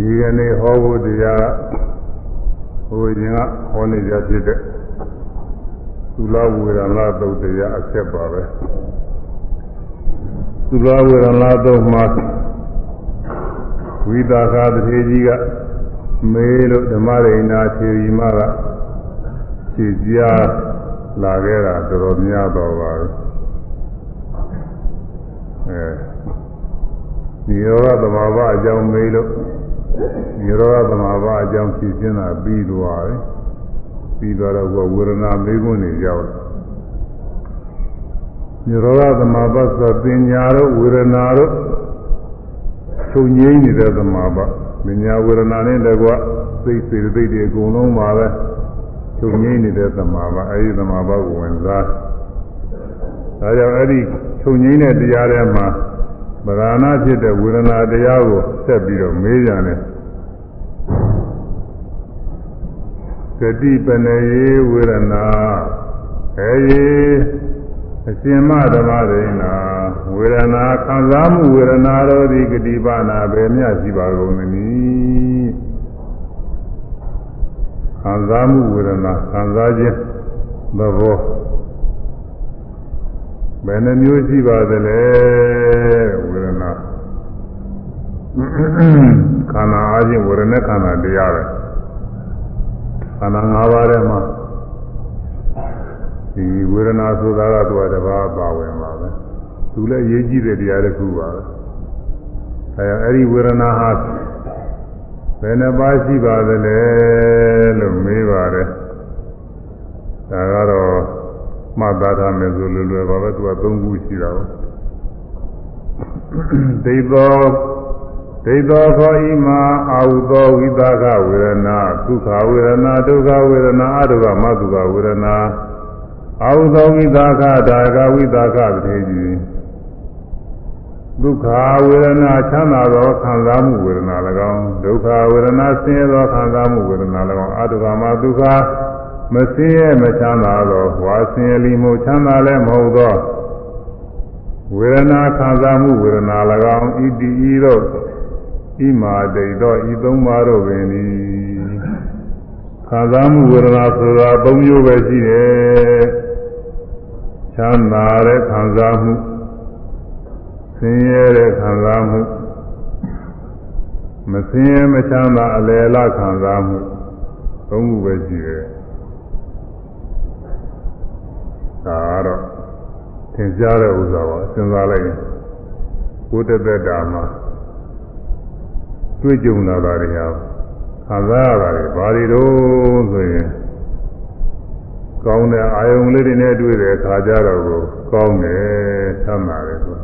ဒီကနေ့ဟောဖို့တရားဟိုရင်ကဟောနေကြဖြစ်တဲ့သုလဝေဒနာသုတ်တရားအဆက်ပါပဲသုလဝေဒနာသုတ်မှာဝိသကာတထေကြီးကမေးလို့ဓမ္မရိဏခြေရီမကခြေကြားလာခဲ့တာတော်တော်များတော့ပါပဲအဲဒီရောဂသမာဘအကြောင်းမေးလို့ ဒီရောဂသမာဘအကြောင်းဖြည့်ရှင်းတာပြီးသွားတယ်ပြီးသွားတော့ဝေဒနာမေးခွန်းနေရောက်တယ်ဒီရောဂသမာဘဆိုပညာတို့ဝေဒနာတို့ချုပ်ငြိမ်းနေတဲ့သမာဘပညာဝေဒနာနဲ့တကွစိတ်စေတသိက်တွေအကုန်လုံးပါပဲချုပ်ငြိမ်းနေတဲ့သမာဘအဲဒီသမာဘကိုဝင်စားဒါကြောင့်အဲ့ဒီချုပ်ငြိမ်းတဲ့တရားထဲမှာ ဗရဏဖြစ်တဲ့ဝေဒနာတရားကိုဆက်ပြီးတော့မေးကြတယ်သတိပနေယေဝေဒနာအဲယေအရှင်မဓမ္မရိနာဝေဒနာခံစားမှုဝေဒနာတို့သည်ဂတိပါဏဘယ်မျှရှိပါကုန်သနည်းခံစားမှုဝေဒနာခံစားခြင်းသဘော ဘယ်နှမျိုးရှိပါသလဲဝေဒနာခန္ဓာအချင်းဝေဒနာခန္ဓာတရားပဲခန္ဓာ၅ပါးထဲမှာဒီဝေဒနာဆိုတာကသူကတပါးပါဝင်ပါပဲသူလည်းရေးကြည့်တဲ့တရားတစ်ခုပါပဲအဲအဲ့ဒီဝေဒနာဟာဘယ်နှပါးရှိပါသလဲလို့မေးပါတယ်ဒါကတော့ မှတ်သားထားမယ်ဆိုလွယ်လွယ်ပါပဲသူက၃ခုရှိတာပေါ့ဒိသောဒိသောခောဤမှာအာဟုသောဝိသကဝေဒနာဒုက္ခဝေဒနာဒုက္ခဝေဒနာအတုကမတုကဝေဒနာအာဟုသောဝိသကဒါကဝိသကတထေကြီးဒုက္ခဝေဒနာချမ်းသာသောခံစားမှုဝေဒနာ၎င်းဒုက္ခဝေဒနာဆင်းရဲသောခံစားမှုဝေဒနာ၎င်းအတုကမတုက မဆင်းရဲမချမ်းသာသောဝါဆင်းရဲလီမှုချမ်းသာလည်းမဟုတ်သောဝေဒနာခံစားမှုဝေဒနာ၎င်းဣတိဤတို့ဣမာတိတော့ဤသုံးပါးတို့ပင်ဤခံစားမှုဝေဒနာဆိုတာ၃မျိုးပဲရှိတယ်ချမ်းသာတဲ့ခံစားမှုဆင်းရဲတဲ့ခံစားမှုမဆင်းရဲမချမ်းသာအလယ်လခံစားမှုသုံးခုပဲရှိတယ် ဒါကတော့သင်ကြားတဲ့ဥစ္စာပါစဉ်းစားလိုက်ရင်ကိုယ်တသက်တာမှာတွေ့ကြုံလာတာတွေဟာခံစားရတာတွေဘာတွေတော့ဆိုရင်ကောင်းတဲ့အာယုံလေးတွေနဲ့တွေ့တဲ့အခါကျတော့ကိုကောင်းတယ်ဆမ်းသာတယ်ဆို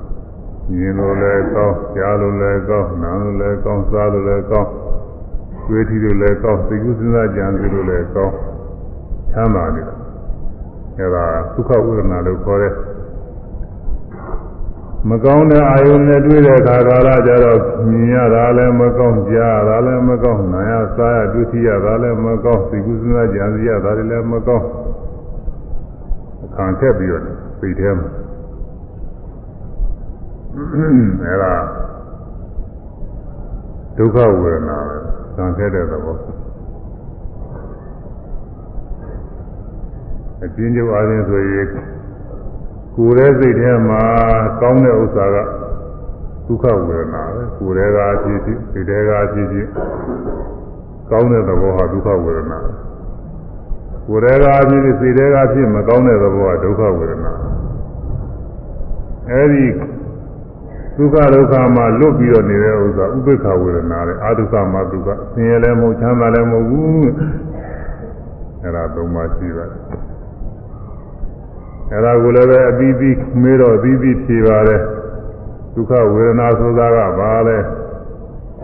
မြင်လို့လည်းကောင်းကြားလို့လည်းကောင်းနားလို့လည်းကောင်းစားလို့လည်းကောင်းတွေ့ထီလို့လည်းကောင်းသိကုစဉ်းစားကြံစီလို့လည်းကောင်းချမ်းသာတယ် အဲဒါဒုက္ခဝေဒနာလို့ခေါ်တဲ့မကောင်းတဲ့အာယုန်နဲ့တွေ့တဲ့အခါကာလကျတော့မြင်ရတာလည်းမကောင်းကြားရတာလည်းမကောင်းနားရစားရတွေ့ထိရတာလည်းမကောင်းသိကုစဉ်းစားကြံစီရတာလည်းမကောင်းအခါထက်ပြီးတော့စိတ်ထဲမှာအဲဒါဒုက္ခဝေဒနာပဲသံခဲ့တဲ့သဘော အကျဉ်းချုပ်အားဖြင့်ဆိုရင်ကိုယ်ရဲ့စိတ်ထဲမှာကောင်းတဲ့ဥစ္စာကဒုက္ခဝေဒနာပဲကိုယ်ရဲ့ကအဖြစ်ဖြစ်စိတ်ရဲ့ကအဖြစ်ဖြစ်ကောင်းတဲ့သဘောဟာဒုက္ခဝေဒနာကိုယ်ရဲ့ကအဖြစ်ဖြစ်စိတ်ရဲ့ကအဖြစ်မကောင်းတဲ့သဘောကဒုက္ခဝေဒနာအဲဒီဒုက္ခဒုက္ခမှာလွတ်ပြီးတော့နေတဲ့ဥစ္စာဥပိ္ပခဝေဒနာလေအာဒုက္ခမှာဒုက္ခဆင်းရဲလည်းမဟုတ်ချမ်းသာလည်းမဟုတ်ဘူးအဲဒါသုံးပါးရှိပါတယ် အဲဒါကိုလည်းပဲအပြီးပြီးမေးတော့အပြီးပြီးဖြေပါတယ်ဒုက္ခဝေဒနာဆိုတာကဘာလဲ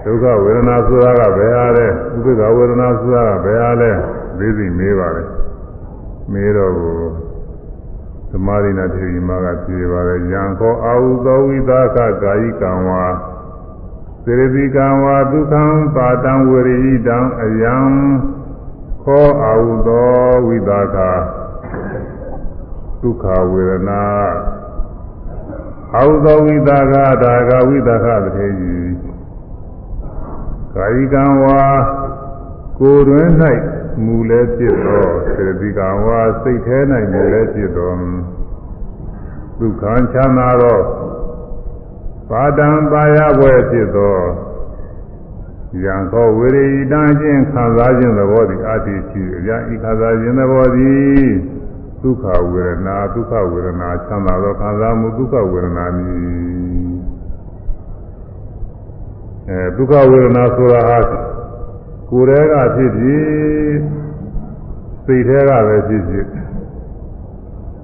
ဒုက္ခဝေဒနာဆိုတာကဘယ်ဟာလဲဥပိ္ပခဝေဒနာဆိုတာကဘယ်ဟာလဲသိသိမေးပါတယ်မေးတော့ကိုသမာဓိနာထေရီမကဖြေပါတယ်ယံခောအာဟုသောဝိသကကာယိကံဝါစေရတိကံဝါဒုက္ခံပါတံဝေရိတံအယံခောအာဟုသောဝိသက ဒုက္ခဝေဒနာအာဟုသောဝိသကဒါကဝိသကတထေကြီးကာယကံဝါကိုယ်တွင်၌မူလည်းဖြစ်သောစေတိကံဝါစိတ်ထဲ၌မူလည်းဖြစ်သောဒုက္ခချမ်းသာသောပါဒံပါရဘွယ်ဖြစ်သောယံသောဝိရိတံချင်းခံစားခြင်းသဘောသည်အတ္တိရှိရဤခံစားခြင်းသဘောသည် ဒုက္ခဝေဒနာဒုက္ခဝေဒနာချမ်းသာသောခံစားမှုဒုက္ခဝေဒနာမည်အဲဒုက္ခဝေဒနာဆိုတာဟာကိုယ်တည်းကဖြစ်ဖြစ်စိတ်ထဲကပဲဖြစ်ဖြစ်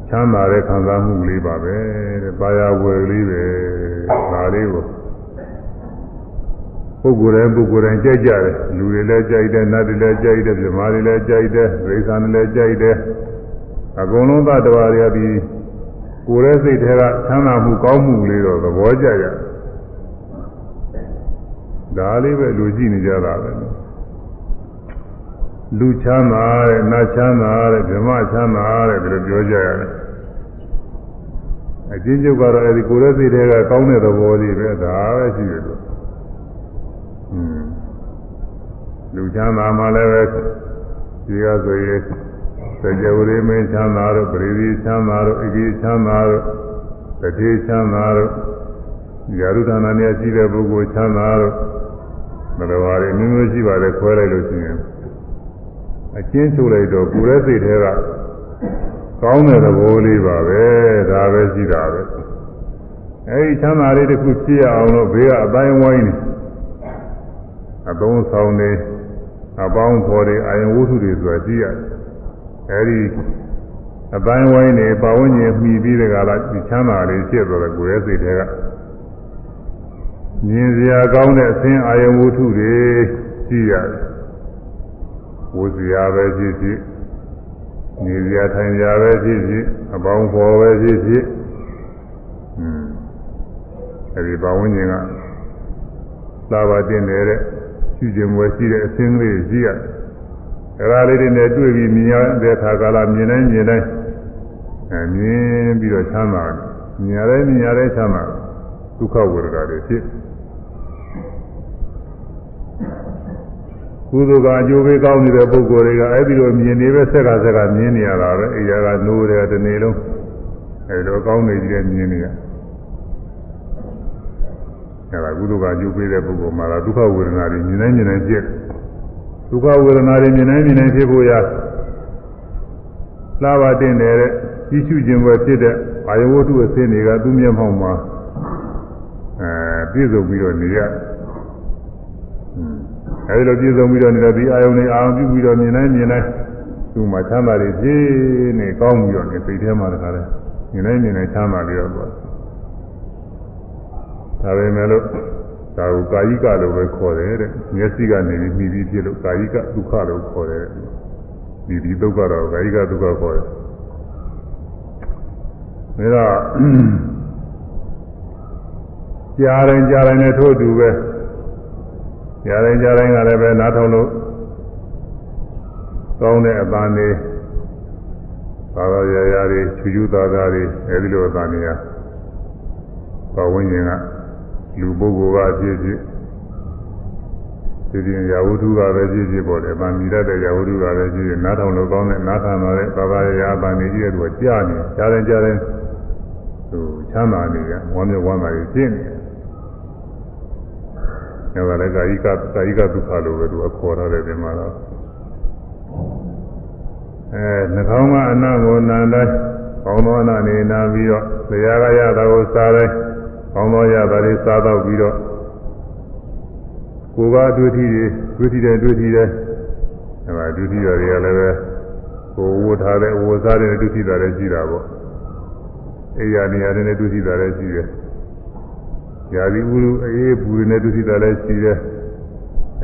ချမ်းသာတဲ့ခံစားမှုလေးပါပဲတဲ့ပါရဝယ်လေးပဲဒါလေးကိုပုဂ္ဂိုလ်တိုင်းပုဂ္ဂိုလ်တိုင်းကြိုက်ကြတယ်လူတွေလည်းကြိုက်တယ်နတ်တွေလည်းကြိုက်တယ်ပြမာတွေလည်းကြိုက်တယ်ဒိဋ္ဌာန်တွေလည်းကြိုက်တယ် အကုန်လုံးသတ္တဝါတွေကဒီကိုယ်ရဲ့စိတ်ထဲကချမ်းသာမှုကောင်းမှုလေးတော့သဘောကျကြဒါလေးပဲလူကြည့်နေကြတာပဲလူချမ်းသာတဲ့နတ်ချမ်းသာတဲ့ဓမ္မချမ်းသာတဲ့ဒီလိုပြောကြရတယ်အချင်းချုပ်ကတော့အဲဒီကိုယ်ရဲ့စိတ်ထဲကကောင်းတဲ့သဘောလေးပဲဒါပဲရှိတယ်လို့လူချမ်းသာမှလည်းပဲဒီကဆိုရင် စကြဝဠာမင်းချမ်းသာတို့ပရိသီချမ်းသာတို့အကြီးချမ်းသာတို့တတိချမ်းသာတို့ယာရုဌာနနဲ့ရှိတဲ့ပုဂ္ဂိုလ်ချမ်းသာတို့မတော်ပါလေမျိုးမျိုးရှိပါတယ်ခွဲလိုက်လို့ရှိရင်အချင်းချုပ်လိုက်တော့ကိုယ်ရဲ့စိတ်ထဲကကောင်းတဲ့သဘောလေးပါပဲဒါပဲရှိတာပဲအဲဒီချမ်းသာလေးတစ်ခုဖြစ်ရအောင်လို့ဘေးကအတိုင်းဝိုင်းနေအသုံးဆောင်နေအပေါင်းဖော်တွေအာယဝုထုတွေဆိုတာကြည့်ရတယ် အဲဒီအတိုင်းဝိုင်းနေပဝန်းကျင်မှီပြီးတဲ့ကလာဒီချမ်းသာလေးဖြစ်သွားတယ်ကိုယ်ရဲ့စိတ်ထဲကမြင်စရာကောင်းတဲ့အသင်းအာယဝုထုတွေကြည့်ရတယ်ဝုစရာပဲဖြစ်ဖြစ်နေစရာထိုင်စရာပဲဖြစ်ဖြစ်အပေါင်းဖော်ပဲဖြစ်ဖြစ်อืมအဲဒီပဝန်းကျင်ကလာပါတင်နေတဲ့ရှိခြင်းဝယ်ရှိတဲ့အသင်းလေးကြည့်ရတယ်။ အဲဒါလေးတွေနဲ့တွေ့ပြီးမြင်ရတဲ့အခါကလာမြင်တိုင်းမြင်တိုင်းအဲမြင်ပြီးတော့ချမ်းသာတယ်။မြင်ရတဲ့မြင်ရတဲ့ချမ်းသာဒုက္ခဝေဒနာတွေဖြစ်ကုသိုလ်ကအကျိုးပေးကောင်းနေတဲ့ပုဂ္ဂိုလ်တွေကအဲ့ဒီလိုမြင်နေပဲဆက်ကဆက်ကမြင်နေရတာပဲအိယာကနိုးတယ်ဒီနေ့လုံးအဲ့လိုကောင်းနေကြည့်မြင်နေရအဲ့ဒါကုသိုလ်ကအကျိုးပေးတဲ့ပုဂ္ဂိုလ်မှာဒုက္ခဝေဒနာတွေမြင်တိုင်းမြင်တိုင်းဖြစ် ဒုက္ခဝေဒနာတွေမြင်တိုင်းမြင်တိုင်းဖြစ်ဖို့ရလာပါတင်တယ်တဲ့ကြီးစုခြင်းပဲဖြစ်တဲ့အာယဝတ္ထုအစင်းတွေကသူ့မျက်မှောက်မှာအဲပြည့်စုံပြီးတော့နေရတယ်အဲဒီလိုပြည့်စုံပြီးတော့နေတော့ဒီအာယုန်တွေအာရုံပြုပြီးတော့မြင်တိုင်းမြင်တိုင်းသူ့မှာချမ်းသာတွေဖြစ်နေကောင်းပြီးတော့နေစိတ်ထဲမှာတခါလဲမြင်တိုင်းမြင်တိုင်းချမ်းသာပြီးတော့သွားဒါပဲမဲ့လို့ ဒါကိုကာယိကလို့ပဲခေါ်တယ်တဲ့မျက်စိကနေပြီးမိပြီးဖြစ်လို့ကာယိကဒုက္ခလို့ခေါ်တယ်ဒီဒီဒုက္ခတော့ကာယိကဒုက္ခခေါ်တယ်ဒါတော့ကြားတိုင်းကြားတိုင်းနဲ့ထို့တူပဲကြားတိုင်းကြားတိုင်းကလည်းပဲနားထောင်လို့ကောင်းတဲ့အပန်းတွေသာသာရရတွေချူချူသာသာတွေအဲဒီလိုအပန်းတွေကဘဝဉ္ဇဉ်က လူပုဂ္ဂိုလ်ကဖြစ်ဖြစ်ဒီပြင်ရာဝတ္ထုကပဲဖြစ်ဖြစ်ပေါ်တယ်။ဗာမိရတဲ့ရာဝတ္ထုကပဲဖြစ်ဖြစ်နားထောင်လို့ကောင်းတဲ့နားထောင်တော့တဲ့ဘာသာရာအပန်းတွေကြီးတဲ့သူကကြားနေကြားတိုင်းကြားတိုင်းသူချမ်းသာနေတယ်ဝမ်းမြောက်ဝမ်းသာကြီးဖြစ်နေတယ်။ဒါကလည်းကာယိကကာယိကဒုက္ခလို့ပဲသူအခေါ်ထားတယ်ဒီမှာတော့အဲနှာခေါင်းကအနံ့ကိုနံတိုင်းကောင်းသောအနံ့နေနာပြီးတော့တရားကရတာကိုစားတိုင်း ကောင်းသောရတာတွေစားတော့ပြီးတော့ကိုယ်ကအတွေ့အထိတွေတွေ့ထိတယ်တွေ့ထိတယ်အဲမှာဒုတိယတွေကလည်းပဲကိုဝတ်ထားတဲ့ဝတ်စားတဲ့ဒုတိယတွေရှိတာပေါ့အိယာနေရာတွေနဲ့ဒုတိယတွေရှိတယ်ယာဒီဥရုအေးပူတွေနဲ့ဒုတိယလည်းရှိတယ်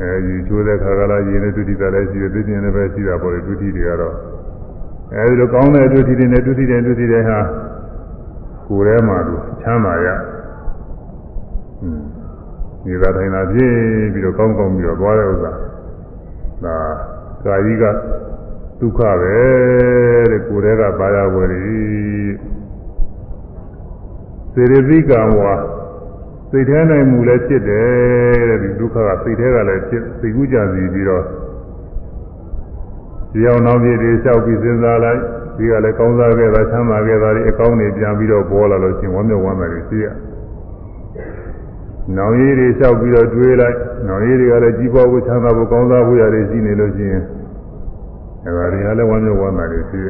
အဲဒီချိုးတဲ့ခါကလာရင်းနဲ့ဒုတိယလည်းရှိတယ်သိမြင်လည်းပဲရှိတာပေါ့လေဒုတိယတွေကတော့အဲဒီလိုကောင်းတဲ့ဒုတိယတွေနဲ့ဒုတိယဒုတိယတွေဟာကိုယ်ထဲမှာသူချမ်းသာရ ဒီသာတိုင်းသာပြည့်ပြီးတော့ကောင်းကောင်းပြီးတော့သွားတဲ့ဥစ္စာဒါကာယီကဒုက္ခပဲတဲ့ကိုယ်တည်းကပါရဝယ်ရီစေရသိကံဝါစေစိတ်ထဲနိုင်မှုလည်းဖြစ်တယ်တဲ့ဒီဒုက္ခကစိတ်ထဲကလည်းဖြစ်စိတ်ကူးကြစီပြီးတော့ဒီအောင်နောက်ပြည့်တွေလျှောက်ပြီးစဉ်းစားလိုက်ဒီကလည်းကောင်းစားခဲ့တာချမ်းသာခဲ့တာဒီအကောင်းတွေပြန်ပြီးတော့ပေါ်လာလို့ရှင်ဝမ်းမြောက်ဝမ်းသာတွေရှိရ နောင်ရည်တွေလျှောက်ပြီးတော့တွေးလိုက်နောင်ရည်တွေကလည်းကြီးပွားဖို့ချမ်းသာဖို့ကောင်းစားဖို့ရတယ်ရှိနေလို့ရှိရင်အဲဒါတွေကလည်းဝမ်းမြောက်ဝမ်းသာတွေရှိရ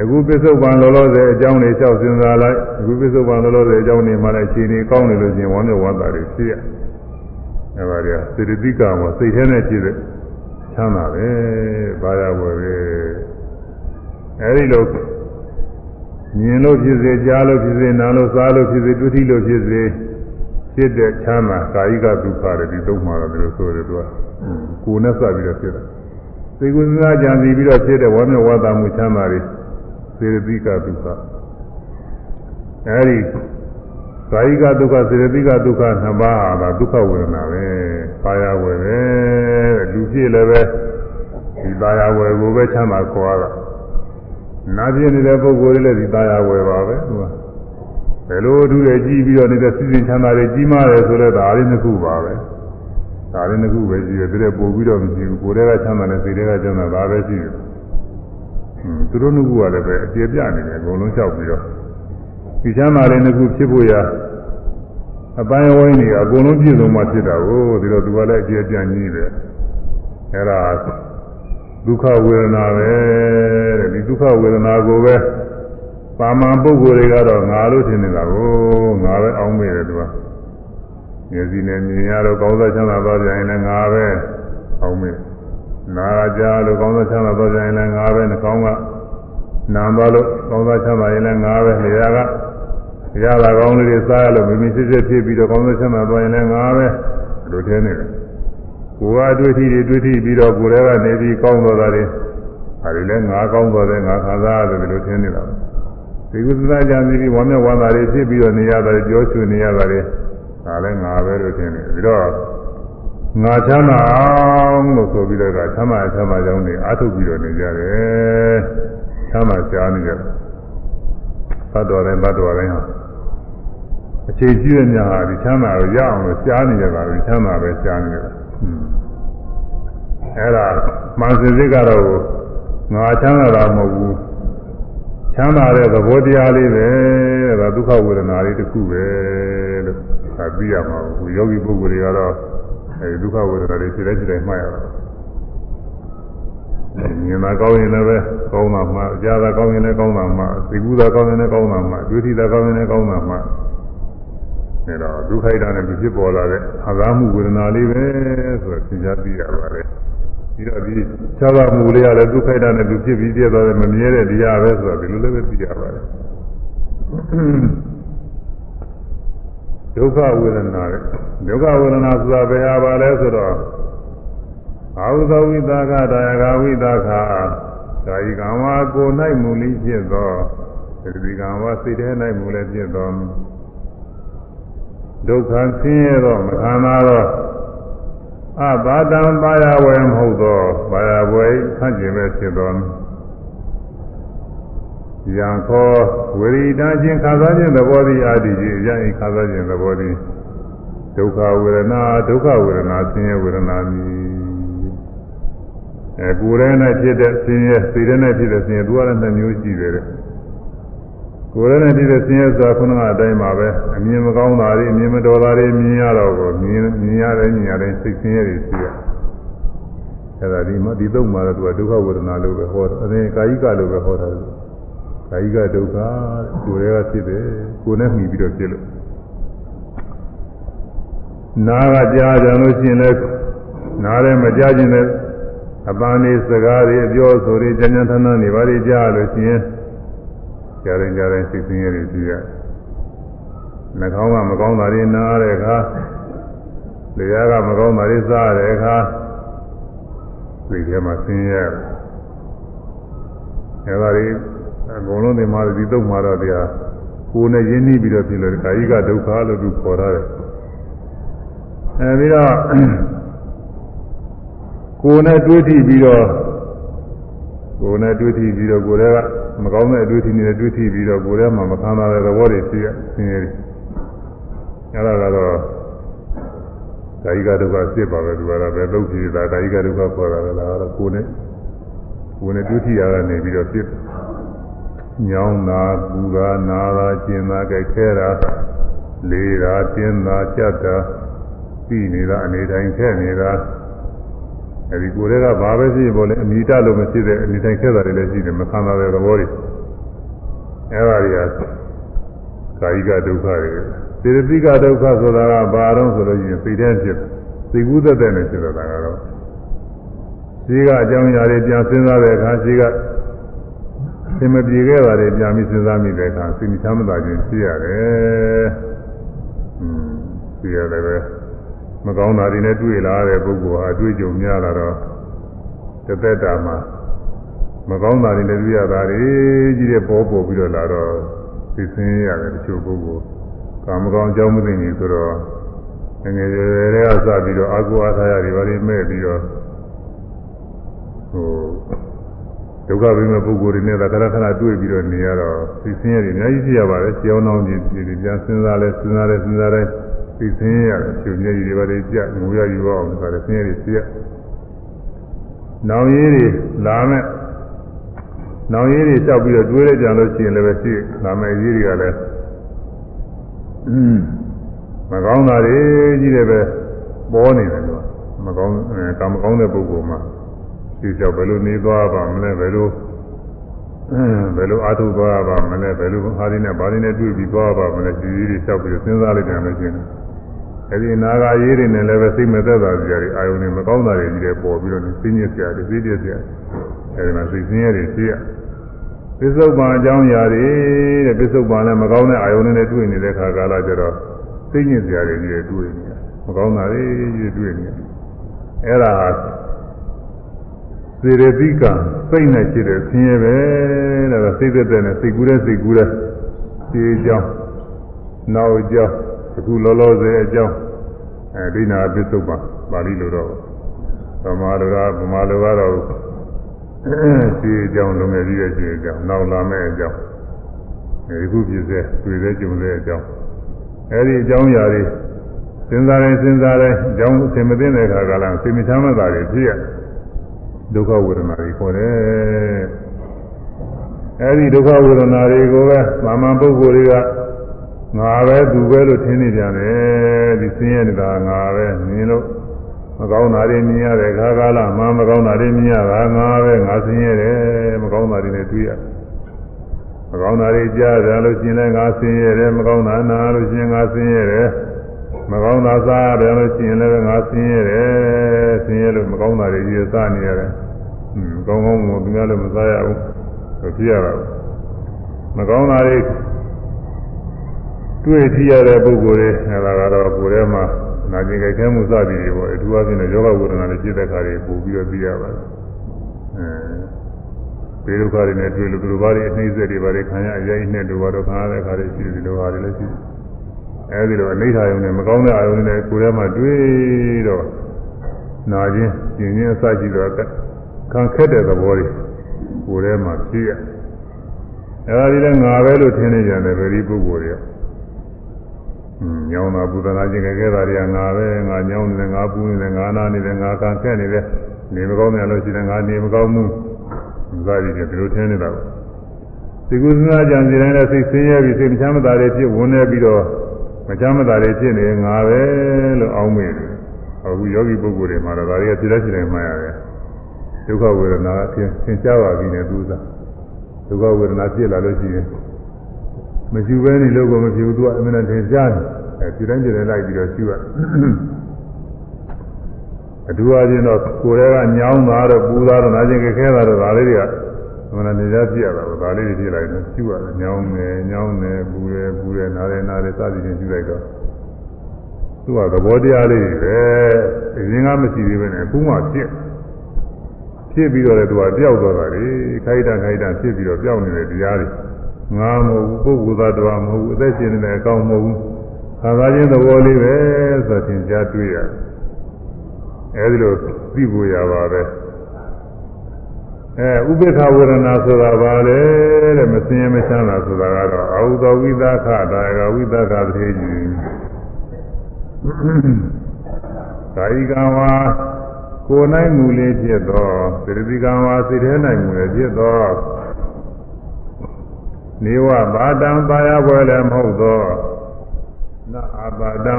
အခုပစ္စုပန်လောလောဆယ်အကြောင်းတွေလျှောက်စဉ်းစားလိုက်အခုပစ္စုပန်လောလောဆယ်အကြောင်းတွေမှလည်းခြေနေကောင်းနေလို့ရှိရင်ဝမ်းမြောက်ဝမ်းသာတွေရှိရအဲဒါတွေကစေတသိကမှာစိတ်ထဲနဲ့ကြည့်တဲ့ချမ်းသာပဲဘာရဝယ်ပဲအဲဒီလိုမြင်လို့ဖြစ်စေကြားလို့ဖြစ်စေနားလို့စားလို့ဖြစ်စေတွေ့ထိလို့ဖြစ်စေ ဖြစ်တဲ့ချမ်းသာကာယကဒုက္ခတွေဒီသုံးမှာတော့ဒီလိုဆိုရတော့ကိုယ်နဲ့စပြီးတော့ဖြစ်တာသိကုသနာကြံစီပြီးတော့ဖြစ်တဲ့ဝမ်းမြောက်ဝါသာမှုချမ်းသာတွေစေရတိကဒုက္ခအဲဒီကာယကဒုက္ခစေရတိကဒုက္ခနှစ်ပါးဟာဒုက္ခဝေဒနာပဲပါရဝယ်ပဲလူဖြစ်လည်းပဲဒီပါရဝယ်ကိုပဲချမ်းသာခေါ်ရတာနာပြင်းနေတဲ့ပုဂ္ဂိုလ်တွေလည်းဒီသားရဝယ်ပါပဲသူက ဘယ်လိုအထူးတွေကြီးပြီးတော့နေတဲ့စီစဉ်ချမ်းသာတွေကြီးမားတယ်ဆိုတော့ဒါလေးနှစ်ခုပါပဲဒါလေးနှစ်ခုပဲရှိတယ်သူတွေပို့ပြီးတော့မရှိဘူးကိုယ်တည်းကချမ်းသာတယ်စိတ်တည်းကချမ်းသာဒါပဲရှိတယ်ဟွန်းသူတို့နှစ်ခုကလည်းပဲအကျေပြနေတယ်အကုန်လုံးလျှောက်ပြီးတော့ဒီချမ်းသာတွေနှစ်ခုဖြစ်ဖို့ရအပိုင်းဝိုင်းတွေအကုန်လုံးပြည့်စုံမှဖြစ်တာကိုဒီတော့သူကလည်းအကျေပြကြီးတယ်အဲ့ဒါဒုက္ခဝေဒနာပဲတဲ့ဒီဒုက္ခဝေဒနာကိုပဲ ပါမန်ပုဂ္ဂိုလ်တွေကတော့ငါလို့ထင်နေတာကိုငါပဲအောင်းမိတယ်သူကမျက်စိနဲ့မြင်ရတော့ကောင်းစားချမ်းသာသွားကြရင်လည်းငါပဲအောင်းမိနာရကြလို့ကောင်းစားချမ်းသာသွားကြရင်လည်းငါပဲနှာခေါင်းကနာသွားလို့ကောင်းစားချမ်းသာရင်လည်းငါပဲနေရာကရတာကောင်းလေးတွေစားရလို့မိမိစစ်စစ်ဖြစ်ပြီးတော့ကောင်းစားချမ်းသာသွားရင်လည်းငါပဲလို့ထင်နေတယ်ကိုယ်ကတွေ့ထိတွေတွေ့ထိပြီးတော့ကိုယ်တည်းကနေပြီးကောင်းသွားတာတွေဒါတွေလည်းငါကောင်းသွားတယ်ငါခံစားရတယ်လို့ထင်နေတာ ဒီကုသနာကြံပြီးဝမ်းမြောက်ဝမ်းသာတွေဖြစ်ပြီးတော့နေရတယ်ကြောချွေနေရတယ်ဒါလည်းငါပဲလို့ထင်နေပြီးတော့ငါချမ်းသာအောင်လို့ဆိုပြီးတော့ကချမ်းသာချမ်းသာကြောင်းတွေအားထုတ်ပြီးတော့နေကြတယ်ချမ်းသာကြားနေကြတယ်သတ္တဝါတိုင်းသတ္တဝါတိုင်းဟာအခြေကြီးတဲ့ညာဟာဒီချမ်းသာကိုရအောင်လို့ကြားနေကြတာဒီချမ်းသာပဲကြားနေကြတာအဲ့ဒါမှန်စစစ်ကတော့ငါချမ်းသာတာမဟုတ်ဘူး ချမ်းသာတဲ့သဘောတရားလေးပဲဒါဒုက္ခဝေဒနာလေးတစ်ခုပဲလို့ဒါသိရမှာဘူးယောဂီပုဂ္ဂိုလ်တွေကတော့အဲဒီဒုက္ခဝေဒနာတွေစိတ်တိုင်းစိတ်တိုင်းမှတ်ရတာမြင်တာကောင်းရင်လည်းပဲကောင်းတာမှကြားတာကောင်းရင်လည်းကောင်းတာမှသိကူတာကောင်းရင်လည်းကောင်းတာမှဒုတိယကောင်းရင်လည်းကောင်းတာမှအဲတော့ဒုက္ခိတနဲ့ဖြစ်ပေါ်လာတဲ့အာဂါမှုဝေဒနာလေးပဲဆိုတော့သင်ကြားသိရပါတယ် ပြီးတော့ဒီခြားပါမှုလေးကလည်းဒုက္ခိတနဲ့သူဖြစ်ပြီးပြည့်သွားတယ်မမြဲတဲ့တရားပဲဆိုတော့ဒီလိုလည်းပဲသိရပါတယ်ဒုက္ခဝေဒနာတဲ့ဒုက္ခဝေဒနာဆိုတာဘယ်ဟာပါလဲဆိုတော့အာဟုသောဝိသကဒါယကဝိသကကာယကံဝါကို၌မူလိဖြစ်သောသတိကံဝါစိတ်ထဲ၌မူလည်းဖြစ်သောဒုက္ခဆင်းရဲသောမခံနာသော အဘာတံပါရဝေမဟုတ်သောပါရဝေဆန့်ကျင်မဲ့ဖြစ်သောယံခောဝိရိဒာချင်းခါစားခြင်းသဘောသည်အာတိကြီးယံဤခါစားခြင်းသဘောသည်ဒုက္ခဝေဒနာဒုက္ခဝေဒနာဆင်းရဲဝေဒနာမည်အဲကိုယ်ထဲနဲ့ဖြစ်တဲ့ဆင်းရဲစိတ်ထဲနဲ့ဖြစ်တဲ့ဆင်းရဲသူကလည်းနှစ်မျိုးရှိတယ်တဲ့ ကိုယ်ထဲနဲ့ဖြစ်တဲ့ဆင်းရဲဆိုတာခုနကအတိုင်းပါပဲအမြင်မကောင်းတာတွေအမြင်မတော်တာတွေမြင်ရတော့ကိုမြင်မြင်ရတယ်မြင်ရတယ်စိတ်ဆင်းရဲတွေရှိရအဲဒါဒီမှာဒီတော့မှာတော့သူကဒုက္ခဝေဒနာလို့ပဲဟောတယ်အဲကာယိကလို့ပဲဟောတာကာယိကဒုက္ခကိုယ်ထဲကဖြစ်တယ်ကိုယ်နဲ့မှီပြီးတော့ဖြစ်လို့နာကကြားကြလို့ရှိရင်လည်းနားထဲမကြားခြင်းနဲ့အပန်းလေးစကားတွေအပြောဆိုတွေကြံ့ကြံ့ထန်းထန်းနေပါလေကြားလို့ရှိရင် ကြားရင်ကြားရင်စိတ်ဆင်းရဲတွေရှိရနှာခေါင်းကမကောင်းတာတွေနားတဲ့အခါလျှာကမကောင်းတာတွေစားတဲ့အခါစိတ်ထဲမှာဆင်းရဲအဲဒါတွေအကုန်လုံးဒီမှာဒီတုတ်မှာတော့တရားကိုယ်နဲ့ရင်းနှီးပြီးတော့ဖြစ်လို့ကာယိကဒုက္ခလို့သူခေါ်ရတယ်အဲပြီးတော့ကိုယ်နဲ့တွေးထိပြီးတော့ ကိုယ်နဲ့တွေးထိပြီးတော့ကိုယ်ကမကောင်းတဲ့အတွေးထိနေတဲ့တွေးထိပြီးတော့ကိုယ်ထဲမှာမခံစားတဲ့သဘောတွေရှိရဆင်းရဲတယ်အဲ့ဒါကတော့ကာယကဒုက္ခဖြစ်ပါပဲသူကတော့ပဲသုတ်ကြည့်တာကာယကဒုက္ခခေါ်တာလည်းလားတော့ကိုယ်နဲ့ကိုယ်နဲ့ဒုတိယကနေပြီးတော့ဖြစ်ညောင်းတာပူတာနာတာကျင်တာကြိုက်ခဲတာလေးတာတင်းတာကြက်တာပြီးနေတာအနေတိုင်းခဲနေတာ အဲဒီကိုယ်တွေကဘာပဲဖြစ်ပေါ်လဲအမိတလို့မဖြစ်တဲ့အနေတိုင်းခဲတာတွေလည်းရှိတယ်မခံတာတဲ့သဘောတွေအဲဒါတွေကကာယကဒုက္ခတွေစေတသိကဒုက္ခဆိုတာကဘာတော့ဆိုလို့ရှိရင်စိတ်ထဲဖြစ်စိတ်ကူးသက်သက်နဲ့ဖြစ်တာကတော့ရှိကအကြောင်းအရာတွေပြန်စဉ်းစားတဲ့အခါရှိကသင်မပြေခဲ့တာတွေပြန်ပြီးစဉ်းစားမိတဲ့အခါစိတ်ချမ်းသာခြင်းရှိရတယ်။อืมရှိရတယ်ပဲ မကောင်းတာတွေနဲ့တွေ့လာတဲ့ပုဂ္ဂိုလ်ဟာအတွေ့အကြုံများလာတော့တစ်သက်တာမှာမကောင်းတာတွေနဲ့တွေ့ရတာတွေကြီးတဲ့ပေါ်ပေါ်ပြီးတော့လာတော့သိစင်းရတယ်တချို့ပုဂ္ဂိုလ်ကာမကောင်းအကြောင်းမသိနေဆိုတော့ငငယ်ရွယ်ရွယ်တွေကစပြီးတော့အာကိုအားထားရတွေဘာတွေမဲ့ပြီးတော့ဟိုဒုက္ခဘိမဲ့ပုဂ္ဂိုလ်တွေနဲ့သာခဏခဏတွေ့ပြီးတော့နေရတော့သိစင်းရတွေအများကြီးဖြစ်ရပါတယ်ကြောင်းနှောင်းကြီးဒီပြန်စဉ်းစားလဲစဉ်းစားလဲစဉ်းစားလဲ သိစင်းရတယ်ရှင်မြတ်ကြီးတွေဘာတွေကြငိုရယူအောင်ဆိုတော့ဆင်းရဲတွေဖြစ်ရနောင်ရည်တွေလာမဲ့နောင်ရည်တွေလျှောက်ပြီးတော့တွေးရကြလို့ရှိရင်လည်းပဲရှိလာမဲ့ရည်တွေကလည်းမကောင်းတာတွေကြီးတယ်ပဲပေါ်နေတယ်ကွာမကောင်းကံမကောင်းတဲ့ပုဂ္ဂိုလ်မှာဒီကြောင့်ဘယ်လိုနေသွားပါမလဲဘယ်လို ဘယ်လိုအားထုတ်သွားပါမလဲဘယ်လိုအားရင်းနဲ့ဘာရင်းနဲ့တွေ့ပြီးသွားပါမလဲဒီကြီးတွေလျှောက်ပြီးစဉ်းစားလိုက်ကြလို့ရှိရင်အဲဒီနာဂာရေးတွေနဲ့လည်းပဲစိတ်မသက်သာကြရအာယုန်တွေမကောင်းတာတွေကြီးတယ်ပေါ်ပြီးတော့သိညစ်ကြတယ်သိညစ်ကြတယ်အဲဒီမှာစိတ်ဆင်းရဲတွေရှိရပစ္စုပန်အကြောင်းအရာတွေတဲ့ပစ္စုပန်လည်းမကောင်းတဲ့အာယုန်နဲ့တွေ့နေတဲ့ခါကာလကျတော့သိညစ်ကြတယ်ကြီးတယ်တွေ့နေမကောင်းတာတွေကြီးတွေ့နေအဲ့ဒါ စေရတိကစိတ်နဲ့ရှိတဲ့ဆင်းရဲပဲတဲ့စိတ်သက်သက်နဲ့စိတ်ကူးတဲ့စိတ်ကူးတဲ့ခြေကြောင်းနောက်ကြောင်းအခုလောလောဆယ်အကြောင်းအဲဒိနာပစ္စုပန်ပါဠိလိုတော့ဗမာလိုကဗမာလိုကတော့ခြေကြောင်းလုံငယ်ကြီးရဲ့ခြေကြောင်းနောက်လာမဲ့အကြောင်းဒီခုပြည့်စဲတွေ့တဲ့ကြုံတဲ့အကြောင်းအဲဒီအကြောင်းအရာတွေစဉ်းစားရင်စဉ်းစားရင်အကြောင်းအစင်မသိတဲ့အခါကလည်းစိတ်မချမ်းသာတွေဖြစ်ရ ဒုက္ခဝေဒနာတွေခေါ်တယ်အဲဒီဒုက္ခဝေဒနာတွေကိုပဲမာမပုဂ္ဂိုလ်တွေကငါပဲသူပဲလို့ထင်နေကြတယ်ဒီဆင်းရဲနေတာငါပဲမြင်လို့မကောင်းတာတွေမြင်ရတဲ့ခါကာလမှမကောင်းတာတွေမြင်ရတာငါပဲငါဆင်းရဲတယ်မကောင်းတာတွေနဲ့တွေ့ရမကောင်းတာတွေကြားကြလို့ရှိရင်လည်းငါဆင်းရဲတယ်မကောင်းတာနားလို့ရှိရင်ငါဆင်းရဲတယ် မကောင်းတာစားရတယ်လို့ရှိရင်လည်းငါဆင်းရဲတယ်ဆင်းရဲလို့မကောင်းတာတွေကြီးစားနေရတယ်อืมကောင်းကောင်းမသူများလည်းမစားရဘူးဖြစ်ရတာမကောင်းတာတွေတွေ့ကြည့်ရတဲ့ပုဂ္ဂိုလ်တွေအဲဒါကတော့ကိုယ်ထဲမှာနာကျင်ကြိုက်ခဲမှုစသည်တွေပေါ့အထူးအဖြင့်ယောဂဝေဒနာတွေဖြစ်တဲ့ခါတွေပို့ပြီးတော့သိရပါတယ်အဲဘေဒုက္ခတွေနဲ့တွေ့လို့သူတို့ဘာတွေအနှိမ့်ဆက်တွေဘာတွေခံရအရေးနဲ့တို့ဘာတော့ခံရတဲ့ခါတွေရှိတယ်ဒီလိုဟာတွေလည်းရှိတယ် အဲဒီလိုအနိဋ္ဌာယုံနဲ့မကောင်းတဲ့အာယုံနဲ့ကိုယ်ထဲမှာတွေ့တော့နာခြင်းကျင်ခြင်းအစရှိတော့ခံခက်တဲ့သဘောတွေကိုယ်ထဲမှာဖြစ်ရအဲဒါဒီလည်းငါပဲလို့ထင်နေကြတယ်ဗေဒီပုဂ္ဂိုလ်တွေညောင်းတာပူဇနာခြင်းခဲ့တာတွေကငါပဲငါညောင်းနေတယ်ငါပူနေတယ်ငါနာနေတယ်ငါခံခက်နေတယ်နေမကောင်းတယ်လို့ရှိတယ်ငါနေမကောင်းဘူးဇာတိတွေဒီလိုထင်နေတာပေါ့ဒီကုသနာကြံစီတိုင်းလည်းစိတ်ဆင်းရဲပြီးစိတ်မချမ်းသာတွေဖြစ်ဝင်နေပြီးတော့ မချမ်းသာတွေဖြစ်နေငါပဲလို့အောင်းမိတယ်အခုယောဂီပုဂ္ဂိုလ်တွေမှာတော့ဒါတွေကစိတ်လက်ရှိတိုင်းမှရတယ်ဒုက္ခဝေဒနာအဖြစ်သင်ကြားပါပြီနဲ့သူစားဒုက္ခဝေဒနာဖြစ်လာလို့ရှိရင်မရှိဘဲနေလို့ကိုမဖြစ်ဘူးသူကအမှန်တန်ထင်ရှားတယ်အဲဒီတိုင်းဒီတိုင်းလိုက်ပြီးတော့ရှိရအတူအချင်းတော့ကိုယ်ထဲကညောင်းတာတော့ပူတာတော့နာကျင်ကြခဲတာတော့ဒါလေးတွေကအ မှန်တန်ထင်ရှားပြရတာပေါ့ဒါလေးတွေပြလိုက်တော့ရှိရတယ်ညောင်းတယ်ညောင်းတယ်ပူတယ်ပူတယ်နားတယ်နားတယ်စသည်ဖြင့်ရှိလိုက်တော့သူကသဘောတရားလေးတွေပဲအရင်ကမရှိသေးပဲနဲ့အခုမှဖြစ်ဖြစ်ပြီးတော့လည်းသူကပျောက်သွားတာလေခိုက်တာခိုက်တာဖြစ်ပြီးတော့ပျောက်နေတဲ့တရားတွေငါမဟုတ်ဘူးပုဂ္ဂိုလ်သားတော်မဟုတ်ဘူးအသက်ရှင်နေတဲ့အကောင်မဟုတ်ဘူးခါသာချင်းသဘောလေးပဲဆိုသင်ကြားတွေ့ရအဲဒီလိုသိဖို့ရပါပဲ အဲဥပေက္ခဝေဒနာဆိုတာဘာလဲတဲ့မစင်ရမချမ်းသာဆိုတာကတော့အာဟုသောဝိသခဒါယကဝိသခသေကြီးကာယကံဝါကိုယ်၌မူလေးဖြစ်သောသတိကံဝါစိတ်ထဲ၌မူလေးဖြစ်သောနေဝဘာတံပါရပွဲလည်းမဟုတ်သောနအဘာတံ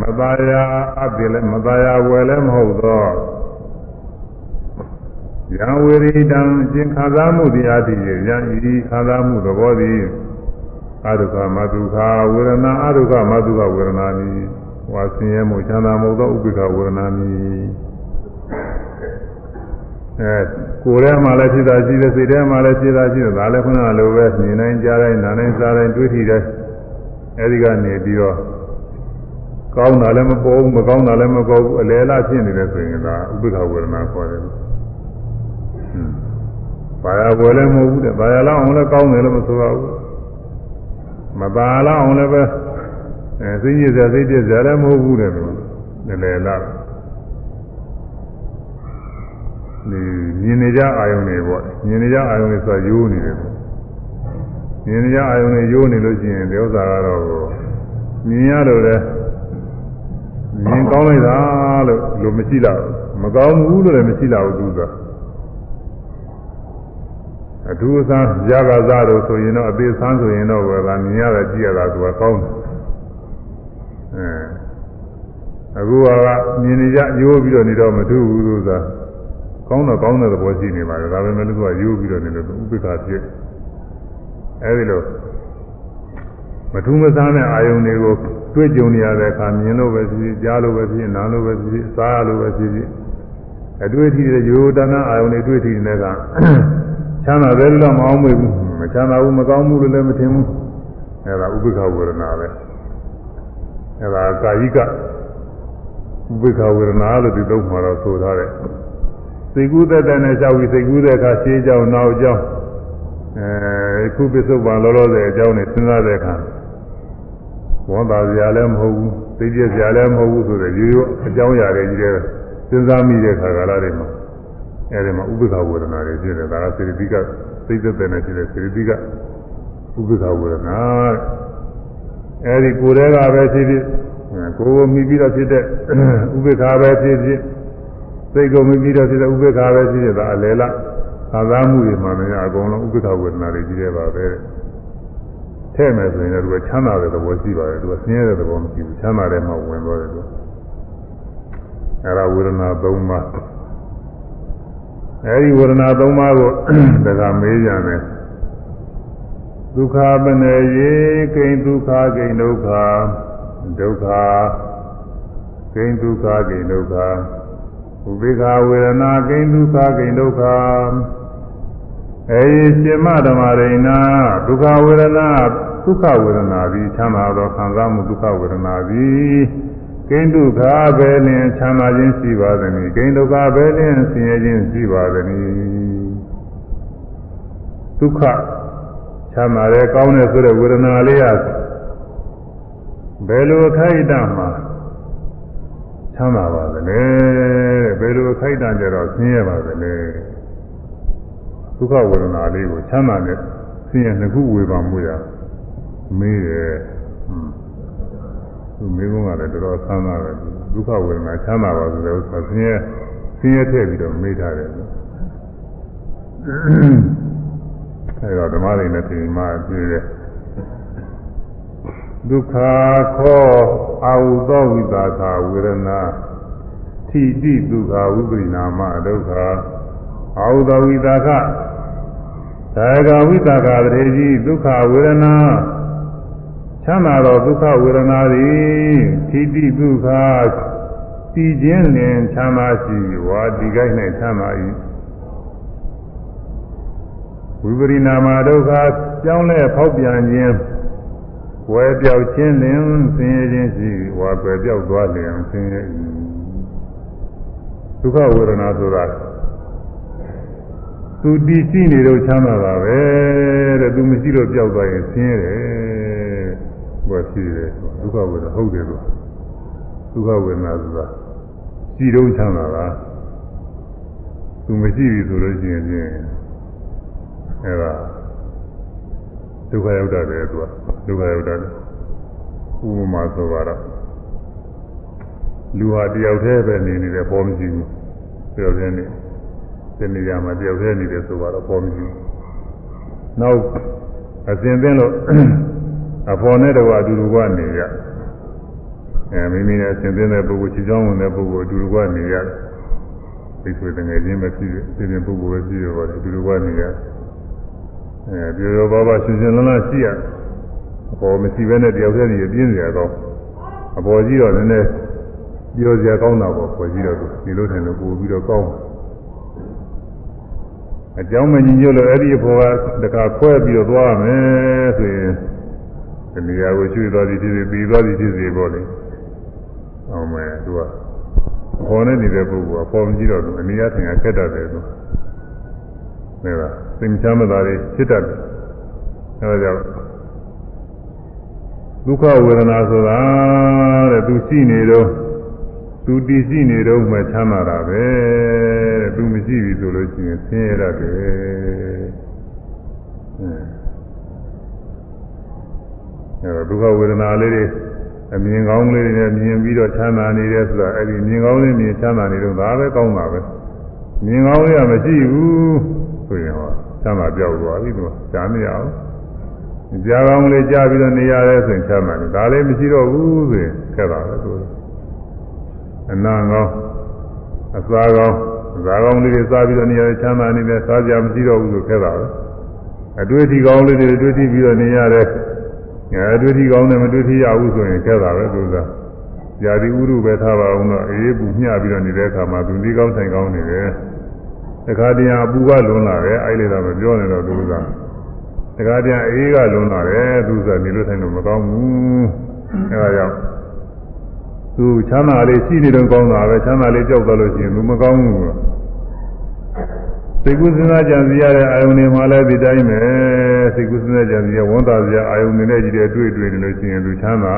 မပါရအပ်လည်းမပါရပွဲလည်းမဟုတ်သော ယံဝေရိတံကျင်ခံစားမှုတရားတည်ရယံဤခံစားမှုသဘောသည်အဒုက္ခမဒုက္ခဝေဒနာအဒုက္ခမဒုက္ခဝေဒနာမည်ဝါဆင်းရဲမှုချမ်းသာမှုသောဥပိ္ပခဝေဒနာမည်အဲကိုယ်ထဲမှာလည်းဖြစ်တာရှိတယ်စိတ်ထဲမှာလည်းဖြစ်တာရှိတယ်ဒါလည်းခုနကလိုပဲမြင်နိုင်ကြားနိုင်နားနိုင်စားနိုင်တွေးထီတယ်အဲဒီကနေပြီးတော့ကောင်းတာလည်းမပေါ်ဘူးမကောင်းတာလည်းမပေါ်ဘူးအလယ်လားဖြစ်နေတယ်ဆိုရင်ဒါဥပိ္ပခဝေဒနာခေါ်တယ် ဘာယာဝယ်လည်းမဟုတ်ဘူးတဲ့ဘာယာလောက်အောင်လည်းကောင်းတယ်လို့မဆိုရဘူးမပါလောက်အောင်လည်းပဲအဲသိရစရာသိပြစရာလည်းမဟုတ်ဘူးတဲ့လို့လည်းလေလာဒီမြင်နေကြအာယုန်တွေပေါ့မြင်နေကြအာယုန်တွေဆိုရိုးနေတယ်မြင်နေကြအာယုန်တွေရိုးနေလို့ရှိရင်ဒီဥစ္စာကတော့မြင်ရလို့လည်းမြင်ကောင်းလိုက်တာလို့လို့မရှိတော့မကောင်းဘူးလို့လည်းမရှိတော့ဘူးသူက အထူးအစားရကစားလို့ဆိုရင်တော့အသေးဆန်းဆိုရင်တော့ကမြင်ရတာကြည့်ရတာသူကကောင်းတယ်အဲအခုကမြင်နေကြရိုးပြီးတော့နေတော့မထူးဘူးလို့သာကောင်းတော့ကောင်းတဲ့သဘောရှိနေပါတယ်ဒါပေမဲ့သူကရိုးပြီးတော့နေလို့ဥပိ္ပခဖြစ်အဲဒီလိုမထူးမဆန်းတဲ့အာယုန်တွေကိုတွေ့ကြုံနေရတဲ့အခါမြင်လို့ပဲဖြစ်ဖြစ်ကြားလို့ပဲဖြစ်ဖြစ်နားလို့ပဲဖြစ်ဖြစ်စားလို့ပဲဖြစ်ဖြစ်အတွေ့အထိတွေရိုးတန်းအာယုန်တွေတွေ့ထီနေတဲ့ကချ မ်းသာတယ်လို့မအောင်မေဘူးမချမ်းသာဘူးမကောင်းဘူးလို့လည်းမထင်ဘူးအဲဒါဥပိ္ပခဝေဒနာပဲအဲဒါကာယိကဥပိ္ပခဝေဒနာလို့ဒီတော့မှာတော့ဆိုထားတယ်စိတ်ကူးသက်တဲ့နဲ့ကြောက်ပြီးစိတ်ကူးတဲ့အခါရှေးကြောင်နောက်ကြောင်အဲခုပစ္စုပန်လောလောဆယ်အကြောင်းနဲ့စဉ်းစားတဲ့အခါဝန်တာစရာလည်းမဟုတ်ဘူးသိပြစရာလည်းမဟုတ်ဘူးဆိုတော့ရိုးရိုးအကြောင်းအရာတွေကြီးတဲ့စဉ်းစားမိတဲ့ခါကာလတွေမှာ အဲဒီမှာဥပ္ပခဝေဒနာတွေဖြစ်တယ်ဒါကစေတသိကစိတ်သက်တဲ့နဲ့ဖြစ်တဲ့စေတသိကဥပ္ပခဝေဒနာအဲဒီကိုယ်တည်းကပဲဖြစ်ဖြစ်ကိုယ်ကိုမိပြီးတော့ဖြစ်တဲ့ဥပ္ပခပဲဖြစ်ဖြစ်စိတ်ကိုမိပြီးတော့ဖြစ်တဲ့ဥပ္ပခပဲဖြစ်ဖြစ်ဒါအလယ်လားသာသာမှုတွေမှာလည်းအကုန်လုံးဥပ္ပခဝေဒနာတွေကြီးတယ်ပါပဲထဲ့မယ်ဆိုရင်လည်းသူကချမ်းသာတဲ့သဘောရှိပါတယ်သူကဆင်းရဲတဲ့သဘောမရှိဘူးချမ်းသာတဲ့မှာဝင်သွားတယ်သူအဲဒါဝေဒနာ၃ပါး အဲဒီဝေဒနာ၃ပါးကိုတခါမေးကြတယ်ဒုက္ခပနေယေကိဉ္ဒုက္ခကိဉ္ဒုက္ခဒုက္ခကိဉ္ဒုက္ခကိဉ္ဒုက္ခဥပိ္ပခဝေဒနာကိဉ္ဒုက္ခကိဉ္ဒုက္ခအဲဒီရှင်မဓမ္မရိဏဒုက္ခဝေဒနာဒုက္ခဝေဒနာသည်ချမ်းသာသောခံစားမှုဒုက္ခဝေဒနာသည် ကိဉ္ဒုက္ခပဲလင်ချမ်းသာခြင်းရှိပါသည်။ကိဉ္ဒုက္ခပဲလင်ဆင်းရဲခြင်းရှိပါသည်။ဒုက္ခချမ်းသာတဲ့ကောင်းတဲ့ဆိုတဲ့ဝေဒနာလေးကဘယ်လိုအခိုက်အတန့်မှာချမ်းသာပါသလဲဘယ်လိုအခိုက်အတန့်ကြတော့ဆင်းရဲပါသလဲဒုက္ခဝေဒနာလေးကိုချမ်းသာတဲ့ဆင်းရဲနှစ်ခုဝေပါမှုရမေးတယ် သူမေးကုန်ကလည်းတော်တော်ဆန်းသာတယ်ဒုက္ခဝေဒနာချမ်းသာပါဆိုတဲ့ဥစ္စာဆင်းရဲဆင်းရဲထည့်ပြီးတော့မေးထားတယ်အဲတော့ဓမ္မတွေနဲ့ပြင်မှပြည့်တယ်ဒုက္ခခောအာဟုသောဝိသကာဝေဒနာထိတိဒုက္ခဝိပရိနာမဒုက္ခအာဟုသောဝိသကာဒါကဝိသကာတရေကြီးဒုက္ခဝေဒနာ ချမ်းသာသောဒုက္ခဝေဒနာသည်ထိတိဒုက္ခတည်ခြင်းလင်ချမ်းသာရှိဝါဒီကိုက်၌ချမ်းသာ၏ဝိပရိနာမဒုက္ခကြောင်းလဲဖောက်ပြန်ခြင်းဝယ်ပြောက်ခြင်းလင်ဆင်းရဲခြင်းရှိဝါကွယ်ပြောက်သွားလျင်ဆင်းရဲ၏ဒုက္ခဝေဒနာဆိုတာသူတည်ရှိနေတော့ချမ်းသာတာပဲတဲ့သူမရှိတော့ပြောက်သွားရင်ဆင်းရဲတယ် ဘာဖြစ်လဲဒုက္ခဝေဒနာဟုတ်တယ်လို့ဒုက္ခဝေဒနာဆိုတာရှိတော့ချမ်းသာတာသူမရှိပြီဆိုလို့ရှိရင်ဖြင့်အဲဒါဒုက္ခရောက်တာပဲသူကဒုက္ခရောက်တာဥပမာဆိုပါတော့လူဟာတယောက်တည်းပဲနေနေတယ်ပေါ်မရှိဘူးတယောက်တည်းနေဒီနေရာမှာတယောက်တည်းနေတယ်ဆိုတော့ပေါ်မရှိဘူးနောက်အစဉ်သင်းလို့ အဖော်နဲ့တော့အတူတူကနေရအဲမိမိနဲ့အစဉ်သင်းတဲ့ပုဂ္ဂိုလ်ချီချောင်းဝင်တဲ့ပုဂ္ဂိုလ်အတူတူကနေရသိဆိုတဲ့ငယ်ချင်းပဲဖြစ်ဖြစ်ဒီပုဂ္ဂိုလ်ပဲဖြစ်ရောအတူတူကနေရအဲပြေရောဘာဘာရှင်ရှင်လန်းလန်းရှိရအပေါ်မရှိဘဲနဲ့တယောက်တည်းနေပြင်းစရာတော့အပေါ်ကြီးတော့နည်းနည်းပြောစရာကောင်းတာပေါ့ပေါ်ကြီးတော့ဒီလိုထိုင်လို့ပို့ပြီးတော့ကောင်းအကြောင်းမညီညွတ်လို့အဲ့ဒီအဖော်ကတခါခွဲပြီးတော့သွားမယ်ဆိုရင် ဒီနေရာကိုရွှေ့သွားသည်ဖြစ်စေပြီးသွားသည်ဖြစ်စေပေါ့လေအောင်မယ်သူကခေါ်နေနေတဲ့ပုဂ္ဂိုလ်ကပေါ်မကြည့်တော့ဘူးအနည်းအားဖြင့်ခက်တတ်တယ်သူနေလားသင်္ချမ်းမသာတွေဖြစ်တတ်တယ်အဲဒါကြောင့်ဒုက္ခဝေဒနာဆိုတာတဲ့သူရှိနေတော့သူတည်ရှိနေတော့မှချမ်းသာတာပဲတဲ့သူမရှိပြီဆိုလို့ရှိရင်ဆင်းရဲရတယ် ဒုက္ခဝေဒနာလေးတွေအမြင်ကောင်းလေးတွေနဲ့မြင်ပြီးတော့ချမ်းသာနေတယ်ဆိုတာအဲ့ဒီမြင်ကောင်းလေးမြင်ချမ်းသာနေတော့ဒါပဲကောင်းတာပဲမြင်ကောင်းလေးကမရှိဘူးဆိုရင်ဟောချမ်းသာပြောက်သွားပြီသူကရှားမရအောင်ကြားကောင်းလေးကြားပြီးတော့နေရတယ်ဆိုရင်ချမ်းသာတယ်ဒါလည်းမရှိတော့ဘူးဆိုရင်ခက်တာပဲသူအနာကောင်းအစာကောင်းဇာကောင်းလေးတွေစားပြီးတော့နေရတယ်ချမ်းသာနေတယ်စားကြမရှိတော့ဘူးဆိုခက်တာပဲအတွေ့အထိကောင်းလေးတွေတွေ့ထိပြီးတော့နေရတယ် အဲတွေ့ထိကောင်းတယ်မတွေ့ထိရဘူးဆိုရင်ခက်တာပဲသူကဇာတိဥရုပဲထားပါအောင်တော့အေးပူမျှပြီးတော့နေတဲ့အခါမှာသူဒီကောင်းထိုင်ကောင်းနေတယ်တခါတည်းအပူကလွန်လာတယ်အဲ့လေတော့မပြောနေတော့သူကတခါတည်းအေးကလွန်လာတယ်သူကနေလို့ထိုင်လို့မကောင်းဘူးအဲဒါကြောင့်သူချမ်းသာလေးရှိနေတော့ကောင်းတာပဲချမ်းသာလေးကြောက်သွားလို့ရှိရင်သူမကောင်းဘူး စိတ်ကူးစဉ်းစားကြံစီရတဲ့အာယုန်တွေမှာလည်းဒီတိုင်းပဲစိတ်ကူးစဉ်းစားကြံစီရဝန်တာစရာအာယုန်တွေနဲ့ကြည့်တဲ့တွေ့တွေ့နေလို့ရှိရင်သူချမ်းသာ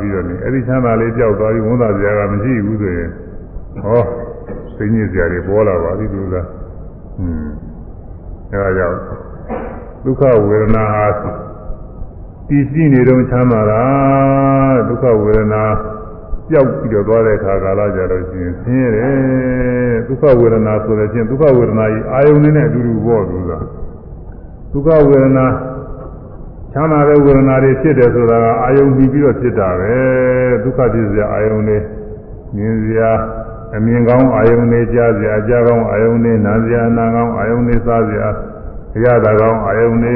ပြီးတော့နေအဲ့ဒီချမ်းသာလေးကြောက်သွားပြီးဝန်တာစရာကမရှိဘူးဆိုရင်ဟောစိတ်ညစ်စရာတွေပေါ်လာပါပြီသူကဟွန်းအဲဒါကြောင့်ဒုက္ခဝေဒနာဟာတည်ရှိနေတော့ချမ်းသာတာဒုက္ခဝေဒနာ ပြောက်ပြီးတော့သွားတဲ့အခါကာလကြတော့ရှင်ဆင်းရဲတယ်ဒုက္ခဝေဒနာဆိုတဲ့ချင်းဒုက္ခဝေဒနာကြီးအာယုန်နဲ့အတူတူပေါ့သူကဒုက္ခဝေဒနာချမ်းသာတဲ့ဝေဒနာတွေဖြစ်တယ်ဆိုတာကအာယုန်ပြီးပြီးတော့ဖြစ်တာပဲဒုက္ခဖြစ်စရာအာယုန်တွေမြင်စရာအမြင်ကောင်းအာယုန်တွေကြားစရာအကြားကောင်းအာယုန်တွေနားစရာနားကောင်းအာယုန်တွေစားစရာအရသာကောင်းအာယုန်တွေ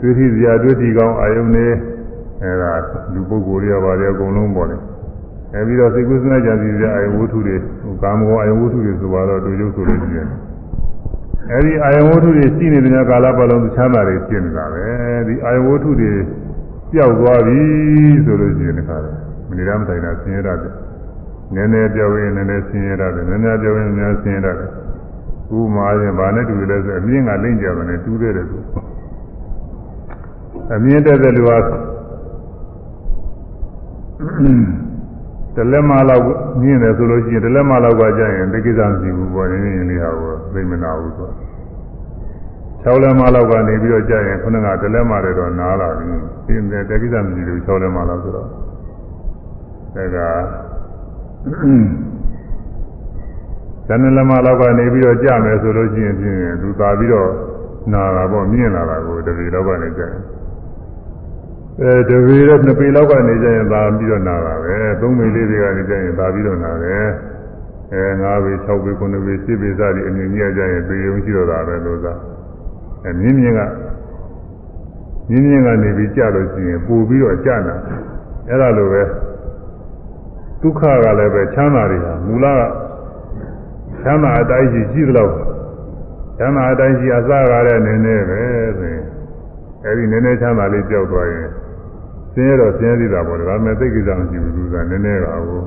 တွေ့ထိစရာတွေ့ထိကောင်းအာယုန်တွေအဲဒါလူပုဂ္ဂိုလ်တွေကပါတယ်အကုန်လုံးပေါ့လေ အဲပြီးတော့စိတ်ကူးစမ်းကြံစီကြအာယဝတ္ထုတွေကာမဂုဏ်အာယဝတ္ထုတွေဆိုတော့တူကျုပ်ဆိုလို့ရှိရင်အဲဒီအာယဝတ္ထုတွေရှိနေတဲ့ကာလပတ်လုံးချမ်းသာတွေဖြစ်နေတာပဲဒီအာယဝတ္ထုတွေပျောက်သွားပြီဆိုလို့ရှိရင်ဒီခါမနေရမတိုင်တာဆင်းရဲတယ်နည်းနည်းပြောရင်နည်းနည်းဆင်းရဲတယ်နည်းနည်းပြောရင်နည်းနည်းဆင်းရဲတယ်ဥမာရင်ဗာနဲ့တူတယ်ဆိုအမြင့်ကလိမ့်ကြတယ်နဲ့တူးတယ်သူအမြင့်တက်တဲ့လူဟာ တလက်မလောက်မြင်တယ်ဆိုလို့ရှိရင်တလက်မလောက်ကကြာရင်ဒီကိစ္စမရှိဘူးပေါ့ရင်းရင်းလေးဟာကိုသိမနာဘူးဆို6လက်မလောက်ကနေပြီးတော့ကြာရင်ခုနကတလက်မတွေတော့နားလာပြီဒီတဲ့ကိစ္စမရှိဘူး6လက်မလောက်ဆိုတော့ဒါကဇန်နလမလောက်ကနေပြီးတော့ကြာမယ်ဆိုလို့ရှိရင်ဖြင့်သူသာပြီးတော့နာတာပေါ့မြင်လာတာကိုတပီလောက်ကနေကြာရင် အဲတပေတော့နှစ်ပေလောက်ကနေကျရင်သာပြီးတော့နာတာပဲသုံးပေလေးတွေကနေကျရင်သာပြီးတော့နာတယ်အဲ၅ပေ၆ပေ9ပေ10ပေစသည်အမြင်ကြီးကြရင်ပေုံရှိတော့တာပဲလို့သာအဲမြင်းမြင်းကမြင်းမြင်းကနေပြီးကြလို့ရှိရင်ပို့ပြီးတော့ကြနာအဲ့ဒါလိုပဲဒုက္ခကလည်းပဲချမ်းသာတွေဟာမူလကချမ်းသာအတိုင်းရှိရှိသလောက်ချမ်းသာအတိုင်းရှိအစကားတဲ့နည်းနည်းပဲဆိုရင်အဲဒီနည်းနည်းချမ်းသာလေးကြောက်သွားရင် ဆင်းရဲတော့ဆင်းရဲသေးတာပေါ့ဒါပေမဲ့သိကိစ္စမရှိဘူးသူကနည်းနည်းပါဘူး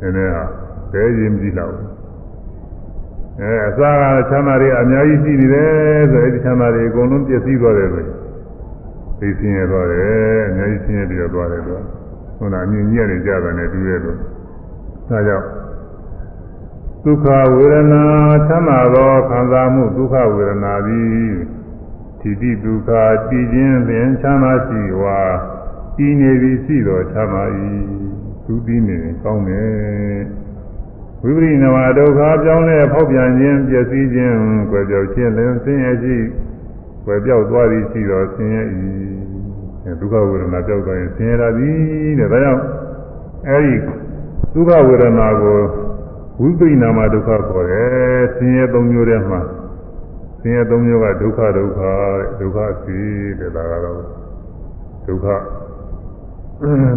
နည်းနည်းဟာဘယ်ရင်မကြည့်တော့အဲအစားကချမ်းသာတွေအများကြီးရှိနေတယ်ဆိုအဲဒီချမ်းသာတွေအကုန်လုံးပြည့်စည်သွားတယ်ဆိုသိဆင်းရဲသွားတယ်အများကြီးဆင်းရဲပြီးတော့သွားတယ်ဆိုဟုတ်လားအမြင်ကြီးရတယ်ကြတယ်နဲ့တူရဲ့လို့ဒါကြောင့်ဒုက္ခဝေဒနာချမ်းသာသောခံစားမှုဒုက္ခဝေဒနာသည် တိတိဒုက္ခတည်ခြင်းပင်ချမ်းသာရှိဝါတည်နေပြီရှိတော်ချမ်းသာ၏သူပြီးနေကောင်းတယ်ဝိပရိနဝဒုက္ခပြောင်းလဲဖောက်ပြန်ခြင်းပျက်စီးခြင်းကွယ်ပြောက်ခြင်းလင်းဆင်းရဲခြင်းကွယ်ပြောက်သွားသည်ရှိတော်ဆင်းရဲ၏ဒုက္ခဝေဒနာပြောက်သွားရင်ဆင်းရဲတာသည်တဲ့ဒါကြောင့်အဲဒီဒုက္ခဝေဒနာကိုဝိပရိနာမဒုက္ခခေါ်တယ်ဆင်းရဲသုံးမျိုးထဲမှာ ဆင်းရဲသုံးမျိုးကဒုက္ခဒုက္ခဒုက္ခစီတဲ့ဒါကတော့ဒုက္ခ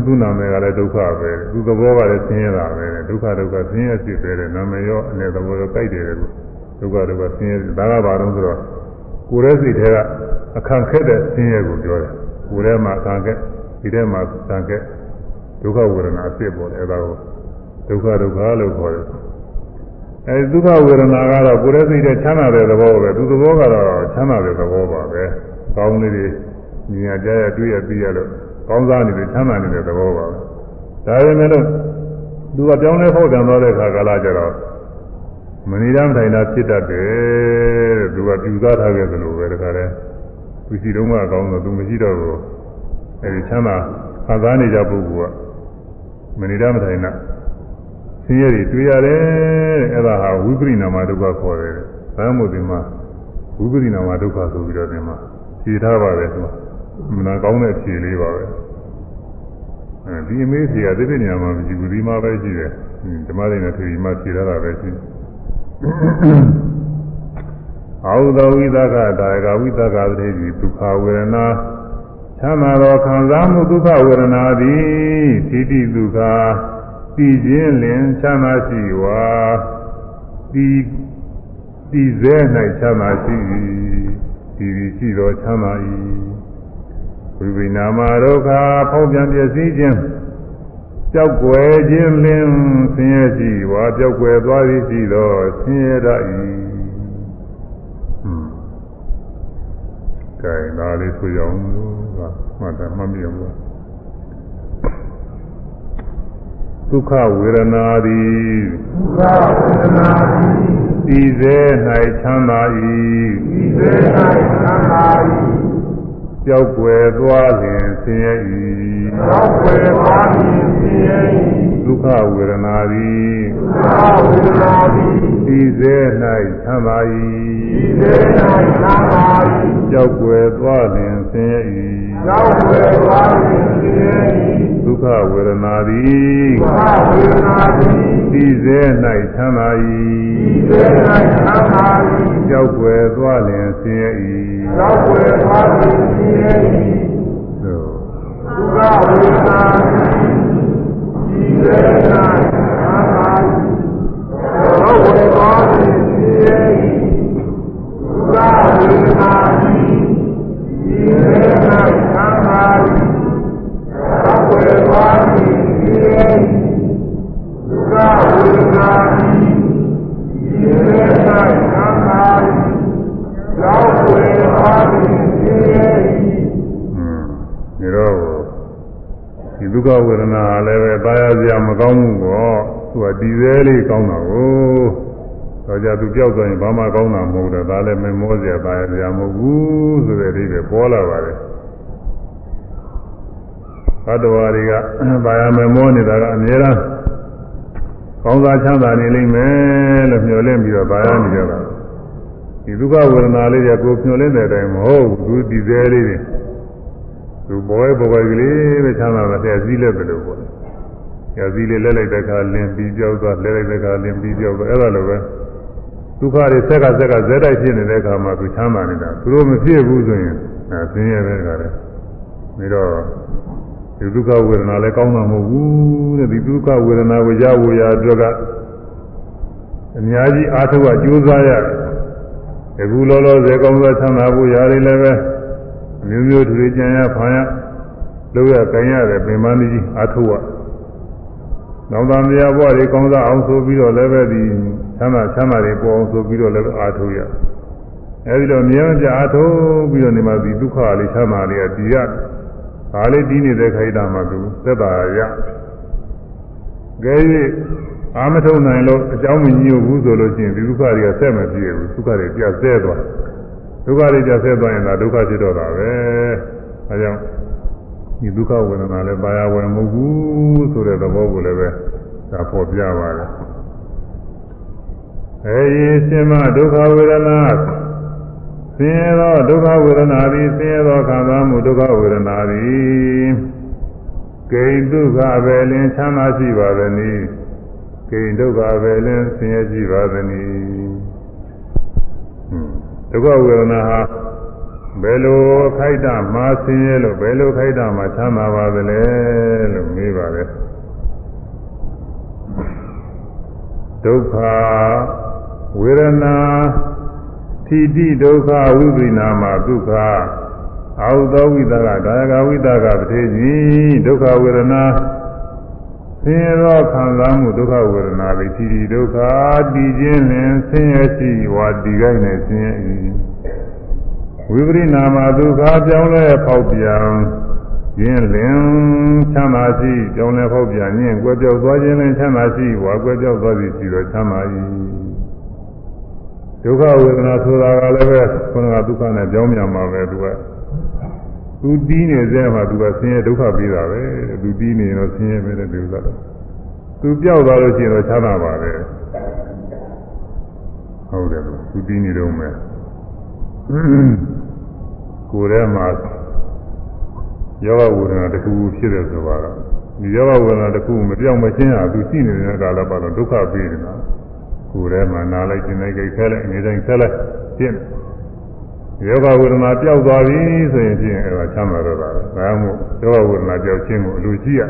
သူ့နာမည်ကလည်းဒုက္ခပဲသူသဘောကလည်းဆင်းရဲတာပဲဒုက္ခဒုက္ခဆင်းရဲဖြစ်ပဲတဲ့နာမည်ရောအနေသဘောရောကြိုက်တယ်လို့ဒုက္ခဒုက္ခဆင်းရဲဒါကဘာလို့ဆိုတော့ကိုယ်ရဲ့စိတ်ထဲကအခန့်ခက်တဲ့ဆင်းရဲကိုပြောတယ်ကိုယ်ထဲမှာအခန့်ခက်ဒီထဲမှာအခန့်ခက်ဒုက္ခဝေဒနာအဖြစ်ပေါ်တယ်အဲဒါကိုဒုက္ခဒုက္ခလို့ခေါ်တယ် အဲဒီဒုက္ခဝေဒနာကတော့ကိုယ်ရဲ့စိတ်ထဲချမ်းသာတဲ့သဘောပဲသူသဘောကတော့ချမ်းသာတဲ့သဘောပါပဲကောင်းလေးတွေမြင်ရကြရတွေ့ရသိရလို့ကောင်းစားနေတဲ့ချမ်းသာနေတဲ့သဘောပါပဲဒါပေမဲ့လို့သူကပြောင်းလဲဖောက်ပြန်သွားတဲ့ခါကာလကျတော့မဏိဒမထိုင်တာဖြစ်တတ်တယ်တဲ့သူကပြူစားထားခဲ့သလိုပဲတခါတည်းသူရှိတော့မှကောင်းတော့သူမရှိတော့ဘူးအဲဒီချမ်းသာခံစားနေကြပုဂ္ဂိုလ်ကမဏိဒမထိုင်တာ ဆင်းရဲတွေတွေ့ရတယ်တဲ့အဲ့ဒါဟာဝိပရိနာမဒုက္ခခေါ်တယ်။ဒါမှမဟုတ်ဒီမှာဝိပရိနာမဒုက္ခဆိုပြီးတော့ဒီမှာဖြေထားပါတယ်သူကမနာကောင်းတဲ့ဖြေလေးပါပဲ။အဲဒီအမေးဖြေကသိတဲ့နေရာမှာမရှိဘူးဒီမှာပဲရှိတယ်။ဓမ္မလေးနဲ့ဖြေဒီမှာဖြေထားတာပဲရှိတယ်။အာဟုသောဝိသကတာယကဝိသကတိတိဒုက္ခဝေဒနာချမ်းသာသောခံစားမှုဒုက္ခဝေဒနာသည်တိတိဒုက္ခ တည်ခြင်းလင်ချမ်းသာရှိဝါတည်တည်စေ၌ချမ်းသာရှိ၏တည်ပြီးရှိသောချမ်းသာ၏ဝိဝိနာမဒုက္ခဖောက်ပြန်ပျက်စီးခြင်းကြောက်ွယ်ခြင်းလင်ဆင်းရဲရှိဝါကြောက်ွယ်သွားသည်ရှိသောဆင်းရဲတတ်၏ကဲဒါလေးဆိုရအောင်မှတ်တယ်မှတ်မိအောင် ဒုက္ခဝေဒနာသည်ဒုက္ခဝေဒနာသည်ဤစေ၌ချမ်းသာ၏ဤစေ၌ချမ်းသာ၏ကြောက်ွယ်သွားလျင်ဆင်းရဲ၏ကြောက်ွယ်သွားလျင်ဆင်းရဲ၏ဒုက္ခဝေဒနာသည်ဒုက္ခဝေဒနာသည်ဤစေ၌ချမ်းသာ၏ဤစေ၌ချမ်းသာ၏ကြောက်ွယ်သွားလျင်ဆင်းရဲ၏ကြောက်ွယ်သွားလျင်ဆင်းရဲ၏ ဒုက္ခဝေဒနာသည်ဒုက္ခဝေဒနာသည်သိစေ၌ချမ်းသာ၏သိစေ၌ချမ်းသာ၏ကြောက်ွယ်သွားလျင်ဆင်းရဲ၏ကြောက်ွယ်သွားလျင်ဆင်းရဲ၏ဒုက္ခဝေဒနာသည်သိစေ၌ချမ်းသာ၏ကြောက်ွယ် ဒီဒုက္ခဝေဒနာလည်းပဲပါရစရာမကောင်းဘူးကောသူကဒီသေးလေးကောင်းတာကိုတော့ကြသူပြောက်သွားရင်ဘာမှကောင်းတာမဟုတ်တော့ဒါလည်းမမောစရာပါရစရာမဟုတ်ဘူးဆိုတဲ့အိဗယ်ပေါ်လာပါတယ်ဘတ်တော်တွေကဘာယာမမောနေတာကအများအားကောင်းစားချမ်းသာနေလိမ့်မယ်လို့မျှော်လင့်ပြီးတော့ဘာယာနေကြတာဒီဒုက္ခဝေဒနာလေးတွေကိုမျှော်လင့်တဲ့အတိုင်းမဟုတ်ဘူးဒီသေးလေးတွေ သူဘောဘောကလေးပဲချမ်းသာတဲ့စည်းလက်ပဲလို့ပေါ့။ရာစည်းလေးလဲလိုက်တဲ့အခါလင်းပြီးပြောက်သွားလဲလိုက်တဲ့အခါလင်းပြီးပြောက်သွားအဲ့ဒါလိုပဲဒုက္ခတွေဆက်ကဆက်ကဇက်တိုက်ဖြစ်နေတဲ့အခါမှာသူချမ်းသာနေတာသူတို့မဖြစ်ဘူးဆိုရင်အဲဆင်းရဲတဲ့အခါလဲပြီးတော့ဒီဒုက္ခဝေဒနာလည်းကောင်းမှာမဟုတ်ဘူးတဲ့ဒီဒုက္ခဝေဒနာကိုရဖို့ရအတွက်ကအများကြီးအားထုတ်ကြိုးစားရတယ်အခုလောလောဆယ်ကောင်းသောချမ်းသာဖို့ရတယ်လည်းပဲ မျိုးမျိုးတွေကြံရဖန်ရလို့ရကြင်ရတယ်ပင်မကြီးအားထုတ်ရနောက်သားများဘဝတွေကောင်းစားအောင်ဆိုပြီးတော့လည်းပဲဒီချမ်းသာချမ်းသာတွေပေါ်အောင်ဆိုပြီးတော့လည်းအားထုတ်ရအဲဒီတော့မြဲမြံအားထုတ်ပြီးတော့နေမှာဒီဒုက္ခလေးချမ်းသာလေးကဒီရဒါလေးပြီးနေတဲ့ခိုက်တာမှသူသက်သာရကဲ၍အာမထုံနိုင်လို့အကြောင်းမညို့ဘူးဆိုလို့ရှိရင်ဒီဒုက္ခတွေကဆက်မပြေဘူးဒုက္ခတွေပြဆဲသွား ဒုက္ခတွေပြဆဲသွားရင်ဒါဒုက္ခဖြစ်တော့တာပဲအဲကြောင့်ဒီဒုက္ခဝေဒနာလည်းပါရဝယ်မဟုတ်ဘူးဆိုတဲ့သဘောကိုလည်းပဲဒါပေါ်ပြပါတယ်အဲဒီရှင်မဒုက္ခဝေဒနာဆင်းရဲသောဒုက္ခဝေဒနာသည်ဆင်းရဲသောခံစားမှုဒုက္ခဝေဒနာသည်ဂိဉ္ဒုက္ခပဲလင်ချမ်းသာရှိပါသည်နိဂိဉ္ဒုက္ခပဲလင်ဆင်းရဲရှိပါသည်နိ ဒုက္ခဝေဒနာဟာဘယ်လိုခိုက်တာမှာဆင်းရဲလို့ဘယ်လိုခိုက်တာမှာချမ်းသာပါသလဲလို့မေးပါတယ်ဒုက္ခဝေဒနာသီတိဒုက္ခဝိပရိနာမှာဒုက္ခအာဟုသောဝိသကဒါယကဝိသကပတိကြီးဒုက္ခဝေဒနာ ဆင်းရဲသောခံစားမှုဒုက္ခဝေဒနာသည်သီတိဒုက္ခတည်ခြင်းလင်ဆင်းရဲရှိဝါတည်ခိုင်းနေဆင်းရဲ၏ဝိပရိနာမှာဒုက္ခပြောင်းလဲဖောက်ပြန်ခြင်းလင်ချမ်းသာရှိပြောင်းလဲဖောက်ပြန်ခြင်းကွယ်ပြောက်သွားခြင်းလင်ချမ်းသာရှိဝါကွယ်ပြောက်သွားသည်ရှိတော့ချမ်းသာ၏ဒုက္ခဝေဒနာဆိုတာကလည်းပဲခုနကဒုက္ခနဲ့ကြောင်းမြန်မှာပဲသူက သူတီးနေစေမှာသူကဆင်းရဲဒုက္ခပြီးတာပဲသူတီးနေတော့ဆင်းရဲပဲတဲ့ဒီဥစ္စာတော့သူပြောက်သွားလို့ရှိရင်တော့ချမ်းသာပါပဲဟုတ်တယ်သူတီးနေတော့မယ်ကိုယ်ထဲမှာယောဂဝေဒနာတစ်ခုဖြစ်တယ်ဆိုတော့ဒီယောဂဝေဒနာတစ်ခုမပြောင်းမချင်းဟာသူရှိနေတဲ့ကာလပတ်တော့ဒုက္ခပြီးနေတာကိုယ်ထဲမှာနားလိုက်ခြင်းလိုက်ခဲလိုက်အနေတိုင်းခဲလိုက်ပြင်းယော ဂဝေဒနာပျောက်သွားပြီဆိုရင်ဖြင့်အဲဒါချမ်းသာတော့တာပဲဒါမှမဟုတ်ယောဂဝေဒနာပျောက်ခြင်းကိုအလိုရှိရ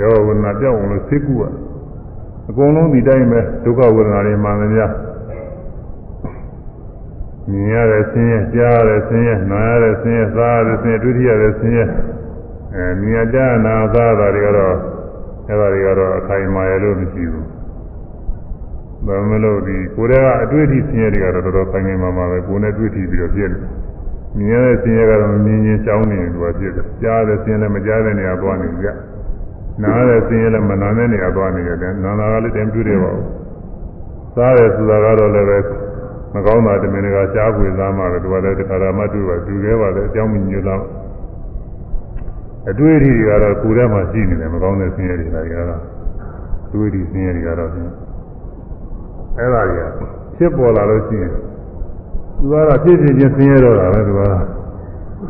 ယောဂဝေဒနာပျောက်အောင်လို့သိကူရအကုန်လုံးဒီတိုင်းပဲဒုက္ခဝေဒနာတွေမှန်သမျှမြင်ရတဲ့ဆင်းရဲကြားရတဲ့ဆင်းရဲနားရတဲ့ဆင်းရဲစားရတဲ့ဆင်းရဲတွေ့ရတဲ့ဆင်းရဲအဲမြင်ရကြနာစားတာတွေကတော့အဲဒါတွေကတော့အခိုင်အမာရလို့မရှိဘူး ဘာမလို့ဒီကိုယ်ကအတွေ့အထိဆင်းရဲတွေကတော့တော်တော်ခိုင်ခိုင်မာမာပဲကိုယ်နဲ့တွေ့ထိပြီးတော့ပြည့်တယ်မြင်ရတဲ့ဆင်းရဲကတော့မမြင်ချင်းကြောင်းနေတယ်သူကပြည့်တယ်ကြားတဲ့ဆင်းရဲလည်းမကြားတဲ့နေရာသွားနေကြနားတဲ့ဆင်းရဲလည်းမနာတဲ့နေရာသွားနေရတယ်နာနာကလည်းတည်းတွေ့တယ်ပါဘူးစားတယ်ဆိုတာကတော့လည်းပဲမကောင်းတာတမင်တကာရှားပွေသားမှပဲသူကလည်းတခါရမတွေ့ပါသူခဲပါလေအကြောင်းမြင်ညလို့အတွေ့အထိတွေကတော့ကိုယ်ထဲမှာရှိနေတယ်မကောင်းတဲ့ဆင်းရဲတွေဒါတွေကတော့အတွေ့အထိဆင်းရဲတွေကတော့ အဲ့ဒါကြီးဖြစ်ပေါ်လာလို့ရှိရင်သူကတော့ဖြစ်ဖြစ်ချင်းဆင်းရဲတော့တာပဲသူက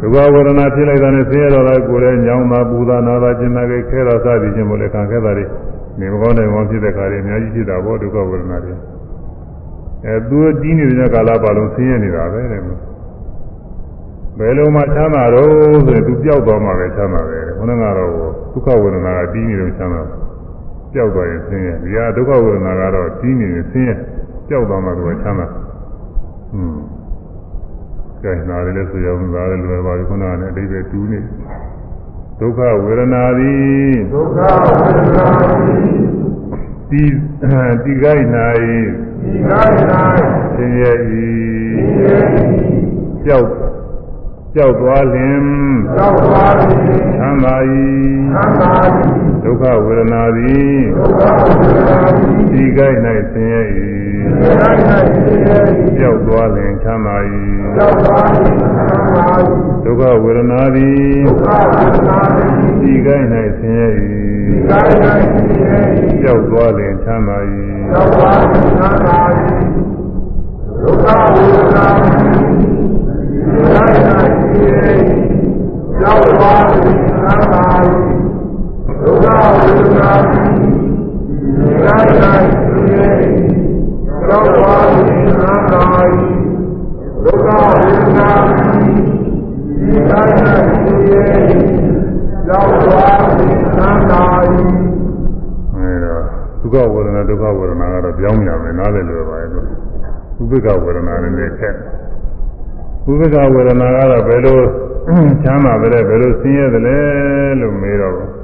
ဒုက္ခဝေဒနာဖြစ်လိုက်တာနဲ့ဆင်းရဲတော့တာကိုယ်လည်းညောင်းတာပူတာနာတာကျင်နာကြခဲတာစသည်ချင်းမို့လဲခံခဲ့တာတွေနေမကောင်းတဲ့ကောင်းဖြစ်တဲ့ခါတွေအများကြီးဖြစ်တာပေါ့ဒုက္ခဝေဒနာတွေအဲသူကြီးနေတဲ့ကာလပါလုံးဆင်းရဲနေတာပဲတဲ့ဘယ်လိုမှချမ်းသာတော့ဆိုရင်သူပျောက်သွားမှပဲချမ်းသာတယ်ခொနကတော့ဒုက္ခဝေဒနာကကြီးနေလို့ချမ်းသာတယ် ပျောက်သွားရင်ဆင်းရဲဒီဟာဒုက္ခဝေဒနာကတော့ကြီးနေရင်ဆင်းရဲပျောက်သွားမှသူကချမ်းသာอืมကဲနားရလည်းဆိုရအောင်သားလည်းလွယ်ပါပြီခုနကလည်းအတိတ်ပဲတူးနေဒုက္ခဝေဒနာသည်ဒုက္ခဝေဒနာသည်ဒီဒီကိုင်း၌ဒီကိုင်း၌ဆင်းရဲ၏ဆင်းရဲ၏ပျောက်ပျောက်သွားလင်ပျောက်သွားလင်ချမ်းသာ၏ချမ်းသာ၏ ဒုက္ခဝေဒနာသည်ဒုက္ခဝေဒနာသည်ဒီကိုင်း၌ဆင်းရဲ၏ဒီကိုင်း၌ဆင်းရဲ၏ပျောက်သွားလင်ချမ်းသာ၏ပျောက်သွားလင်ချမ်းသာ၏ဒုက္ခဝေဒနာသည်ဒုက္ခဝေဒနာသည်ဒီကိုင်း၌ဆင်းရဲ၏ဒီကိုင်း၌ဆင်းရဲ၏ပျောက်သွားလင်ချမ်းသာ၏ပျောက်သွားလင်ချမ်းသာ၏ဒုက္ခဝေဒနာသည်တိုင်းတိုင်းရှိ၏ရောက်သွားသည်သံသာ၏ ဒုက္ခဝေဒနာသည်တိုင်းတိုင်းရှိ၏ရောက်သွားသည်သံသာ၏ဒုက္ခဝေဒနာသည်တိုင်းတိုင်းရှိ၏ရောက်သွားသည်သံသာ၏အဲတော့ဒုက္ခဝေဒနာဒုက္ခဝေဒနာကတော့ပြောင်းရမယ်နားလည်လွယ်ပါရဲ့လို့ဥပ္ပကဝေဒနာနဲ့ခက်ဥပ္ပခဝေဒနာကတော့ဘယ်လိုချမ်းသာတယ်ဘယ်လိုဆင်းရဲတယ်လို့မေးတော့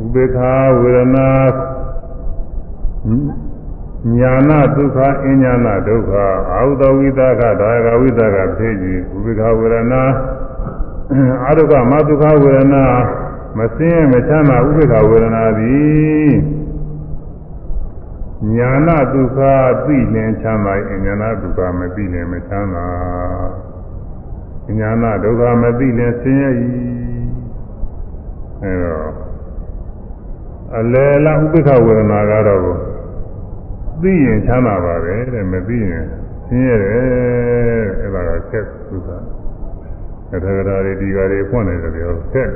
ဥပ္ပခဝေဒနာညာနာဒုက္ခအဉ္ညာနာဒုက္ခအာဟုသောဝိသကဒါယကဝိသကဖြစ်ကြည့်ဥပ္ပခဝေဒနာအာဒုက္ခမဒုက္ခဝေဒနာမဆင်းရဲမချမ်းသာဥပ္ပခဝေဒနာသည်ညာနာဒုက္ခသိလင်ချမ်းသာအဉာဏဒုက္ခမသိလင်မချမ်းသာညာနာဒုက္ခမသိလင်ဆင်းရဲ၏အဲတော့ အလယ်လားဥပိ္ပခဝေဒနာကတော့သိရင်ချမ်းသာပါပဲတဲ့မသိရင်ဆင်းရဲတယ်အဲ့ဒါကခက်သုသာအထက်ကရာတွေဒီကရာတွေဖွင့်နေတယ်ပြောခက်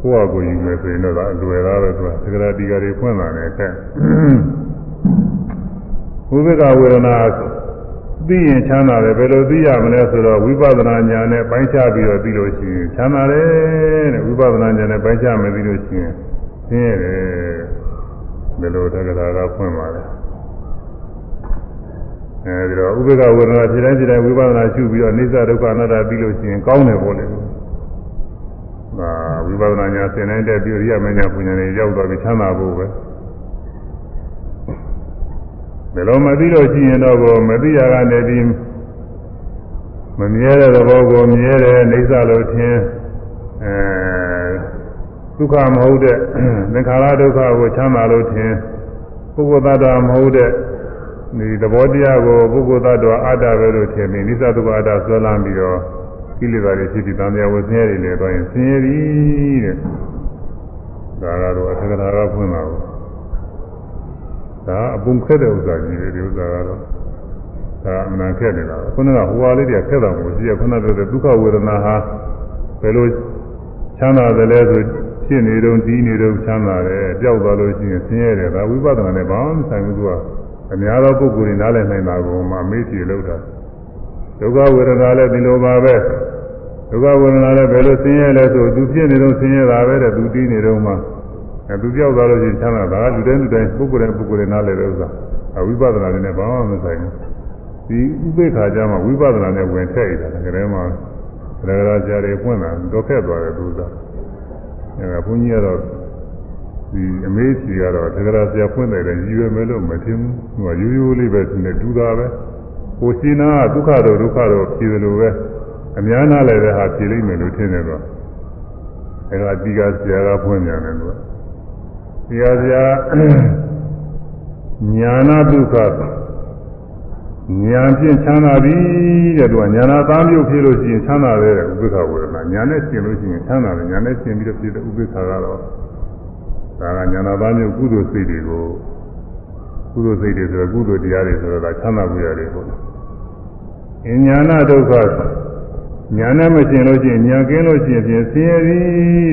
ကိုယ့်အကိုယူမယ်ဆိုရင်တော့အလွယ်သားပဲသူကသက္ကရာဒီကရာတွေဖွင့်လာတယ်ခက်ဥပိ္ပခဝေဒနာ သိရင်ချမ်းသာတယ်ဘယ်လိုသိရမလဲဆိုတော့ဝိပဿနာဉာဏ်နဲ့ပိုင်းခြားပြီးတော့သိလို့ရှိရင်ချမ်းသာတယ်တဲ့ဝိပဿနာဉာဏ်နဲ့ပိုင်းခြားမသိလို့ရှိရင်ဆင်းရဲတယ်ဘယ်လိုတက္ကရာကဖွင့်ပါလဲအဲဒီတော့ဥပေက္ခဝေဒနာဖြစ်တိုင်းဖြစ်တိုင်းဝိပဿနာရှုပြီးတော့အိစ္ဆဒုက္ခအနတ္တသိလို့ရှိရင်ကောင်းတယ်ပေါ့လေဒါဝိပဿနာညာသင်တိုင်းတဲ့ပြရိယမညာပညာတွေရောက်သွားပြီးချမ်းသာဖို့ပဲ ဘယ်လိုမသိလို့ရှိရင်တော့ကိုမသိရကနေပြီးမမြဲတဲ့သဘောကိုမြဲတယ်အိစ္ဆလို့ထင်အဲဒုက္ခမဟုတ်တဲ့သင်္ခါရဒုက္ခကိုချမ်းသာလို့ထင်ပုဂ္ဂိုလ်သတ္တဝါမဟုတ်တဲ့ဒီသဘောတရားကိုပုဂ္ဂိုလ်သတ္တဝါအတ္တပဲလို့ထင်ပြီးနိစ္စဒုက္ခအတ္တဆွဲလန်းပြီးတော့ကိလေသာတွေဖြစ်ပြီးတန်တရားဝဆင်းရဲတွေလည်းတော့ရင်ဆင်းရဲပြီတဲ့ဒါကတော့အထက်ကရာကဖွင့်ပါဘူး ဒါအပုံခက်တဲ့ဥစ္စာကြီးတွေဒီဥစ္စာကတော့ဒါအမှန်ခက်နေတာခုနကဟိုဟာလေးတွေကခက်တာမဟုတ်ရှိရခုနကတည်းကဒုက္ခဝေဒနာဟာဘယ်လိုချမ်းသာတယ်လဲဆိုဖြစ်နေတော့ဒီနေတော့ချမ်းသာတယ်ပျောက်သွားလို့ရှိရင်ဆင်းရဲတယ်ဒါဝိပဿနာနဲ့ဘာမှမဆိုင်ဘူးသူကအများသောပုဂ္ဂိုလ်တွေနားလည်နိုင်တာကိုမှမေးကြည့်လို့တာဒုက္ခဝေဒနာလည်းဒီလိုပါပဲဒုက္ခဝေဒနာလည်းဘယ်လိုဆင်းရဲလဲဆိုသူဖြစ်နေတော့ဆင်းရဲတာပဲတဲ့သူတီးနေတော့မှ အဲသူပြောက်သွားလို့ရှိရင်ချမ်းသာတာလူတိုင်းလူတိုင်းပုဂ္ဂိုလ်တိုင်းပုဂ္ဂိုလ်တိုင်းနားလည်တဲ့ဥစ္စာအဝိပဿနာနဲ့ဘာမှမဆိုင်ဘူးဒီဥပေက္ခာကြမှာဝိပဿနာနဲ့ဝင်ထည့်ရတာကလေးမှာရဂရာကြားတွေပွင့်လာတော့ခက်သွားတယ်သူကအဲဒါဘုန်းကြီးကတော့ဒီအမေးစီကတော့သက္ကရာဆရာဖွင့်တယ်လည်းရည်ရွယ်မယ်လို့မထင်ဘူးဟိုရိုးရိုးလေးပဲသူနဲ့တူတာပဲကိုစီနာကဒုက္ခတော့ဒုက္ခတော့ဖြေတယ်လို့ပဲအများနာလည်းပဲဟာဖြေလိမ့်မယ်လို့ထင်တယ်တော့အဲဒါဒီကဆရာကဖွင့်ပြန်တယ်သူ ကဒီကဆရာညာနာဒုက္ခညာဖြင့်ချမ်းသာပြီတဲ့သူကညာနာသားမျိုးဖြစ်လို့ရှိရင်ချမ်းသာတယ်ဥပိ္ပခဝေဒနာညာနဲ့ရှင်လို့ရှိရင်ချမ်းသာတယ်ညာနဲ့ရှင်ပြီးတော့ဖြစ်တဲ့ဥပိ္ပခကတော့ဒါကညာနာသားမျိုးကုသိုလ်စိတ်တွေကိုကုသိုလ်စိတ်တွေဆိုတော့ကုသိုလ်တရားတွေဆိုတော့ဒါချမ်းသာမှုရတယ်ပေါ့အညာနာဒုက္ခညာနဲ့မရှင်လို့ရှိရင်ညာကင်းလို့ရှိရင်ဖြင့်ဆင်းရဲပြီ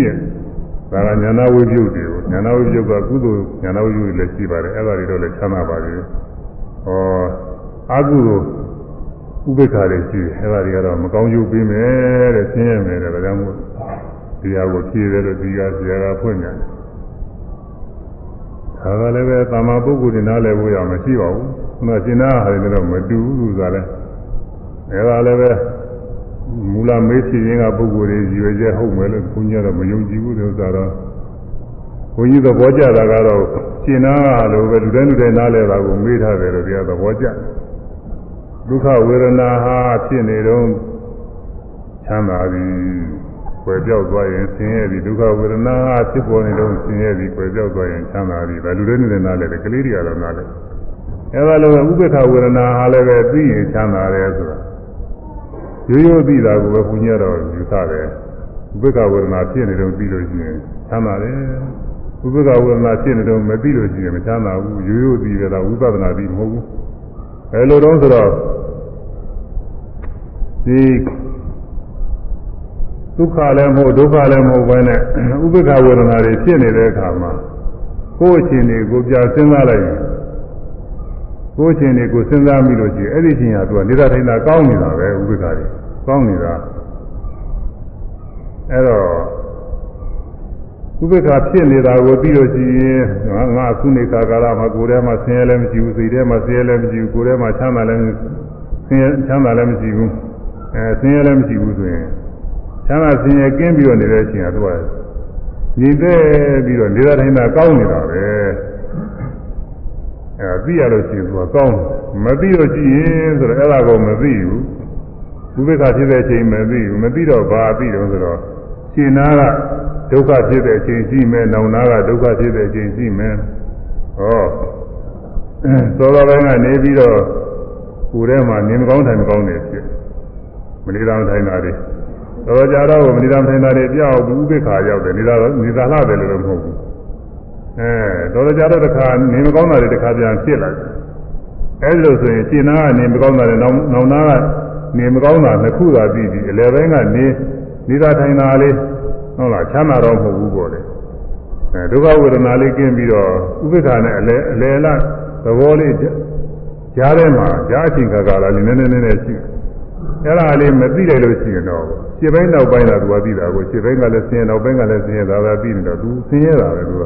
တဲ့ဒါကညာနာဝိပယုတ်တွေကို ညာနာဝိပယုတ်ကကုသိုလ်ညာနာဝိပယုတ်လည်းရှိပါတယ်အဲ့ဒါတွေတော့လည်းချမ်းသာပါပြီဟောအကုသိုလ်ဥပိ္ပခါတွေရှိတယ်အဲ့ဒါတွေကတော့မကောင်းကျိုးပေးမယ်တဲ့ဆင်းရဲမယ်တဲ့ဒါကြောင့်မို့ဒီဟာကိုဖြည့်တယ်လို့ဒီကဆရာကဖွင့်တယ်ဒါကလည်းပဲတာမပုဂ္ဂိုလ်တွေနားလည်ဖို့ရမရှိပါဘူး။ခုနရှင်နာဟာလည်းတော့မတူဘူးဆိုတာလဲ။အဲဒါလည်းပဲမူလမေးဖြစ်ရင်းကပုဂ္ဂိုလ်တွေရွယ်ချက်ဟုတ်မယ်လို့ဘုန်းကြီးကတော့မယုံကြည်ဘူးတဲ့ဥစ္စာတော့ ဘုန်းကြီးသဘောကျတာကတော့ရှင်နာကလိုပဲလူတိုင်းလူတိုင်းနားလည်တာကိုမေးထားတယ်လို့တရားသဘောကျတယ်။ဒုက္ခဝေဒနာဟာဖြစ်နေတော့ချမ်းသာပြီ။ွယ်ပြောက်သွားရင်ဆင်းရဲသည်ဒုက္ခဝေဒနာဖြစ်ပေါ်နေတော့ဆင်းရဲသည်ွယ်ပြောက်သွားရင်ချမ်းသာသည်ဒါလူတွေနဲ့နားလဲတယ်ကလေးတွေကတော့နားလဲအဲဒါလိုပဲဥပ္ပခဝေဒနာဟာလည်းပဲသိရင်ချမ်းသာတယ်ဆိုတာရိုးရိုးသိတာကိုပဲဘုညာတော်ယူဆတယ်ဥပ္ပခဝေဒနာဖြစ်နေတော့သိလို့ရှိရင်ချမ်းသာတယ် ဥပ္ပခဝေဒနာဖြစ်နေတော့မသိလို့ရှိရင်မချမ်းသာဘူးရိုးရိုးသိရတာဝိပဿနာသိမဟုတ်ဘူးအဲလိုတော့ဆိုတော့ဒီဒုက္ခလည်းမဟုတ်ဒုက္ခလည်းမဟုတ်ဘဲနဲ့ဥပိ္ပခဝေဒနာတွေဖြစ်နေတဲ့အခါမှာကိုယ်အချင်းတွေကိုပြစဉ်းစားလိုက်ရင်ကိုယ်အချင်းတွေကိုစဉ်းစားမိလို့ရှိရင်အဲ့ဒီချင်းဟာသူကနေတာထိုင်တာကောင်းနေတာပဲဥပိ္ပခတွေကောင်းနေတာအဲ့တော့ ဥပိ္ပခဖြစ်နေတာကိုသိလို့ရှိရင်ငါငါခုနေခါကာလမှာကိုယ်ထဲမှာဆင်းရဲလည်းမရှိဘူးစိတ်ထဲမှာဆင်းရဲလည်းမရှိဘူးကိုယ်ထဲမှာချမ်းသာလည်းဆင်းရဲချမ်းသာလည်းမရှိဘူးအဲဆင်းရဲလည်းမရှိဘူးဆိုရင်ချမ်းသာဆင်းရဲကင်းပြီးတော့နေတဲ့အချိန်ကသူကညီတဲ့ပြီးတော့နေတာတိုင်းသာကောင်းနေတာပဲအဲသိရလို့ရှိရင်သူကကောင်းမသိလို့ရှိရင်ဆိုတော့အဲ့ဒါကိုမသိဘူးဥပိ္ပခဖြစ်တဲ့အချိန်မသိဘူးမသိတော့ဘာသိတော့ဆိုတော့ ရှင်နာကဒုက္ခဖြစ်တဲ့အချိန်ရှိမယ်နောင်နာကဒုက္ခဖြစ်တဲ့အချိန်ရှိမယ်ဟောသောတော်ပိုင်းကနေပြီးတော့ကိုယ်ထဲမှာနေမကောင်းတယ်မကောင်းတယ်ဖြစ်မနေတာမထိုင်တာတွေတော်ကြတော့မနေတာမထိုင်တာတွေပြောက်ဘူးဥပိ္ပခာရောက်တယ်နေတာနေတာလှတယ်လို့မဟုတ်ဘူးအဲတော်ကြတော့တခါနေမကောင်းတာတွေတခါပြန်ဖြစ်လာတယ်အဲဒီလိုဆိုရင်ရှင်းနာကနေမကောင်းတာတွေနောက်နောက်နာကနေမကောင်းတာနှစ်ခုသာပြီးပြီးအလယ်ပိုင်းကနေ နေတာထိုင်တာလေးဟုတ်လားချမ်းသာတော့မဟုတ်ဘူးပေါ့လေအဲဒုက္ခဝေဒနာလေးကင်းပြီးတော့ဥပိ္ပခာနဲ့အလယ်အလယ်လားသဘောလေးကြားထဲမှာကြားအချိန်ခါကာလလေးနည်းနည်းနည်းနည်းရှိအဲ့ဒါလေးမသိလိုက်လို့ရှိရင်တော့ခြေပိုင်းနောက်ပိုင်းကသူကသိတာကိုခြေပိုင်းကလည်းဆင်းရဲနောက်ပိုင်းကလည်းဆင်းရဲဒါပဲပြီးနေတော့သူဆင်းရဲတာပဲသူက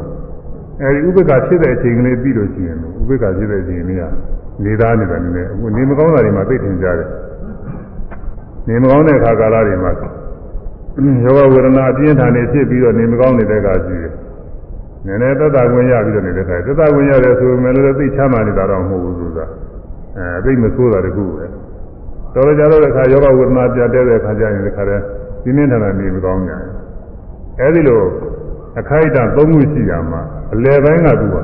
အဲဒီဥပ္ပခါဖြစ်တဲ့အချိန်ကလေးပြီးလို့ရှိရင်ဥပ္ပခါဖြစ်တဲ့အချိန်လေးကနေသားနေတာနည်းနည်းအခုနေမကောင်းတာတွေမှာသိထင်ကြတယ်နေမကောင်းတဲ့ခါကာလတွေမှာ ယောဂဝေဒနာအပြင်းထန်နေဖြစ်ပြီးတော့နေမကောင်းနေတဲ့ခါရှိတယ်နည်းနည်းသက်သာဝင်ရပြီးတော့နေတဲ့ခါသက်သာဝင်ရတယ်ဆိုပေမဲ့လည်းသိချမ်းသာနေတာတော့မဟုတ်ဘူးဆိုတာအဲသိမဆိုးတာတခုပဲတော်ကြတော့တဲ့ခါယောဂဝေဒနာပြတ်တဲ့ခါကျရင်ဒီခါတည်းပြင်းပြင်းထန်ထန်နေမကောင်းကြဘူးအဲဒီလိုအခိုက်အတန့်သုံးခုရှိရမှာအလယ်ပိုင်းကသူက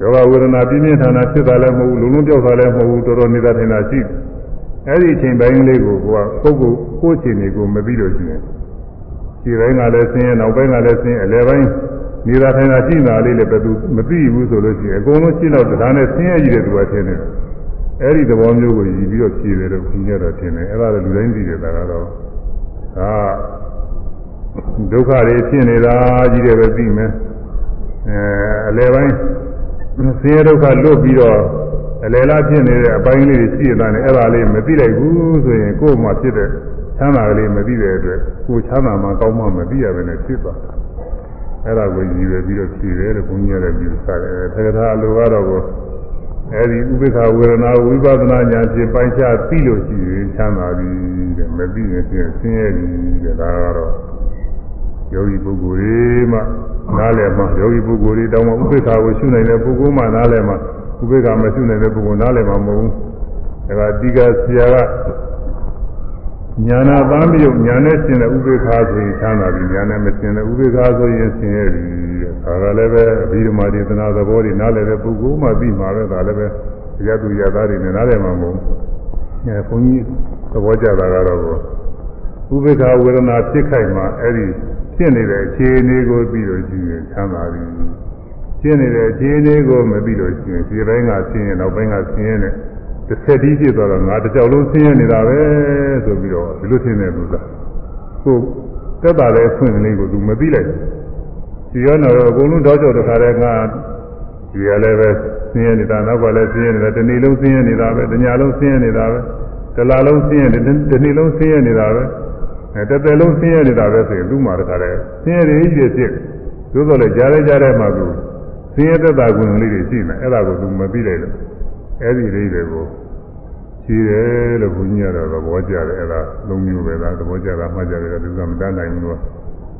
ယောဂဝေဒနာပြင်းပြင်းထန်ထန်ဖြစ်တာလည်းမဟုတ်ဘူးလုံးလုံးပြောက်တာလည်းမဟုတ်ဘူးတော်တော်နေတာထင်တာရှိ အဲဒီအချိန်ပိုင်းလေးကိုကိုကပုဂ္ဂိုလ်ကိုယ်ချိန်တွေကိုမပြီးလို့ရှိရင်ခြေပိုင်းကလည်းဆင်းရဲနောက်ပိုင်းကလည်းဆင်းရဲအလယ်ပိုင်းနေတာထိုင်တာရှိနေတာလေးလည်းဘယ်သူမသိဘူးဆိုလို့ရှိရင်အကုန်လုံးရှင်းတော့ဒါနဲ့ဆင်းရဲကြီးတဲ့သူကထင်တယ်အဲ့ဒီသဘောမျိုးကိုရည်ပြီးတော့ဖြေတယ်လို့ခင်ဗျားတော့ထင်တယ်အဲ့ဒါလည်းလူတိုင်းသိတယ်ဒါကတော့ဒါဒုက္ခတွေဖြစ်နေတာကြီးတယ်ပဲသိမယ်အဲအလယ်ပိုင်းဆင်းရဲဒုက္ခလွတ်ပြီးတော့ အလယ်လားဖြစ်နေတဲ့အပိုင်းလေးတွေရှိနေတာနဲ့အဲ့ဒါလေးမသိလိုက်ဘူးဆိုရင်ကိုယ်မှဖြစ်တဲ့ချမ်းသာကလေးမသိတဲ့အတွက်ကိုယ်ချမ်းသာမှကောင်းမှမသိရဘဲနဲ့ဖြစ်သွားအဲ့ဒါကိုရည်ရွယ်ပြီးတော့ဖြေတယ်လို့ဘုန်းကြီးကလည်းပြောတယ်သက္ကထာအလိုကတော့ကိုအဲဒီဥပိ္ပခဝေဒနာဝိပဿနာဉာဏ်ဖြင့်ပိုင်းခြားသိလို့ရှိရင်ချမ်းသာပြီတဲ့မသိရင်ဖြင့်ဆင်းရဲပြီတဲ့ဒါကတော့ယောဂီပုဂ္ဂိုလ်တွေမှနားလည်မှယောဂီပုဂ္ဂိုလ်တွေတောင်းမှဥပိ္ပခကိုရှုနိုင်တဲ့ပုဂ္ဂိုလ်မှနားလည်မှ ဥပိ္ပခမရှုနိုင်တဲ့ပုဂ္ဂိုလ်နားလည်မှမဟုတ်ဘူးဒါကတိကဆရာကညာနာပန်းပြုတ်ညာနဲ့ရှင်တဲ့ဥပိ္ပခဆိုရင်ချမ်းသာပြီညာနဲ့မရှင်တဲ့ဥပိ္ပခဆိုရင်ဆင်းရဲပြီဒါကလည်းပဲအဘိဓမ္မာဒေသနာသဘောတွေနားလည်တဲ့ပုဂ္ဂိုလ်မှပြီးမှာပဲဒါလည်းပဲရသူရသားတွေနဲ့နားလည်မှာမဟုတ်ဘူးအဲဘုန်းကြီးသဘောကျတာကတော့ဥပိ္ပခဝေဒနာဖြစ်ခိုက်မှာအဲ့ဒီဖြစ်နေတဲ့အခြေအနေကိုပြီးလို့ရှိရင်ချမ်းသာပြီ ဖြစ်နေတဲ့အခြေအနေကိုမပြီးလို့ရှိရင်ဒီဘက်ငါဆင်းရဲနောက်ဘက်ငါဆင်းရဲနဲ့တစ်ဆက်ပြီးဖြစ်သွားတော့ငါတစ်ကြောက်လုံးဆင်းရဲနေတာပဲဆိုပြီးတော့ဒီလိုထင်တယ်လို့သာကိုတက်တာတဲ့ဖွင့်ကလေးကိုသူမသိလိုက်ဘူးဒီရောတော့အကုန်လုံးတောက်ကြောက်တခါတည်းငါဒီရလည်းပဲဆင်းရဲနေတာနောက်ကလည်းဆင်းရဲနေတာတနေ့လုံးဆင်းရဲနေတာပဲတညလုံးဆင်းရဲနေတာပဲတလလုံးဆင်းရဲတယ်တနေ့လုံးဆင်းရဲနေတာပဲအဲတစ်သက်လုံးဆင်းရဲနေတာပဲဆိုရင်သူ့မှာတခါတည်းဆင်းရဲတွေကြီးဖြစ်သို့တော်လည်းကြားလဲကြားတဲ့မှာသူ ဆင်းရဲသက်တာကွင်လေးတွေရှိနေအဲ့ဒါကိုသူမသိလိုက်လို့အဲ့ဒီလေးတွေကိုရှိတယ်လို့ဘုန်းကြီးကတော့သဘောကျတယ်အဲ့ဒါလုံးမျိုးပဲလားသဘောကျတာမှတ်ကြတယ်သူကမတတ်နိုင်ဘူးလို့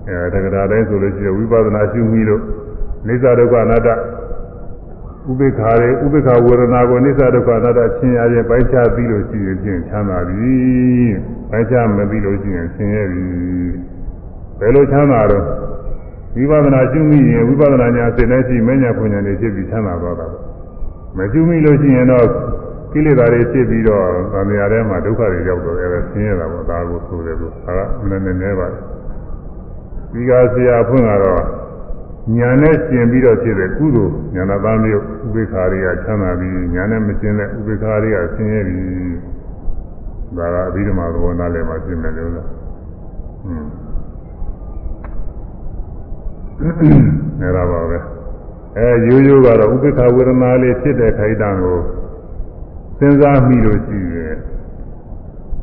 အဲတက္ကရာတိုင်းဆိုလို့ရှိရင်ဝိပဿနာရှုမိလို့နေသဒုက္ခအနတ္တဥပိ္ပခာရေဥပိ္ပခာဝေဒနာကိုနေသဒုက္ခအနတ္တချင်းရရင်ပိုင်းခြားပြီးလို့ရှိရင်ချင်းချမ်းသာပြီပိုင်းခြားမပြီးလို့ရှိရင်ဆင်းရဲပြီဘယ်လိုချမ်းသာတော့ ဝိပဿနာရှုမိရင်ဝိပဿနာညာစိတ်နဲ့ရှိမညာဖွညာတွေဖြစ်ပြီးချမ်းသာသွားတာမရှုမိလို့ရှိရင်တော့ကိလေသာတွေဖြစ်ပြီးတော့သံဃာထဲမှာဒုက္ခတွေရောက်တော့အဲဆင်းရဲတာပေါ့ဒါကိုဆိုတယ်လို့ဒါကနည်းနည်းနည်းပါတယ်ဒီကဆရာဖွင့်ကတော့ညာနဲ့ရှင်ပြီးတော့ဖြစ်တဲ့ကုသိုလ်ညာနာသားမျိုးဥပေက္ခာတွေကချမ်းသာပြီးညာနဲ့မရှင်တဲ့ဥပေက္ခာတွေကဆင်းရဲပြီးဒါကအဘိဓမ္မာသဘောနားလည်မှာဖြစ်မယ်လို့လားอืม အဲ့ဒါပါပဲအဲရိုးရိုးကတော့ဥပေက္ခဝေဒနာလေးဖြစ်တဲ့ခိုက်တံကိုစဉ်းစားမိလို့ရှိရင်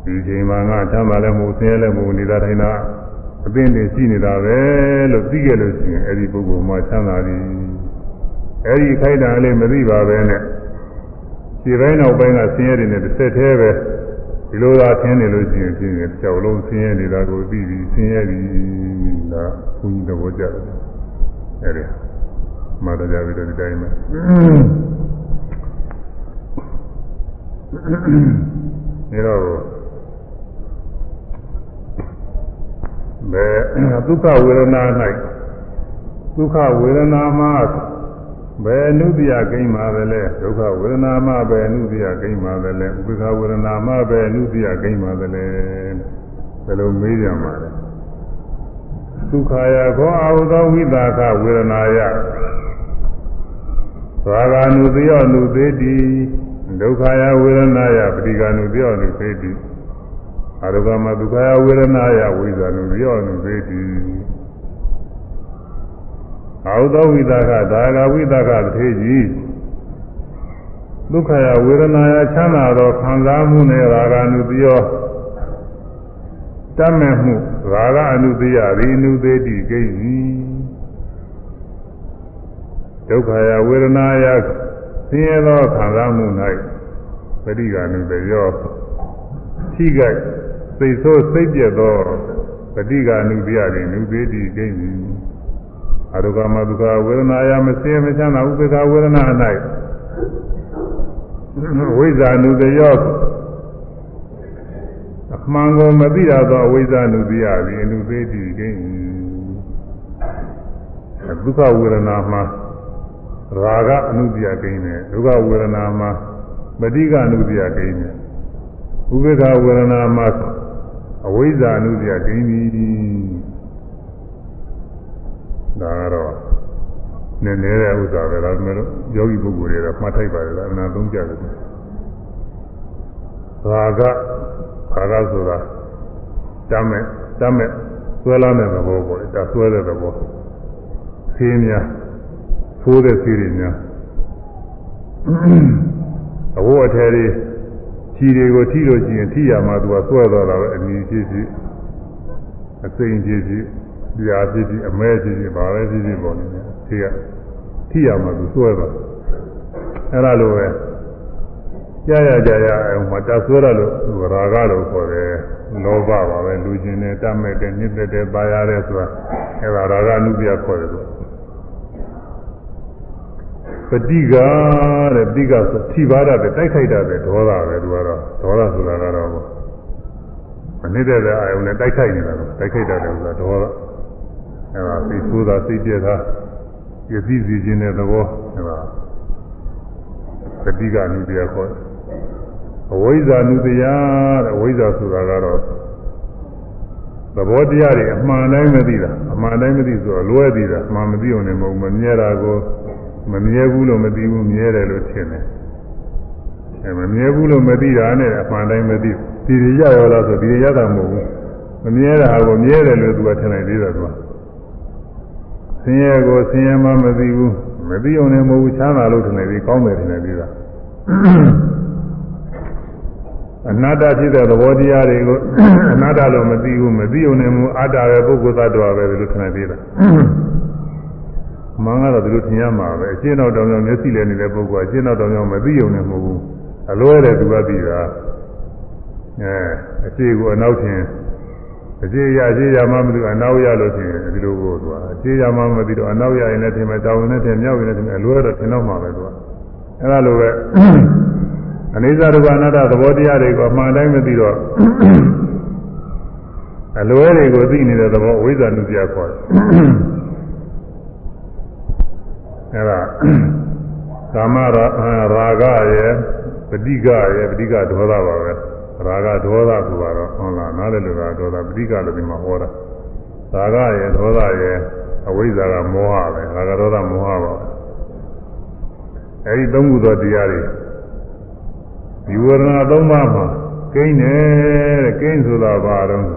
ဒီချိန်မှာငါချမ်းသာလည်းမဟုတ်ဆင်းရဲလည်းမဟုတ်နေတာတိုင်းသာအပင်တွေရှိနေတာပဲလို့သိခဲ့လို့ရှိရင်အဲ့ဒီပုဂ္ဂိုလ်မှချမ်းသာသည်အဲ့ဒီခိုက်တံလေးမသိပါပဲနဲ့ခြေပိုင်းနောက်ပိုင်းကဆင်းရဲတွေနဲ့တစ်ဆက်တည်းပဲဒီလိုသာဆင်းနေလို့ရှိရင်ဖြင့်ကြောက်လုံးဆင်းရဲနေတာကိုသိပြီးဆင်းရဲပြီဒါဘုန်းကြီးသဘောကျတယ် အဲ့ဒီမှာတော့ကြပြီဒီတိုင်းပဲနေတော့ဘယ်ဒုက္ခဝေဒနာ၌ဒုက္ခဝေဒနာမှာဘယ်အနုတ္တိယကိန်းပါသလဲဒုက္ခဝေဒနာမှဘယ်အနုတ္တိယကိန်းပါသလဲဥပေက္ခဝေဒနာမှဘယ်အနုတ္တိယကိန်းပါသလဲဘယ်လိုမေးကြမှာလဲ ဒုက္ခယခောအာဟုသောဝိသကဝေဒနာယသာဂာနုတယောနုသေတိဒုက္ခယဝေဒနာယပဋိက္ခဏုတယောနုသေတိအရုပမဒုက္ခယဝေဒနာယဝိဇာနုတယောနုသေတိအာဟုသောဝိသကဒါဂဝိသကသေကြီးဒုက္ခယဝေဒနာယချမ်းသာသောခံစားမှုနဲ့ရာဂနုတယော တတ်မဲ့မှုရာဂအနုတယရိအနုသေးတိကိဉ္စီဒုက္ခယဝေဒနာယဆင်းရဲသောခံစားမှု၌ပရိက္ခဏုတယောထိခိုက်စိတ်ဆိုးစိတ်ပြတ်သောပฏิက္ခဏုတယရိအနုသေးတိကိဉ္စီအရုကမဒုက္ခဝေဒနာယမစင်းမချမ်းသာဥပေက္ခဝေဒနာ၌ဝိဇ္ဇာနုတယောအ မှန်ကိုမသိရသောအဝိဇ္ဇာနုတယသည်အနုသေးတိကိဉ္ဒုက္ခဝေဒနာမှာရာဂအနုတယကိန်းနဲ့ဒုက္ခဝေဒနာမှာပฏิက္ခအနုတယကိန်းနဲ့ဥပေက္ခဝေဒနာမှာအဝိဇ္ဇာအနုတယကိန်းသည်ဒါကတော့နည်းနည်းတဲ့ဥစ္စာပဲဒါပေမဲ့ယောဂီပုဂ္ဂိုလ်တွေတော့မှတ်ထိုက်ပါလေလားအနာသုံးကြတယ်ရာဂ ရာဂဆိုတာတမ်းမဲ့တမ်းမဲ့ဆွဲလာတဲ့သဘောပေါ့ဒါဆွဲတဲ့သဘောဆေးများသိုးတဲ့ဆေးတွေများအဝတ်အထည်တွေခြီတွေကိုထိလို့ရှိရင်ထိရမှာသူကဆွဲတော့တာပဲအနည်းဖြစ်ဖြစ်အစိမ်ဖြစ်ဖြစ်ပြာဖြစ်ဖြစ်အမဲဖြစ်ဖြစ်ဘာပဲဖြစ်ဖြစ်ပေါ့နေတယ်ဆေးကထိရမှာသူဆွဲတော့အဲ့ဒါလိုပဲ ကြာရကြာရအောင်မတဆွဲရလို့ရာဂလို့ခေါ်တယ်လောဘပါပဲလူချင်းနဲ့တတ်မဲ့တဲ့ညစ်တဲ့တဲ့ပါရတဲ့ဆိုတာအဲ့ဒါရာဂအနုပြခေါ်တယ်ဆိုပฏิကတဲ့ပฏิကဆိုထိပါတာပဲတိုက်ခိုက်တာပဲဒေါသပဲသူကတော့ဒေါသဆိုတာကတော့မနေတဲ့တဲ့အာယုံနဲ့တိုက်ခိုက်နေတာတော့တိုက်ခိုက်တာတယ်ဆိုတာဒေါသအဲဒါသိဆိုးတာသိပြတာပြည့်စည်စီခြင်းတဲ့သဘောအဲဒါပฏิကအနုတရားခေါ်တယ် အဝိဇ္ဇာနုတရားတဲ့အဝိဇ္ဇာဆိုတာကတော့သဘောတရားတွေအမှန်တိုင်းမသိတာအမှန်တိုင်းမသိဆိုတော့လွဲသေးတာအမှန်မသိအောင်လည်းမဟုတ်မမြဲတာကိုမမြဲဘူးလို့မသိဘူးမြဲတယ်လို့ထင်တယ်အဲမမြဲဘူးလို့မသိတာနဲ့အမှန်တိုင်းမသိဒီရရောလားဆိုဒီရတာမဟုတ်ဘူးမမြဲတာကိုမြဲတယ်လို့သူကထင်လိုက်သေးတယ်သူကဆင်းရဲကိုဆင်းရဲမှမသိဘူးမသိအောင်လည်းမဟုတ်ဘူးချမ်းသာလို့ထင်လိုက်သေးကောင်းတယ်ထင်လိုက်သေးတာ အနတ္တဖြစ်တဲ့သဘောတရားတွေကိုအနတ္တလို့မသိဘူးမသိုံနဲ့မူအတ္တပဲပုဂ္ဂိုလ်သတ္တဝါပဲလို့ထင်နေသေးတာမှန်ကတော့ဒီလိုထင်ရမှာပဲအရှင်းတော့တောင်တောင်မျက်စိလည်းနေတဲ့ပုဂ္ဂိုလ်အရှင်းတော့တောင်တောင်မသိုံနဲ့မဟုတ်ဘူးအလွဲတဲ့သူကသိတာအဲအရှိကိုအနောက်ထင်အရှိရအရှိရမှမသိအနောက်ရလို့ထင်ဒီလိုကိုသူကအရှိရမှမသိတော့အနောက်ရရင်လည်းထင်မယ်တောင်ရင်လည်းထင်မြောက်ရင်လည်းထင်အလွဲတော့ထင်တော့မှာပဲသူကအဲလိုပဲ အနိစ္စဒုက္ခအနတ္တသဘောတရားတွေကိုအမှန်တိုင်းမသိတော့အလွဲတွေကိုသိနေတဲ့သဘောဝိဇ္ဇာနုပြခေါ်တယ်အဲဒါကာမရာဂရဲ့ပဋိကရဲ့ပဋိကဒေါသပါပဲရာဂဒေါသဆိုတော့ဟုတ်လားနားလည်လို့ကဒေါသပဋိကလို့ဒီမှာဟောတာရာဂရဲ့ဒေါသရဲ့အဝိဇ္ဇာကမောဟပဲရာဂဒေါသမောဟပါပဲအဲဒီသုံးခုသောတရားတွေ ဒီဝရဏသုံးပါးမှာကိန်းတယ်တဲ့ကိန်းဆိုတာဘာတော့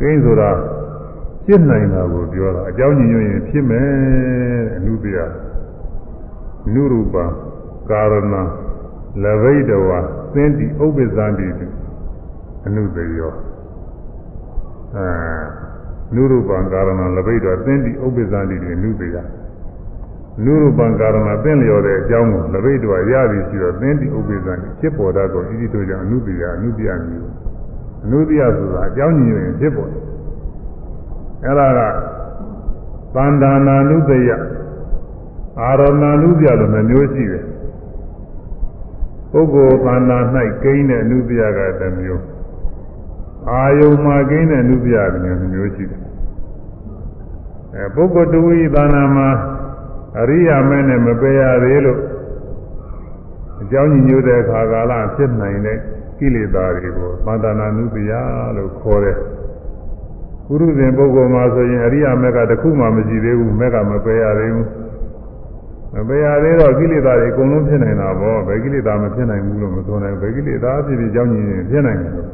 ကိန်းဆိုတာဖြစ်နိုင်တာကိုပြောတာအကြောင်းညွှန်ရင်ဖြစ်မယ်တဲ့အနုတရားနုရူပကာရဏလဘိတဝါသင်္တိဥပ္ပဇံတိအနုတယောအဲနုရူပကာရဏလဘိတဝါသင်္တိဥပ္ပဇံတိအနုတရား နုရူပံကာရဏသင်လျော်တဲ့အကြောင်းကိုလဘိတ္တဝရသည်ရှိတော့သင်တိဥပိ္ပဇံဖြစ်ပေါ်တတ်သောဣတိတို့ကြောင့်အနုတ္တိယအနုတ္တိယမျိုးအနုတ္တိယဆိုတာအကြောင်းညင်ရင်ဖြစ်ပေါ်တယ်အဲ့ဒါကသန္တာနာနုတယအာရဏနုတယလို့မျိုးရှိတယ်ပုဂ္ဂိုလ်သန္တာ၌ကိန်းတဲ့အနုတယကတစ်မျိုးအာယုံမှာကိန်းတဲ့အနုတယကတစ်မျိုးရှိတယ်အဲပုဂ္ဂိုလ်တူဤသန္တာမှာ အရိယာမဲနဲ့မပယ်ရသေးလို့အကြောင်းညညွှတဲ့အခါကာလဖြစ်နိုင်တဲ့ကိလေသာတွေကိုသန္တာနာနုပယလို့ခေါ်တယ်ပုရုဇဉ်ပုဂ္ဂိုလ်မှာဆိုရင်အရိယာမက်ကတစ်ခုမှမရှိသေးဘူးမက်ကမပယ်ရသေးဘူးမပယ်ရသေးတော့ကိလေသာတွေအကုန်လုံးဖြစ်နေတာပေါ့ဘယ်ကိလေသာမဖြစ်နိုင်ဘူးလို့မဆိုနိုင်ဘယ်ကိလေသာဖြစ်ဖြစ်ကြောင်းညင်ရင်ဖြစ်နိုင်တယ်လို့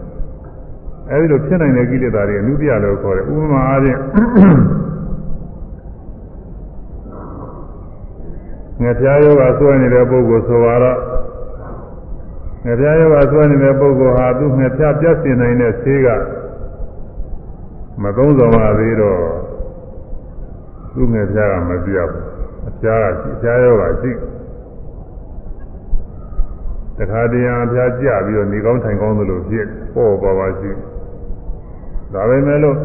အဲဒီလိုဖြစ်နိုင်တဲ့ကိလေသာတွေအနုတ္တိယလို့ခေါ်တယ်ဥပမာအားဖြင့် ငါဖျားယောဂဆွဲနေတဲ့ပုဂ္ဂိုလ်ဆိုတော့ငါဖျားယောဂဆွဲနေတဲ့ပုဂ္ဂိုလ်ဟာသူငါဖျားပြတ်စင်နိုင်တဲ့ဆေးကမသုံးဆောင်ပါသေးတော့သူငါဖျားကမပြတ်ဘူးအဖျားကရှိအဖျားယောဂရှိတခါတည်းအဖျားကြပြီးတော့နေကောင်းထိုင်ကောင်းသလိုဖြစ်ပေါ့ပါပါရှိဒါပဲမဲ့လို့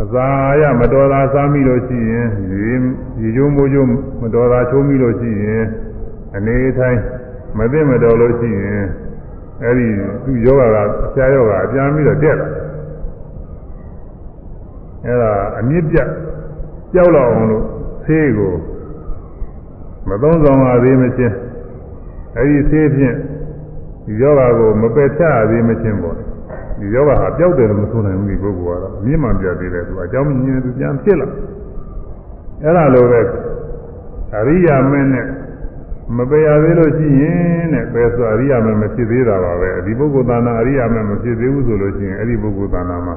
အစာရမတော်တာစားမိလို့ရှိရင်ရေရေကျိုးမိုးကျိုးမတော်တာချိုးမိလို့ရှိရင်အနေထိုင်မသိမတော်လို့ရှိရင်အဲဒီသူ့ယောဂကအရှားယောဂအပြန်ပြီးတော့တက်လာအဲဒါအမြင့်ပြတ်ကြောက်လောက်အောင်လို့ဆေးကိုမသုံးဆောင်ရသေးမချင်းအဲဒီဆေးဖြင့်ဒီယောဂကိုမပယ်ဖြတ်ရသေးမချင်းပေါ့ ဒီယောဂဟာပျောက်တယ်လို့မဆိုနိုင်ဘူးဒီပုဂ္ဂိုလ်ကတော့အမြင့်မှပြတ်သေးတယ်သူအကြောင်းမြင်သူပြန်ဖြစ်လာအဲ့ဒါလိုပဲအရိယာမင်းနဲ့မပယ်ရသေးလို့ရှိရင်တဲ့ပယ်ဆိုအရိယာမင်းမဖြစ်သေးတာပါပဲဒီပုဂ္ဂိုလ်သာနာအရိယာမင်းမဖြစ်သေးဘူးဆိုလို့ရှိရင်အဲ့ဒီပုဂ္ဂိုလ်သာနာမှာ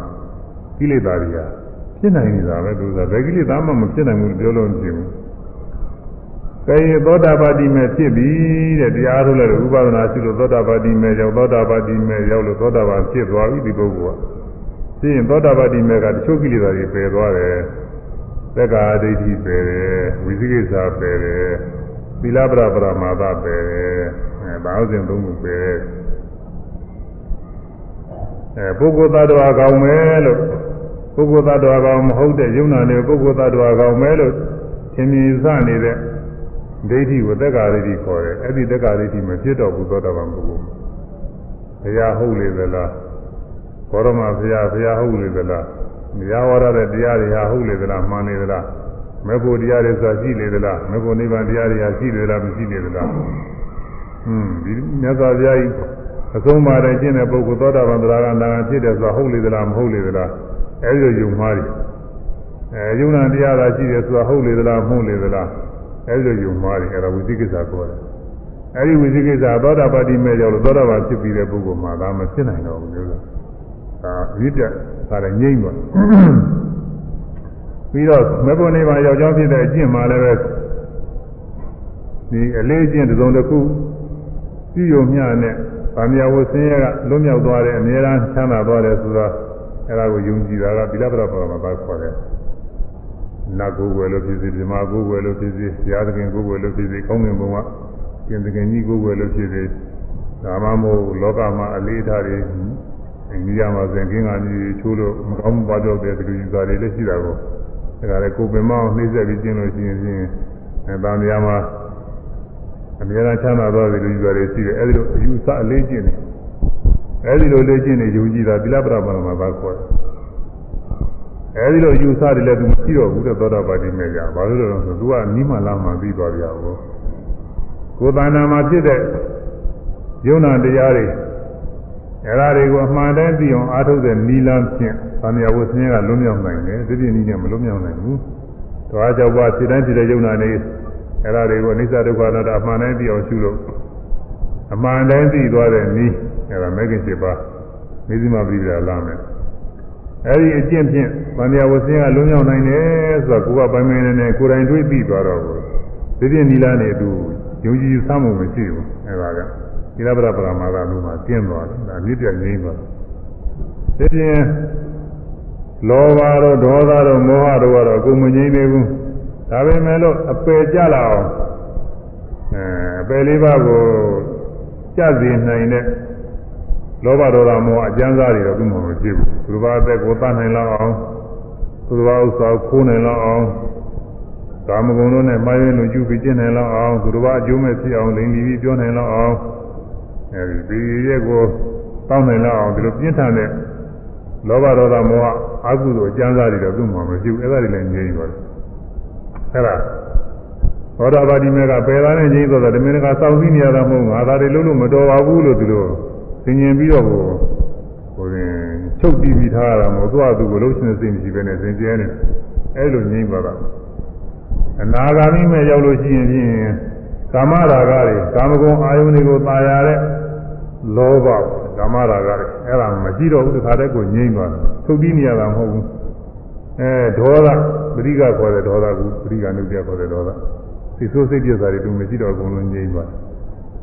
ကိလေသာတွေဟာဖြစ်နိုင်နေတာပဲသူကဘယ်ကိလေသာမှမဖြစ်နိုင်ဘူးပြောလို့မဖြစ်ဘူး ကဲသောတာပတိမဲ့ဖြစ်ပြီတဲ့တရားထုတ်လိုက်လို့ဥပဒနာရှိလို့သောတာပတိမဲ့ရောက်သောတာပတိမဲ့ရောက်လို့သောတာပန်ဖြစ်သွားပြီဒီပုဂ္ဂိုလ်ကဖြစ်ရင်သောတာပတိမဲ့ကတချို့ကိလေသာတွေပယ်သွားတယ်သက္ကာဒိဋ္ဌိပယ်တယ်ဝိသိကိစ္စပယ်တယ်သီလပရပရမာသပယ်တယ်အဲဘာလို့စဉ်သုံးခုပယ်တယ်အဲပုဂ္ဂိုလ်သတ္တဝါကောင်းမယ်လို့ပုဂ္ဂိုလ်သတ္တဝါကောင်းမဟုတ်တဲ့ယုံနာနေပုဂ္ဂိုလ်သတ္တဝါကောင်းမယ်လို့သင်မြင်စနေတဲ့ ဒိဋ္ဌိကိုသက်္ကာဒိဋ္ဌိခေါ်တယ်အဲ့ဒီသက်္ကာဒိဋ္ဌိမဖြစ်တော့ဘူးသောတာပန်ပုဂ္ဂိုလ်ဘုရားဟုတ်လေသလားဘောရမဘုရားဘုရားဟုတ်လေသလားတရားဝါရတဲ့တရားတွေဟာဟုတ်လေသလားမှန်လေသလားမေဖို့တရားတွေဆိုတာရှိလေသလားမေဖို့နိဗ္ဗာန်တရားတွေဟာရှိလေသလားမရှိလေသလားဟွန်းဒီမြတ်စွာဘုရားကြီးအဆုံးအမတိုင်းကျင့်တဲ့ပုဂ္ဂိုလ်သောတာပန်တရားကနာဖြစ်တယ်ဆိုတာဟုတ်လေသလားမဟုတ်လေသလားအဲဒီလိုယုံမှားတယ်အဲယုံနာတရားသာရှိတယ်ဆိုတာဟုတ်လေသလားမဟုတ်လေသလား အဲဒီလိုယုံမှားတယ်အဲဒါဝိသိကိစ္စခေါ်တယ်အဲဒီဝိသိကိစ္စသောတာပတိမဲ့ရောက်လို့သောတာပန်ဖြစ်ပြီးတဲ့ပုဂ္ဂိုလ်မှာဒါမဖြစ်နိုင်တော့ဘူးလို့ဒါအမြင့်ပြဒါလည်းငြိမ့်သွားပြီးတော့မေဖို့နေပါရောက်ကြောင်းဖြစ်တဲ့အကျင့်မှာလည်းပဲဒီအလေးကျင့်တစ်စုံတစ်ခုပြုယုံမျှနဲ့ဗာမယဝဆင်းရဲကလွတ်မြောက်သွားတယ်အများအားချမ်းသာသွားတယ်ဆိုတော့အဲ့ဒါကိုယုံကြည်တာကသီလပရပရမသာခေါ်တယ် နတ်ကိုယ်ွယ်လို့ဖြစ်စေဓမ္မကိုယ်ွယ်လို့ဖြစ်စေဘုရားသခင်ကိုယ်ွယ်လို့ဖြစ်စေကောင်းကင်ဘုံကကျင်သခင်ကြီးကိုယ်ွယ်လို့ဖြစ်စေဒါမှမဟုတ်လောကမှာအလေးထားတွေအိန္ဒိယမှာဆိုရင်ကင်းကကြီးချိုးလို့မကောင်းပါတော့တဲ့ဒီလိုယူသားတွေလည်းရှိတာကိုဒါကြတဲ့ကိုယ်ပင်မအောင်နှိမ့်ဆက်ပြီးကျင်းလို့ရှိရင်ဖြင့်အဲတာမယာမှာအများအားချမ်းသာသွားတယ်လို့ယူသားတွေရှိတယ်အဲဒီလိုအယူဆအလေးကျင့်တယ်အဲဒီလိုလေးကျင့်နေယုံကြည်တာသီလပရပရမှာသာခေါ်တယ် အဲဒီလိုယူဆတယ်လည်းသူမရှိတော့ဘူးတဲ့သောတာပတိမေကြဘာလို့လဲဆိုတော့သူကနိမလာမှပြီးသွားကြဘူးကိုယ်တဏ္ဍာမှာဖြစ်တဲ့ယုံနာတရားတွေအဲ့ဒါတွေကိုအမှန်တည်းသိအောင်အားထုတ်တဲ့နီလန်းဖြင့်သံဃာဝဆင်းရဲကလွတ်မြောက်နိုင်တယ်ဒီပြင်းနည်းနဲ့မလွတ်မြောက်နိုင်ဘူး။ဒါကြောင့်ပါစိတ်တိုင်းဖြစ်တဲ့ယုံနာနေအဲ့ဒါတွေကိုအနိစ္စဒုက္ခအနတ္တအမှန်တည်းသိအောင်ရှုလို့အမှန်တည်းသိသွားတဲ့နီးအဲ့ဒါမဂ္ဂင်7ပါးမိသိမပိဒါလာမယ်။အဲ့ဒီအကျင့်ဖြင့် သံဃာဝဆင်းရဲကလွတ်မြောက်နိုင်တယ်ဆိုတော့ကိုယ်ကပိုင်ပိုင်နေနေကိုယ်တိုင်တွေးပြီးသွားတော့ဘူး။ဒီပြင်းနီလာနေသူယုံကြည်စမ်းမှုမရှိဘူးအဲ့ဒါကသီလပရပရမာဂလို့မှကျင်းသွားတယ်ဒါမြစ်ပြငြိမ်းသွားတယ်ဒီပြင်လောဘတို့ဒေါသတို့မောဟတို့ကတော့အကုန်မငြိမ်းသေးဘူးဒါပေမဲ့လို့အပယ်ကြလာအောင်အဲအပယ်လေးပါးကိုကြစေနိုင်တဲ့လောဘဒေါသမောဟအကျဉ်းစားတွေတော့သူ့မှာမဖြစ်ဘူးသူတစ်ပါးအသက်ကိုသတ်နိုင်လောက်အောင် သူတစ်ပါးဥစ္စာကိုခိုးနိုင်လောက်အောင်ကာမဂုဏ်တို့နဲ့မှားယွင်းလူကျူပြီးကျင့်နိုင်လောက်အောင်သူတစ်ပါးအကျိုးမဲ့ဖြစ်အောင်လိမ်ပြီးပြောနိုင်လောက်အောင်အဲဒီဒီရဲ့ကိုတောင်းနိုင်လောက်အောင်ဒီလိုပြင်းထန်တဲ့လောဘဒေါသမောဟအကုသိုလ်အကျဉ်းစားတွေတော့သူ့မှာမရှိဘူးအဲ့ဒါတွေလည်းငြိမ်းပါတယ်အဲ့ဒါသောတာပတိမေကပယ်သားနဲ့ငြိမ်းသောတာဓမင်းကစောင့်သိနေရတာမဟုတ်ငါသာတွေလုံးလို့မတော်ပါဘူးလို့သူတို့သင်ញင်ပြီးတော့ဟိုဟိုိုရင်ချုပ်ပြီးပြီးထားရတာမဟုတ်သူ့အသူကိုလှုပ်ရှင်စိတ်မရှိပဲနဲ့စင်ကြဲနေတာအဲ့လိုငြိမ့်ပါကအနာဂါမိမဲ့ရောက်လို့ရှိရင်ဖြင့်ကာမရာဂတွေကာမဂုဏ်အာယုန်တွေကိုပါရတဲ့လောဘကာမရာဂတွေအဲ့ဒါမရှိတော့ဘူးတခါတည်းကိုငြိမ့်သွားတယ်ထုတ်ပြီးနေရတာမဟုတ်ဘူးအဲဒေါသပရိကခေါ်တဲ့ဒေါသကပရိကနုပြခေါ်တဲ့ဒေါသစိတ်ဆိုးစိတ်ပြစ်စာတွေသူမရှိတော့အကုန်လုံးငြိမ့်သွားတယ်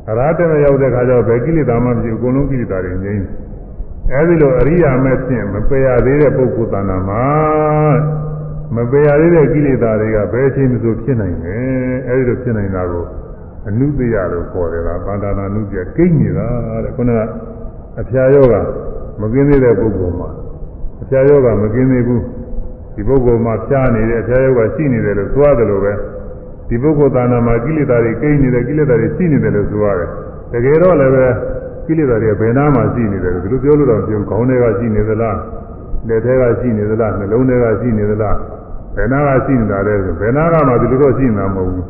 အရာတမရောက်တဲ့ခါကျတော့ဘယ်ကိလေသာမှမရှိအကုန်လုံးကိလေသာတွေငြိမ့်တယ် အဲဒီလိုအရိယာမဲ့ဖြင့်မပယ်ရသေးတဲ့ပုဂ္ဂိုလ်တဏ္ဍာမှာမပယ်ရသေးတဲ့ကိလေသာတွေကဘယ်အချိန်မှဆိုဖြစ်နိုင်တယ်အဲဒီလိုဖြစ်နိုင်တာကိုအနုတ္တယလို့ခေါ်တယ်လားဗန္ဒနာနုတ္တယကိန်းနေတာတဲ့ခုနကအဖျားယောဂမကင်းသေးတဲ့ပုဂ္ဂိုလ်မှာအဖျားယောဂမကင်းသေးဘူးဒီပုဂ္ဂိုလ်မှာဖျားနေတဲ့အဖျားယောဂရှိနေတယ်လို့ဆိုရတယ်လို့ပဲဒီပုဂ္ဂိုလ်တဏ္ဍာမှာကိလေသာတွေကိန်းနေတယ်ကိလေသာတွေရှိနေတယ်လို့ဆိုရတယ်တကယ်တော့လည်းပဲ ကိလေသာတွေဘယ်နာမှာရှိနေတယ်လို့ဒီလိုပြောလို့တော့ပြောခေါင်းထဲကရှိနေသလားလက်ထဲကရှိနေသလားနှလုံးထဲကရှိနေသလားဘယ်နာကရှိနေတာလဲဆိုဘယ်နာကမှဒီလိုတော့ရှိနေတာမဟုတ်ဘူး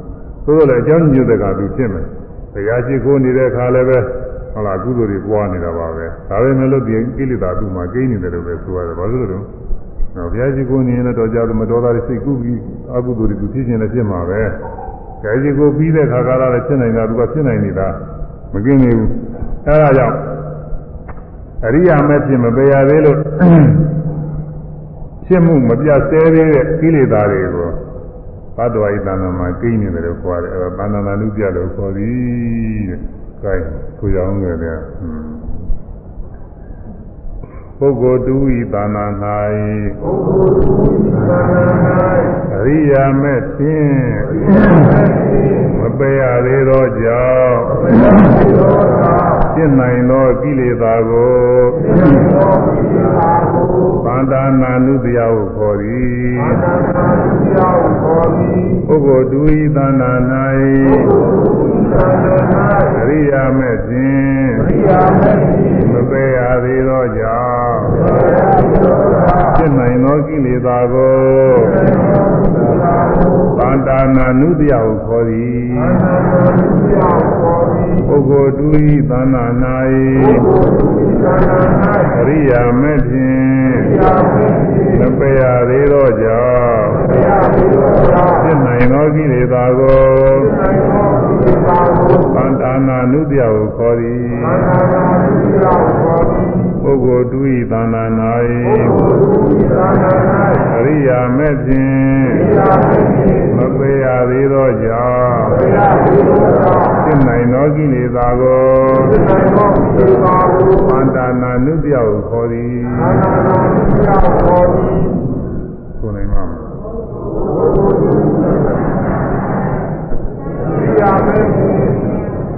သို့တော်လည်းအကြောင်းညွှန်တဲ့ကသူဖြစ်မယ်တရားရှိခိုးနေတဲ့ခါလည်းပဲဟုတ်လားကုသိုလ်တွေပွားနေတာပါပဲဒါပေမဲ့လို့ဒီကိလေသာသူ့မှာကိန်းနေတယ်လို့ပဲဆိုရတယ်ဘာလို့လဲတော့နော်ဘုရားရှိခိုးနေရင်တော့ကြောက်မတော်တာတွေစိတ်ကူးပြီးအကုသိုလ်တွေသူဖြစ်ခြင်းလည်းဖြစ်မှာပဲဘုရားရှိခိုးပြီးတဲ့ခါကလည်းဖြစ်နိုင်တာသူကဖြစ်နိုင်နေတာမကင်းနေဘူး အဲဒါကြောင့်အရိယာမဲ့ဖြစ်မပေရသေးလို့ဖြစ်မှုမပြတ်ဆဲသေးတဲ့ကိလေသာတွေကိုဘတ်တော်ဤတဏ္ဍာမှာကိန်းနေတယ်လို့ခေါ်တယ်အဲဒါတဏ္ဍာနာနုပြလို့ခေါ်သည်တဲ့။အဲဒါဆိုကြအောင်လေတဲ့။ပုဂ္ဂိုလ်တူဤတဏ္ဍာ၌အရိယာမဲ့ဖြင့်မပယ်ရသေးသောကြောင့် ဖြစ်နိုင်သောကိလေသာကိုဗန္ဒနာနုတယဟုခေါ်သည်ပုဂ္ဂိုလ်တူဤသန္တာ၌အရိယာမဲ့ဖြင့်မပယ်ရသေးသောကြောင့် ဖြစ်နိုင်သောကိလေသာကိုဗန္ဒနာနုတယဟုခေါ်သည်ပုဂ္ဂိုလ်တူဤသန္တာ၌အရိယာမဲ့ဖြင့်မပယ်ရသေးသောကြောင့်ဖြစ်နိုင်သောကိလေသာကိုသန္တာနာနုတယဟုခေါ်သည် ပုဂ္ဂိုလ်တူဤသန္တာ၌အရိယာမဲ့ဖြင့်မပယ်ရသေးသောကြောင့်ဖြစ်နိုင်သောကိလေသာကိုသန္တာနာနုတယဟုခေါ်သည်ဆိုနိုင်မှာ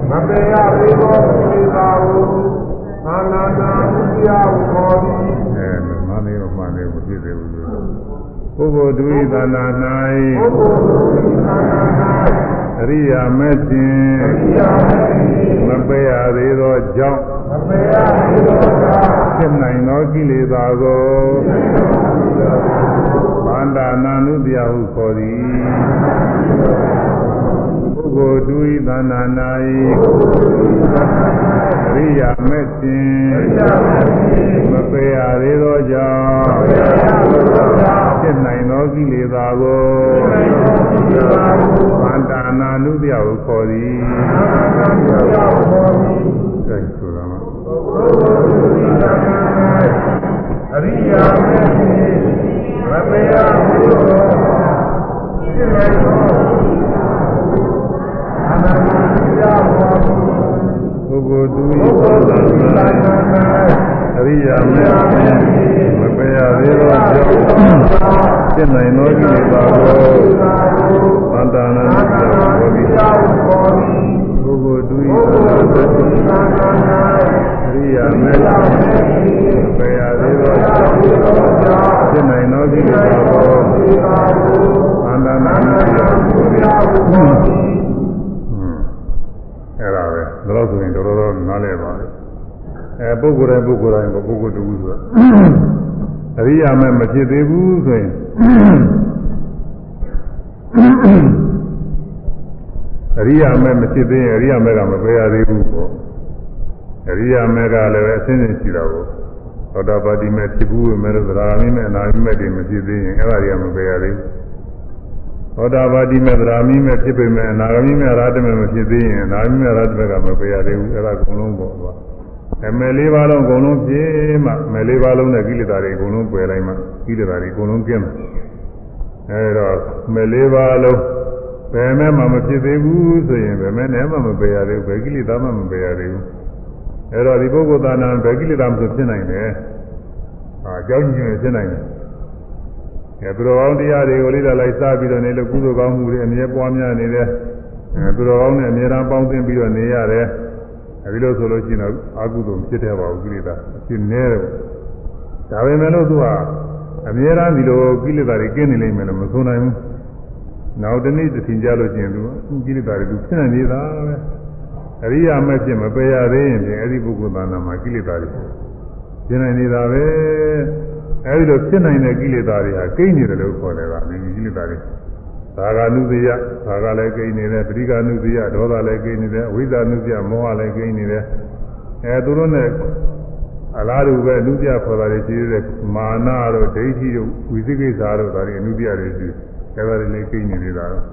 မမပေရသေးသောသေသာကို အာနာနာဥပယကိုခေါ်သည်အဲမမလေးတော့မှလည်းမဖြစ်သေးဘူးလို့ပုဂ္ဂိုလ်တူဤသန္တာ၌ပုဂ္ဂိုလ်သူသာနာအရိယာမဲ့ဖြင့်၌ယာမေမပယ်ရသေးသောကြောင့်မပေရသေးသောသာဖြစ်နိုင်သောကိလေသာကိုဗန္ဒနာနုတယဟုခေါ်သည်ပု ဂ္ဂိုလ်တူဤသန္တာ၌အရိယာမဲ့ဖြင့်မပယ်ရသေးသောကြောင့်ဖြစ်နိုင်သောကိလေသာကိုဗန္ဒနာနုတယဟုခေါ်သည်အဲဆိုတာမှာအရိယာမေမပေရသေးသောဖြစ်နိုင်သောအာနာနာဥ ပယကိုခေါ်သည်ပုဂ္ဂိုလ်တူဤပုဂ္ဂိုလ်သူသာနာအရိယာမေမပယ်ရသေးသောကြောင့်ဖြစ်နိုင်သောကိလေသာကိုသန္တာနာနုတယဟုခေါ်သည်ယာကိုခေါ်သည်ပုဂ္ဂိုလ်တူဤပုဂ္ဂိုလ်သူ အဲပုဂ္ဂိုလ်တိုင်းပုဂ္ဂိုလ်တိုင်းပုဂ္ဂိုလ်တူဆိုတာအရိယာမဲမဖြစ်သေးဘူးဆိုရင်အရိယာမဲမဖြစ်သေးရင်အရိယာမဲကမပယ်ရသေးဘူးပေါ့အရိယာမဲကလည်းအစဉ်စဉ်ရှိတာကိုသောတာပတိမဲဖြစ်ဘူးပဲမဲ့လို့သရဂမိမဲအနာဂိမဲတွေမဖြစ်သေးရင်အဲ့ဒါတွေကမပယ်ရသေးဘူးသောတာပတိမဲသရဂမိမဲဖြစ်ပေမဲ့အနာဂမိမဲရာတမဲမဖြစ်သေးရင်အနာဂမိမဲရာတမဲကမပယ်ရသေးဘူးအဲ့ဒါအကုန်လုံးပေါ့ကွာ အမဲလေးပါးလုံးအကုန်လုံးပြင်းမှမဲလေးပါးလုံးနဲ့ကိလေသာတွေအကုန်လုံးပယ်လိုက်မှကိလေသာတွေအကုန်လုံးကျင်းတယ်အဲဒါမဲလေးပါးလုံးဘယ်မဲ့မှမဖြစ်သေးဘူးဆိုရင်ဘယ်မဲ့နဲ့မှမပယ်ရသေးဘူးဘယ်ကိလေသာမှမပယ်ရသေးဘူးအဲတော့ဒီပုဂ္ဂိုလ်သာနာဘယ်ကိလေသာမှဖြစ်နိုင်တယ်အာကြောင်းညွှန်ဖြစ်နိုင်တယ်အဲသူတော်ကောင်းတရားတွေကိုလေးလာလိုက်စားပြီးတော့နေလို့ကုသိုလ်ကောင်းမှုတွေအမြဲပွားများနေတယ်အဲသူတော်ကောင်းနဲ့အမြဲတမ်းပေါင်းသင်းပြီးတော့နေရတယ် အဲဒီလိုဆိုလို့ရှိရင်တော့အကုသိုလ်ဖြစ်တဲ့ပါဘူးကိလေသာဖြစ်နေတယ်ဒါပေမဲ့လို့သူကအမြဲတမ်းဒီလိုကိလေသာတွေကင်းနေလိမ့်မယ်လို့မဆိုနိုင်ဘူးနောက်တနေ့တစ်ထင်ကြလို့ရှိရင်သူကိလေသာတွေသူဖြစ်နေနေတာပဲအရိယာမဲ့ဖြစ်မပယ်ရသေးရင်ဖြင့်အဲ့ဒီပုဂ္ဂိုလ်သာနာမှာကိလေသာတွေဖြစ်နေနေတာပဲအဲ့ဒီလိုဖြစ်နိုင်တဲ့ကိလေသာတွေဟာကိန်းနေတယ်လို့ခေါ်တယ်ကဒီကိလေသာတွေ သာဂနုသေယသာဂလည်းကိန်းနေတယ်ပရိကနုသေယဒေါသလည်းကိန်းနေတယ်အဝိဇ္ဇာနုသေယမောဟလည်းကိန်းနေတယ်အဲသူတို့နဲ့အလားတူပဲအနုပြခေါ်တာတွေရှိတဲ့မာနတို့ဒိဋ္ဌိတို့ဝိသိကိစ္စတို့ဒါတွေအနုပြတွေရှိတယ်ဒါတွေလည်းကိန်းနေနေတာတော့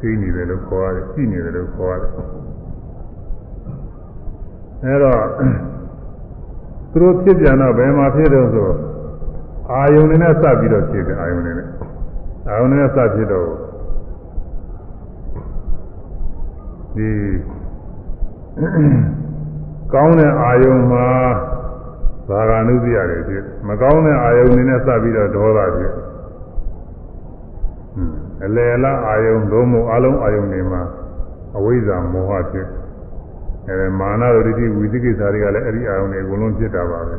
ကိန်းနေတယ်လို့ခေါ်ရတယ်ရှိနေတယ်လို့ခေါ်ရတယ်အဲတော့သူတို့ဖြစ်ပြန်တော့ဘယ်မှာဖြစ်တော့ဆိုအာယုန်နဲ့စပ်ပြီးတော့ဖြစ်တယ်အာယုန်နဲ့ အာယုန်နဲ့စပ်ဖြစ်တော့ဒီကောင်းတဲ့အာယုန်မှာသာဂာနုပြရတယ်ဖြစ်မကောင်းတဲ့အာယုန်တွေနဲ့စပ်ပြီးတော့ဒေါသဖြစ်အလယ်လားအာယုန်သုံးမို့အလုံးအာယုန်တွေမှာအဝိဇ္ဇာမောဟဖြစ်အဲမာနတို့တိဝိသိကိစ္စတွေကလည်းအဲ့ဒီအာယုန်တွေအကုန်လုံးဖြစ်တာပါပဲ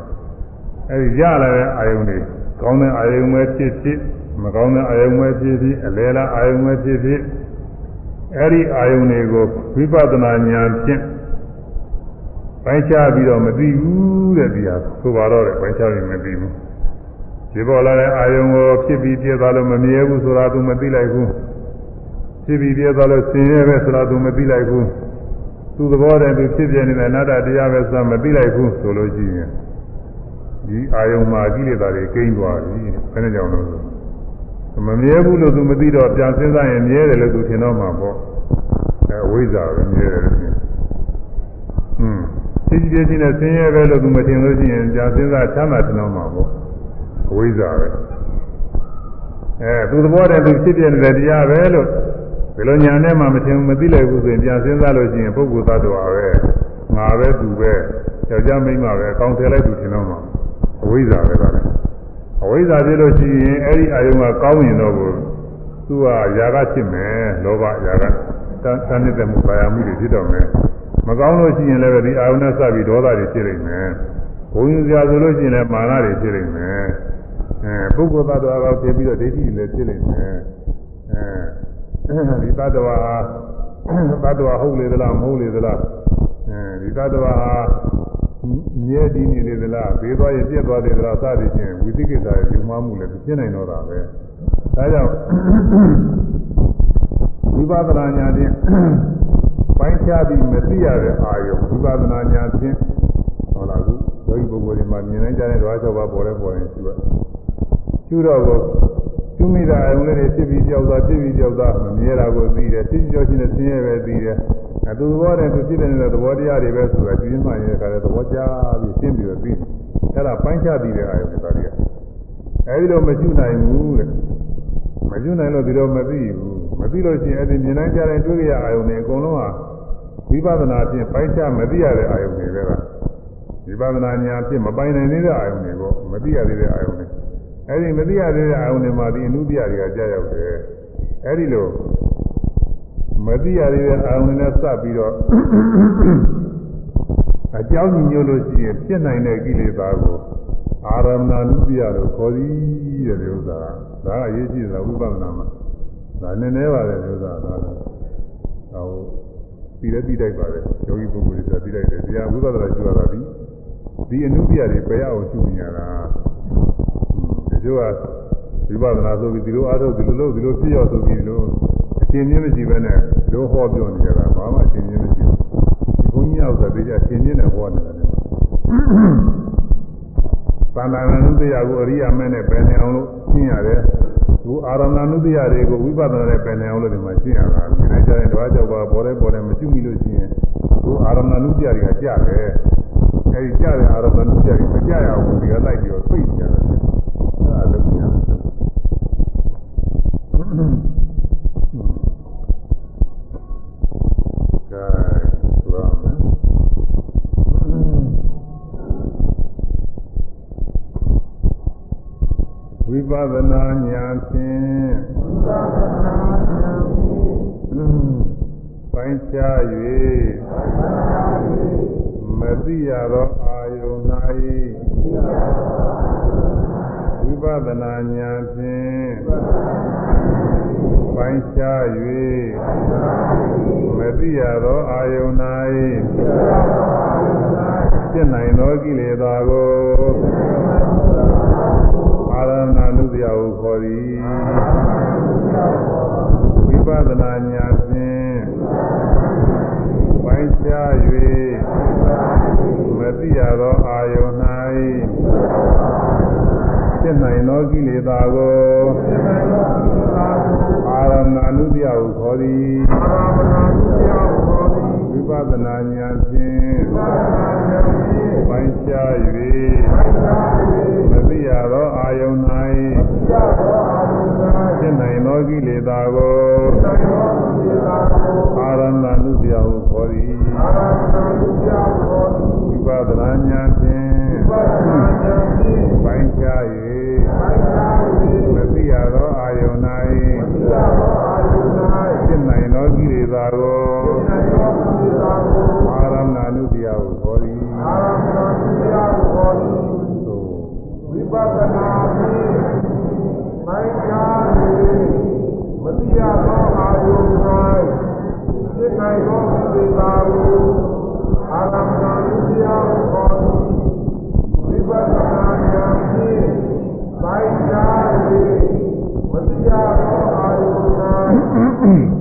အဲ့ဒီရလာတဲ့အာယုန်တွေကောင်းတဲ့အာယုန်ပဲဖြစ်ဖြစ် မကောင်းတဲ့အာယုန်ပဲဖြစ်ဖြစ်အလယ်လားအာယုန်ပဲဖြစ်ဖြစ်အဲ့ဒီအာယုန်တွေကိုဝိပဿနာဉာဏ်ဖြင့်ပိုင်းခြားပြီးတော့မသိဘူးတဲ့ဒီဟာဆိုပါတော့တယ်ပိုင်းခြားပြီးမသိဘူးဒီပေါ်လာတဲ့အာယုံကိုဖြစ်ပြီးပြည့်သွားလို့မမြဲဘူးဆိုတာသူမသိလိုက်ဘူးဖြစ်ပြီးပြည့်သွားလို့ဆင်းရဲပဲဆိုတာသူမသိလိုက်ဘူးသူသဘောတည်းသူဖြစ်ပြနေတဲ့အနာတ္တတရားပဲဆိုတာမသိလိုက်ဘူးဆိုလို့ရှိရင်ဒီအာယုံမှာကိလေသာတွေကိန်းသွားပြီဘယ်နဲ့ကြောင့်လဲဆို မမြဲဘူးလို့သူမသိတော့ပြန်စဉ်းစားရင်မြဲတယ်လို့သူထင်တော့မှာပေါ့အဲဝိဇ္ဇာပဲမြဲတယ်လို့ထင်อืมသိကြည့်ချင်းနဲ့ဆင်းရဲပဲလို့သူမထင်လို့ရှိရင်ကြာစဉ်းစားချမ်းသာထင်တော့မှာပေါ့အဝိဇ္ဇာပဲအဲသူသဘောတည်းသူဖြစ်ပြနေတဲ့တရားပဲလို့ဘယ်လိုညာနဲ့မှမထင်ဘူးမသိလိုက်ဘူးဆိုရင်ကြာစဉ်းစားလို့ရှိရင်ပုဂ္ဂိုလ်သတ္တဝါပဲငါပဲသူပဲယောက်ျားမိန်းမပဲအကောင်းထည့်လိုက်သူထင်တော့မှာအဝိဇ္ဇာပဲကလည်း အဝိဇ္ဇာဖြစ်လို့ရှိရင်အဲ့ဒီအာယုံကကောင်းရင်တော့ကိုသူကຢာကဖြစ်မယ်လောဘຢာကတန်းနေတဲ့မှုပါရမှုတွေဖြစ်တော့မယ်မကောင်းလို့ရှိရင်လည်းဒီအာယုန်နဲ့စပြီးဒေါသတွေဖြစ်နေမယ်။ဘုံယူစရာဆိုလို့ရှိရင်လည်းမာနတွေဖြစ်နေမယ်။အဲပုဂ္ဂိုလ်သတ္တဝါကောဖြစ်ပြီးတော့ဒိဋ္ဌိတွေလည်းဖြစ်နေမယ်။အဲဒီသတ္တဝါသတ္တဝါဟုတ်လေသလားမဟုတ်လေသလားအဲဒီသတ္တဝါ မြဲတည်နေလေသလားဘေးသွားရင်ပြက်သွားတယ်သလားစသည်ဖြင့်ဝိသိကိစ္စရဲ့ယူမမှုလည်းဖြစ်နိုင်တော့တာပဲ။ဒါကြောင့်ဝိပဿနာဉာဏ်ဖြင့်ပိုင်းခြားပြီးမသိရတဲ့အာယုဝိပဿနာဉာဏ်ဖြင့်ဟောလာခုယောဂီပုဂ္ဂိုလ်တွေမှာမြင်နိုင်ကြတဲ့ဓဝါ၆ပါးပေါ်လဲပေါ်ရင်ရှိပါကျူတော့ကိုကျူမိတာအယုံလေးတွေဖြစ်ပြီးကြောက်တာဖြစ်ပြီးကြောက်တာမမြဲတာကိုသိတယ်ဖြစ်ကြောက်ချင်းနဲ့ဆင်းရဲပဲသိတယ် အတူသဘောတည်းသူဖြစ်နေတဲ့သဘောတရားတွေပဲဆိုတာကျင်းမှရင်ခါတဲ့သဘောကျပြီးရှင်းပြီးတော့သိအဲ့ဒါပိုင်းခြားပြီးတဲ့အာယုတွေဒါတွေကအဲဒီလိုမကျူနိုင်ဘူးတဲ့မကျူနိုင်လို့ဒီလိုမသိဘူးမသိလို့ရှိရင်အဲ့ဒီမြင်နိုင်ကြတဲ့တွေ့ကြရအာယုန်တွေအကုန်လုံးဟာဝိပဿနာဖြင့်ပိုင်းခြားမသိရတဲ့အာယုန်တွေပဲလားဝိပဿနာဉာဏ်ဖြင့်မပိုင်နိုင်သေးတဲ့အာယုန်တွေပေါ့မသိရသေးတဲ့အာယုန်တွေအဲ့ဒီမသိရသေးတဲ့အာယုန်တွေမှာဒီအနုတ္တိယတွေကကြာရောက်တယ်အဲ့ဒီလို မသိရသေးတဲ့အာယုန်တွေနဲ့စပ်ပြီးတော့အကြောင်းညွှန်လို့ရှိရင်ဖြစ်နိုင်တဲ့ကိလေသာကိုအာရမဏနုတ္တိယလို့ခေါ်သည်တဲ့ဒီဥစ္စာဒါကအရေးကြီးတာဝိပဿနာမှာဒါနည်းနည်းပါလေဥစ္စာဒါတော့ဟိုပြီးလည်းပြီးတိုက်ပါလေယောဂီပုဂ္ဂိုလ်တွေဆိုပြီးတိုက်တယ်တရားဝိပဿနာကျူရတာဒီဒီအနုပြတွေပယ်ရအောင်ကျူနေရတာဒီလိုကဝိပဿနာဆိုပြီးဒီလိုအားထုတ်ဒီလိုလုပ်ဒီလိုပြည့်ရောက်ဆိုပြီးဒီလိုအ ရှင်းချင်းမရှိဘဲနဲ့လိုဟောပြောနေကြတာဘာမှအရှင်းချင်းမရှိဘူးဒီဘုန်းကြီးရောက်တဲ့ဒီအရှင်းချင်းနဲ့ဟောနေတာလေသန္တာနုတ္တရာကိုအရိယာမဲနဲ့ပယ်နေအောင်လို့ရှင်းရတယ်သူအာရမဏနုတ္တရာတွေကိုဝိပဿနာနဲ့ပယ်နေအောင်လို့ဒီမှာရှင်းရတာဒီနေ့ကျရင်တော့ကြောက်ပါပေါ်တယ်ပေါ်တယ်မကျွမိလို့ရှိရင်သူအာရမဏနုတ္တရာတွေကကြတယ်အဲဒီကြတဲ့အာရမဏနုတ္တရာတွေမကြရဘူးဒီကလိုက်ပြီးတော့သိကြတယ်အဲ့ဒါလုပ်ကြရတယ် ကဲဆိုရမယ်ဝိပဿနာဉာဏ်ဖြင့်ပိုင်းခြား၍မသိရသောအာယုန်၌ဝိပဿနာဉာဏ်ဖြင့် ပိုင်းခြား၍မသိရသောအာယုန်၌ဖြစ်နိုင်သောကိလေသာကိုအာရဏနုတ္တယဟုခေါ်သည်ဝိပဿနာဉာဏ်ဖြင့်ပိုင်းခြား၍မသိရသောအာယုန်၌ဖြစ်နိုင်သောကိလေသာကို အာရဏနုတ္တယဟုခေါ်သည်ဝိပဿနာဉာဏ်ဖြင့်ပိုင်းခြား၍မသိရသောအာယုန်၌ဖြစ်နိုင်သောကိလေသာကိုအာရဏနုတ္တယဟုခေါ်သည်ဝိပဿနာဉာဏ်ဖြင့်ပိုင်းခြား၍ ဝိပဿနာဖြင့်မိုင်းကား၍မတိရသောအာယုန်၌ဖြစ်နိုင်သောသေသာကိုအာရမဏုတရားခေါ်သည်ဝိပဿနာဉာဏ်ဖြင့်မိုင်းကား၍မတိရသောအာယု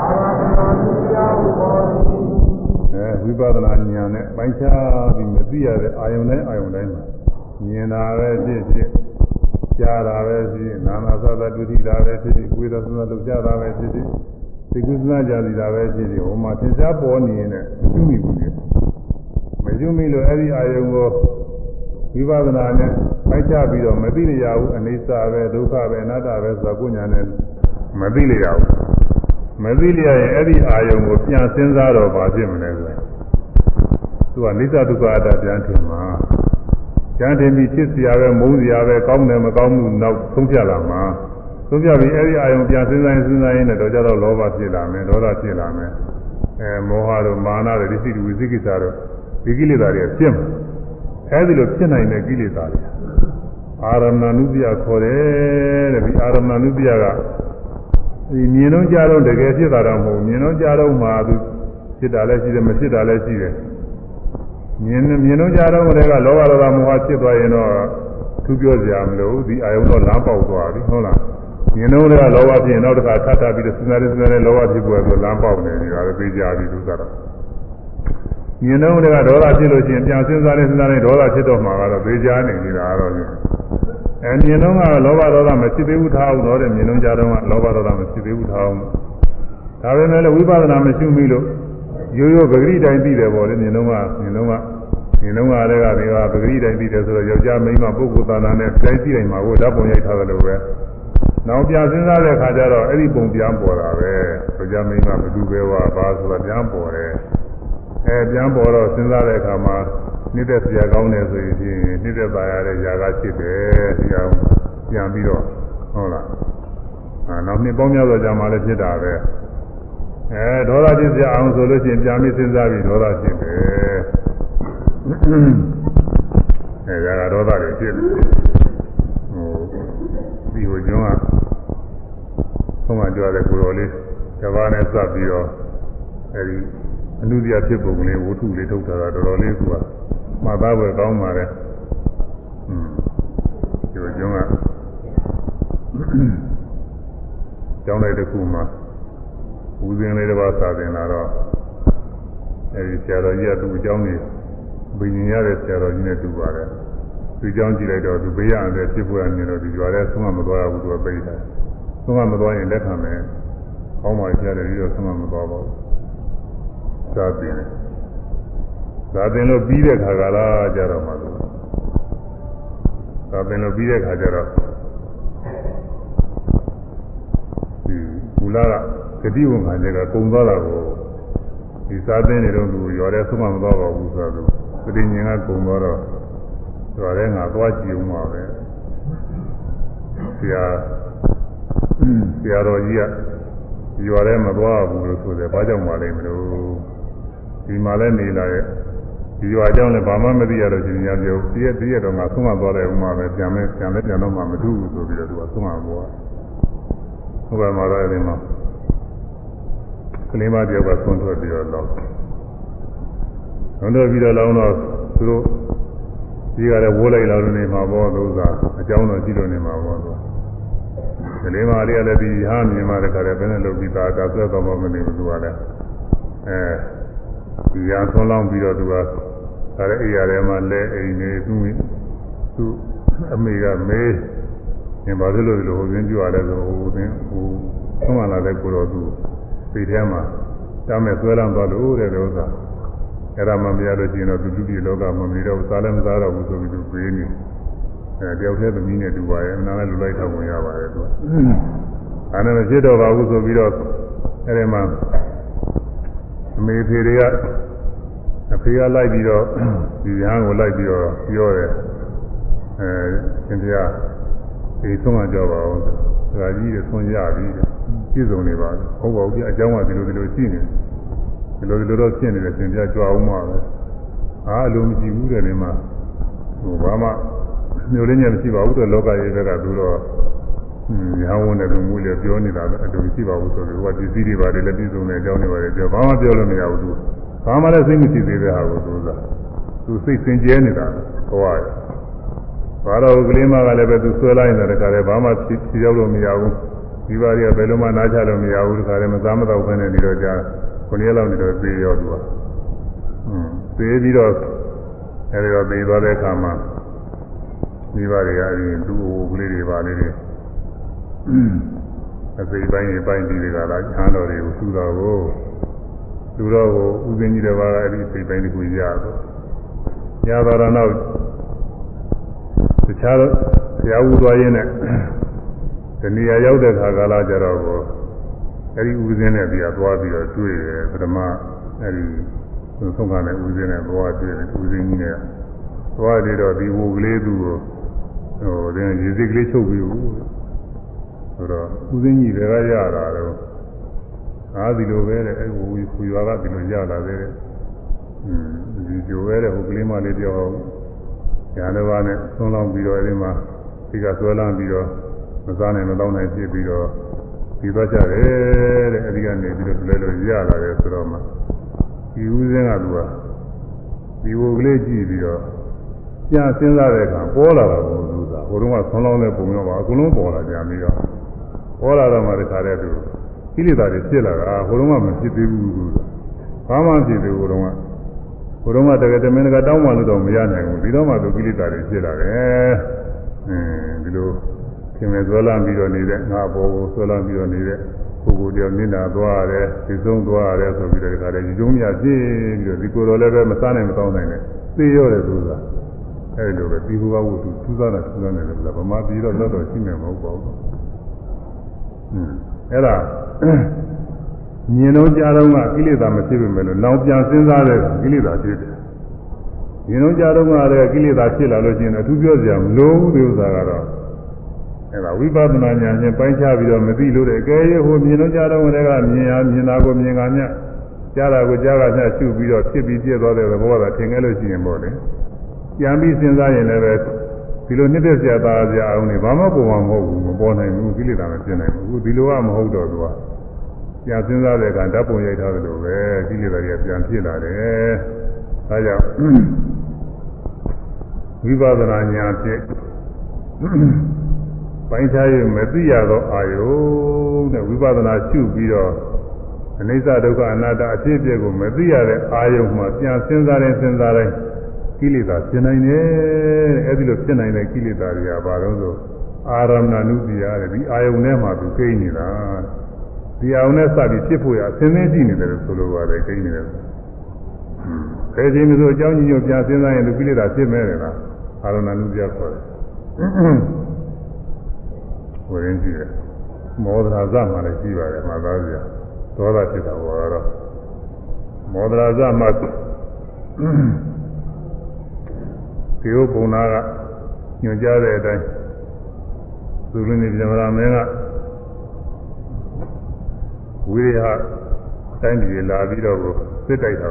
အာရမဏတရားကိုခေါ်သည်အဲဝိပဿနာဉာဏ်နဲ့ပိုင်းခြားပြီးမသိရတဲ့အာယုန်တိုင်းအာယုန်တိုင်းမှာမြင်တာပဲဖြစ်ဖြစ်ကြားတာပဲဖြစ်ဖြစ်နာနာသသဒုတိတာပဲဖြစ်ဖြစ်ကိုယ်တော်သနာလုပ်ကြတာပဲဖြစ်ဖြစ်သိကုသနာကြစီတာပဲဖြစ်ဖြစ်ဟိုမှာသင်္ချာပေါ်နေရင်လည်းမကျွမိဘူးလေမကျွမိလို့အဲ့ဒီအာယုန်ကိုဝိပဿနာနဲ့ပိုင်းခြားပြီးတော့မသိရဘူးအနိစ္စပဲဒုက္ခပဲအနတ္တပဲဆိုတာကိုညာနဲ့ မသိလျောက်မသိလျောက်ရင်အဲ့ဒီအာယုံကိုပြန်စဉ်းစားတော့ဘာဖြစ်မလဲဆိုရင်သူကနိစ္စဒုက္ခအတ္တပြန်ထင်မှာကျန်တယ်ပြီးဖြစ်စရာပဲမုန်းစရာပဲကောင်းတယ်မကောင်းဘူးနောက်ဆုံးဖြတ်လာမှာဆုံးဖြတ်ပြီးအဲ့ဒီအာယုံပြန်စဉ်းစားစဉ်းစားရင်းနဲ့တော့ကြတော့လောဘဖြစ်လာမယ်ဒေါသဖြစ်လာမယ်အဲမောဟတို့မာနတို့ဒိဋ္ဌိတို့ဝိသိကိစ္စတို့ဒီကိလေသာတွေဖြစ်မှာအဲဒီလိုဖြစ်နိုင်တဲ့ကိလေသာတွေအာရမဏုပ္ပယခေါ်တယ်တဲ့ဒီအာရမဏုပ္ပယက ဒီမြင်တော့ကြတော့တကယ်ဖြစ်တာတော့မဟုတ်ဘူးမြင်တော့ကြတော့မှသူဖြစ်တာလည်းရှိတယ်မဖြစ်တာလည်းရှိတယ်မြင်မြင်တော့ကြတော့ကလေးကလောဘဒေါသမောဟဖြစ်သွားရင်တော့သူပြောကြမလို့ဒီအာယုံတော့လမ်းပေါက်သွားပြီဟုတ်လားမြင်တော့ကလောဘဖြစ်ရင်နောက်တစ်ခါထပ်ထပ်ပြီးတော့စဉ်းစားရစဉ်းစားရလောဘဖြစ်ပေါ်ဆိုလမ်းပေါက်နေပြီဒါလည်းသိကြပြီသူကတော့မြင်တော့ကဒေါသဖြစ်လို့ရှိရင်ပြန်စဉ်းစားရစဉ်းစားရဒေါသဖြစ်တော့မှာကတော့သိကြနေပြီဒါတော့ အဲမြင်တော့ကလောဘဒေါသမရှိသေးဘူးထားအောင်တော့တဲ့မြင်တော့ကြတော့ကလောဘဒေါသမရှိသေးဘူးထားအောင်ဒါပေမဲ့လည်းဝိပဿနာမရှိမိလို့ရိုးရိုးပဂရိတိုင်းသိတယ်ပေါ့လေမြင်တော့ကမြင်တော့ကမြင်တော့ကလည်းကဒီကပဂရိတိုင်းသိတယ်ဆိုတော့ယောက်ျားမိန်းမပုဂ္ဂိုလ်သာနာနဲ့တိုင်းသိနိုင်မှာကိုဓာတ်ပုံရိုက်ထားတယ်လို့ပဲနောက်ပြန်စဉ်းစားတဲ့အခါကျတော့အဲ့ဒီပုံပြန်ပေါ်တာပဲယောက်ျားမိန်းမမတူပဲว่าဘာဆိုတာပြန်ပေါ်တယ် အဲပြန်ပေါ်တော့စဉ်းစားတဲ့အခါမှာနှစ်သက်စရာကောင်းတယ်ဆိုရင်ဖြင့်နှစ်သက်ပါရတဲ့ຢာကဖြစ်တယ်ဒီအောင်ပြန်ပြီးတော့ဟုတ်လားအာနောက်နှစ်ပေါင်းများစွာကြာမှလည်းဖြစ်တာပဲအဲဒေါသဖြစ်စရာအောင်ဆိုလို့ရှိရင်ပြန်ပြီးစဉ်းစားပြီးဒေါသဖြစ်တယ်အဲဒါကဒေါသတွေဖြစ်တယ်ဒီဟိုကျွန်းကဆုံးမကြွတဲ့ကိုတော်လေးတဘာနဲ့စပ်ပြီးတော့အဲဒီ အလူစရာဖြစ်ပုံကလေးဝတ္ထုလေးထုတ်တာတော့တော်တော်လေးကမှတ်သားပွဲကောင်းပါတယ်။ဒီလိုကျွန်းကကျောင်းလိုက်တစ်ခုမှာဦးစင်းလေးတစ်ပါးစာသင်လာတော့အဲဒီဆရာတော်ကြီးကသူ့အကြောင်းကြီးဘိညာရတဲ့ဆရာတော်ကြီးနဲ့တူပါတယ်။သူ့အကြောင်းကြည့်လိုက်တော့သူဘေးရတယ်ဖြစ်ပေါ်ရနေတော့ဒီရွာထဲဆုံးမမသွားဘူးသူကပြေးလာ။ဆုံးမမသွားရင်လက်ခံမယ်။ကောင်းပါဆရာတော်ကြီးတော့ဆုံးမမသွားပါဘူး။ သာသင်သာသင်လို့ပြီးတဲ့ခါကလားကြတော့မှသူသာသင်လို့ပြီးတဲ့ခါကျတော့ဒီဘူလာကဂတိဝန်ခံတဲ့ကကုံသွားတာကိုဒီသာသင်နေတော့သူရော်တဲ့ဆုံးမမသွားပါဘူးဆိုတော့သူပဋိညာဉ်ကကုံသွားတော့ဆိုရဲငါသွားကြည့်ဦးမှာပဲဆရာဆရာတော်ကြီးကရွာထဲမသွားဘူးလို့ဆိုတယ်ဘာကြောင့်မလဲမလို့ ဒီမှာလည်းနေလာရဲ့ဒီရွာကြောင့်လည်းဘာမှမသိရတော့ရှင်ညာပြောဒီရက်ဒီရက်တော့ငါဆုံးမသွားတယ်ဥမာပဲပြန်လဲပြန်လဲပြန်တော့မှမထူးဘူးဆိုပြီးတော့သူကဆုံးမသွားဟုတ်ပါမှာတော့အဲဒီမှာကလေးမတယောက်ကဆုံးထွက်ပြီးတော့လောက်ဆုံးထွက်ပြီးတော့လောင်းတော့သူတို့ဒီကလည်းဝိုးလိုက်လာလို့နေမှာပေါ့သူကအကြောင်းတော့ကြည့်လို့နေမှာပေါ့သူကလေးမလေးကလည်းဒီဟာမြင်မှတခါတည်းဘယ်နဲ့လုပ်ပြီးသားတာဆွဲတော့မှမနေဘူးသူကလည်းအဲ ဒီရာဆုံးလောင်းပြီးတော့သူကဒါလည်းအိယာထဲမှာလဲအိမ်နေသူသူအမေကမေးငင်ပါသလိုလိုဟိုသင်းကြွရတယ်ဆိုဟိုသင်းဟိုဆုံးမလာတဲ့ကိုတော့သူစိတ်ထဲမှာတမ်းမဲ့ဆွဲလန်းသွားလို့တဲ့ဥစ္စာအဲ့ဒါမှမရလို့ရှိရင်တော့သူလူပြည်လောကမှာမနေတော့စားလည်းမစားတော့ဘူးဆိုပြီးသူပြေးနေအဲတယောက်တည်းသမီးနဲ့တူပါရဲ့အနာလည်းလူလိုက်ထောက်ဝင်ရပါတယ်သူကအဲဒါနဲ့ဖြစ်တော့ပါဘူးဆိုပြီးတော့အဲ့ဒီမှာ အမေဖေတွေကအဖေကလိုက်ပြီးတော့ဒီရဟန်းကိုလိုက်ပြီးတော့ပြောတယ်အဲသင်တရားဒီဆုံးမကြောက်ပါဘူးသရာကြီးတွေဆုံးရပြီပြည်စုံနေပါဘူးဟုတ်ပါဘူးပြအကြောင်းကဒီလိုဒီလိုရှိနေဒီလိုဒီလိုတော့ဖြစ်နေတယ်သင်တရားကြွားအောင်မှာပဲအားအလိုမရှိဘူးတဲ့ဒီမှာဟိုဘာမှမျိုးလင်းညာမရှိပါဘူးတဲ့လောကကြီးကသူတော့ ညာဝန်တဲ့လူမျိုးလေးပြောနေတာပဲအတူရှိပါဘူးဆိုပြီးဟိုကဒီစည်းတွေပါတယ်လည်းပြည်စုံနေအကြောင်းတွေပါတယ်ပြောဘာမှပြောလို့မရဘူးသူဘာမှလည်းစိတ်မရှိသေးတဲ့ဟာကိုသူကသူစိတ်စင်ကြဲနေတာဘဝရဘာတော့ကလေးမကလည်းပဲသူဆွဲလိုက်နေတဲ့ခါလဲဘာမှဖြေရောက်လို့မရဘူးဒီပါးတွေကဘယ်လိုမှနားချလို့မရဘူးဒီခါလဲမစားမတော့ဘဲနဲ့နေတော့ကြာခုနှစ်ရက်လောက်နေတော့သေရောသူကอืมသေပြီးတော့အဲဒီတော့သေသွားတဲ့အခါမှာဒီပါးတွေကအဲဒီသူ့ဟိုကလေးတွေပါလေးတွေ အစိပိုင်းတွေပိုင်းပြီးတွေကလာချမ်းတော်တွေကိုသူ့တော်ကိုသူတော်ကိုဥစဉ်ကြီးတစ်ပါးကအဲဒီစိပိုင်းတစ်ခုရတော့ရတော့တော့တခြားဆရာဦးသွားရင်းနဲ့ဒီနေရာရောက်တဲ့ခါကာလကြတော့ကိုအဲဒီဥစဉ်နဲ့ပြီးတော့သွားပြီးတော့တွေ့တယ်ပထမအဲဒီသုံးခါနဲ့ဥစဉ်နဲ့သွားတွေ့တယ်ဥစဉ်ကြီးနဲ့သွားပြီးတော့ဒီဝူကလေးသူ့ကိုဟိုဒီရေစိတ်ကလေးချုပ်ပြီးဘူး ဆိုတော့ဥစဉ်ကြီးတွေကရတာတော့အားဒီလိုပဲတဲ့အဲဝူခူရွာကဒီလိုရလာသေးတယ်อืมဒီကြိုပဲတဲ့ဟိုကလေးမလေးပြောညာတစ်ပါးနဲ့သုံးလောင်းပြီးတော့အဲဒီမှာဒီကဆွဲလန်းပြီးတော့မစားနိုင်မတော့နိုင်ဖြစ်ပြီးတော့ဒီသွားကြတယ်တဲ့အဲဒီကနေပြီးတော့လဲလို့ရလာတယ်ဆိုတော့မှဒီဦးစင်းကသူကဒီဝုတ်ကလေးကြည့်ပြီးတော့ပြန်စဉ်းစားတဲ့အခါပေါ်လာတာကိုသူကဟိုတုန်းကဆွမ်းလောင်းတဲ့ပုံရောပါအကုန်လုံးပေါ်လာကြပြီးတော့ ပေါ်လာတော့မှတခါတည်းသူကိလေသာတွေဖြစ်လာတာဟိုတုန်းကမဖြစ်သေးဘူးသူကဘာမှဖြစ်သေးဘူးဟိုတုန်းကဟိုတုန်းကတကယ်တမင်တကတောင်းမှလို့တော့မရနိုင်ဘူးဒီတော့မှသူကိလေသာတွေဖြစ်လာတယ်အင်းဒီလိုခင်မဆွဲလန်းပြီးတော့နေတဲ့ငါဘောကိုဆွဲလန်းပြီးတော့နေတဲ့ပုဂ္ဂိုလ်တယောက်နစ်နာသွားရတယ်ဒီဆုံးသွားရတယ်ဆိုပြီးတော့ဒီခါတည်းဒီကျုံးမြပြည့်ပြီးတော့ဒီကိုယ်တော်လည်းပဲမစားနိုင်မတောင်းနိုင်နဲ့သိရတယ်ဆိုတာအဲဒီလိုပဲဒီဘုရားဝတ္ထုသူးစားတာသူးစားနေတယ်ဗမာပြည်တော့တော့တော့ရှိမယ်မဟုတ်ပါဘူးอืม အဲ့ဒါမြင်တော့ကြားတော့ကကိလေသာမဖြစ်ပေမဲ့လို့နောက်ပြန်စဉ်းစားတဲ့ကိလေသာဖြစ်တယ်မြင်တော့ကြားတော့ကလည်းကိလေသာဖြစ်လာလို့ရှိရင်အထူးပြောစရာမလိုဘူးဒီဥစ္စာကတော့အဲ့ဒါဝိပဿနာဉာဏ်နဲ့ပိုင်းခြားပြီးတော့မသိလို့တဲ့အကယ်၍ဟိုမြင်တော့ကြားတော့ကလည်းမြင်ရမြင်တာကိုမြင်ကမြကြားတာကိုကြားကမြရှုပြီးတော့ဖြစ်ပြီးပြည့်သွားတဲ့သဘောကထင်ခဲ့လို့ရှိရင်ပေါ့လေပြန်ပြီးစဉ်းစားရင်လည်းပဲ ဒီလိုနှစ်သက်စရာသားစရာအောင်နေဘာမှပုံမှန်မဟုတ်ဘူးမပေါ်နိုင်ဘူးကိလေသာမဖြစ်နိုင်ဘူးအခုဒီလိုကမဟုတ်တော့သူကပြန်စဉ်းစားတဲ့အခါဓာတ်ပုံရိုက်ထားသလိုပဲကိလေသာတွေကပြန်ဖြစ်လာတယ်ဒါကြောင့်ဝိပဿနာဉာဏ်ဖြင့်ပိုင်းခြားရမသိရသောအာယုန်တဲ့ဝိပဿနာရှုပြီးတော့အနိစ္စဒုက္ခအနတ္တအဖြစ်အပျက်ကိုမသိရတဲ့အာယုန်မှာပြန်စဉ်းစားရင်စဉ်းစားတိုင်း ကိလေသာဖြစ်နိုင်တယ်အဲ့ဒီလိုဖြစ်နိုင်တဲ့ကိလေသာတွေကဘာလို့ဆိုအာရမဏနုတိယတဲ့ဒီအာယုန်ထဲမှာသူကိန်းနေတာဒီအာယုန်နဲ့စပြီးဖြစ်ဖို့ရအစင်းသင်းကြည့်နေတယ်လို့ဆိုလိုပါတယ်ကိန်းနေတယ်ဘယ်ချိန်မှဆိုအကြောင်းကြီးညို့ပြန်စဉ်းစားရင်သူကိလေသာဖြစ်မဲ့တယ်လားအာရမဏနုတိယခေါ်တယ်ဝိရင်းကြည့်တယ်မောဒရာဇမှာလည်းရှိပါတယ်မှာသားစရာသောတာဖြစ်တာဘောတော့မောဒရာဇမှာ ဒီဥပုံနာကညွှန်ကြားတဲ့အတိုင်းသူလူနေပြမလာမင်းကဝိရိယတိုင်းပြည်လာပြီးတော့စစ်တိုက်တာ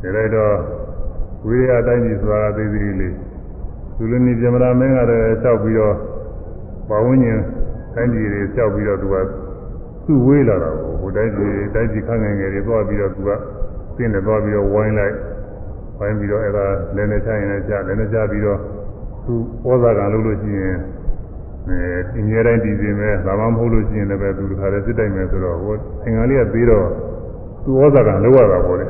ကိုဒါလိုက်တော့ဝိရိယတိုင်းပြည်ဆိုတာသိသေးလေးသူလူနေပြမလာမင်းကလည်းလျှောက်ပြီးတော့ပဝန်းကျင်တိုင်းပြည်တွေလျှောက်ပြီးတော့သူကသူ့ဝေးလာတာကိုဟိုတိုင်းပြည်တိုင်းပြည်ခန့်ငယ်ငယ်တွေသွားပြီးတော့သူကသင်တယ်သွားပြီးတော့ဝိုင်းလိုက် ဝိုင်းပြီးတော့အဲ့ဒါလည်းနဲ့ချရင်လည်းချလည်းနဲ့ချပြီးတော့သူဩဇာကံလုပ်လို့ရှိရင်အဲအငြင်းတိုင်းတည်စင်မဲ့ဒါမှမဟုတ်လို့ရှိရင်လည်းပဲသူတခါတည်းစစ်တိုက်မယ်ဆိုတော့ဟိုအင်္ဂါလေးကပြီးတော့သူဩဇာကံလုပ်ရတာပေါ့လေ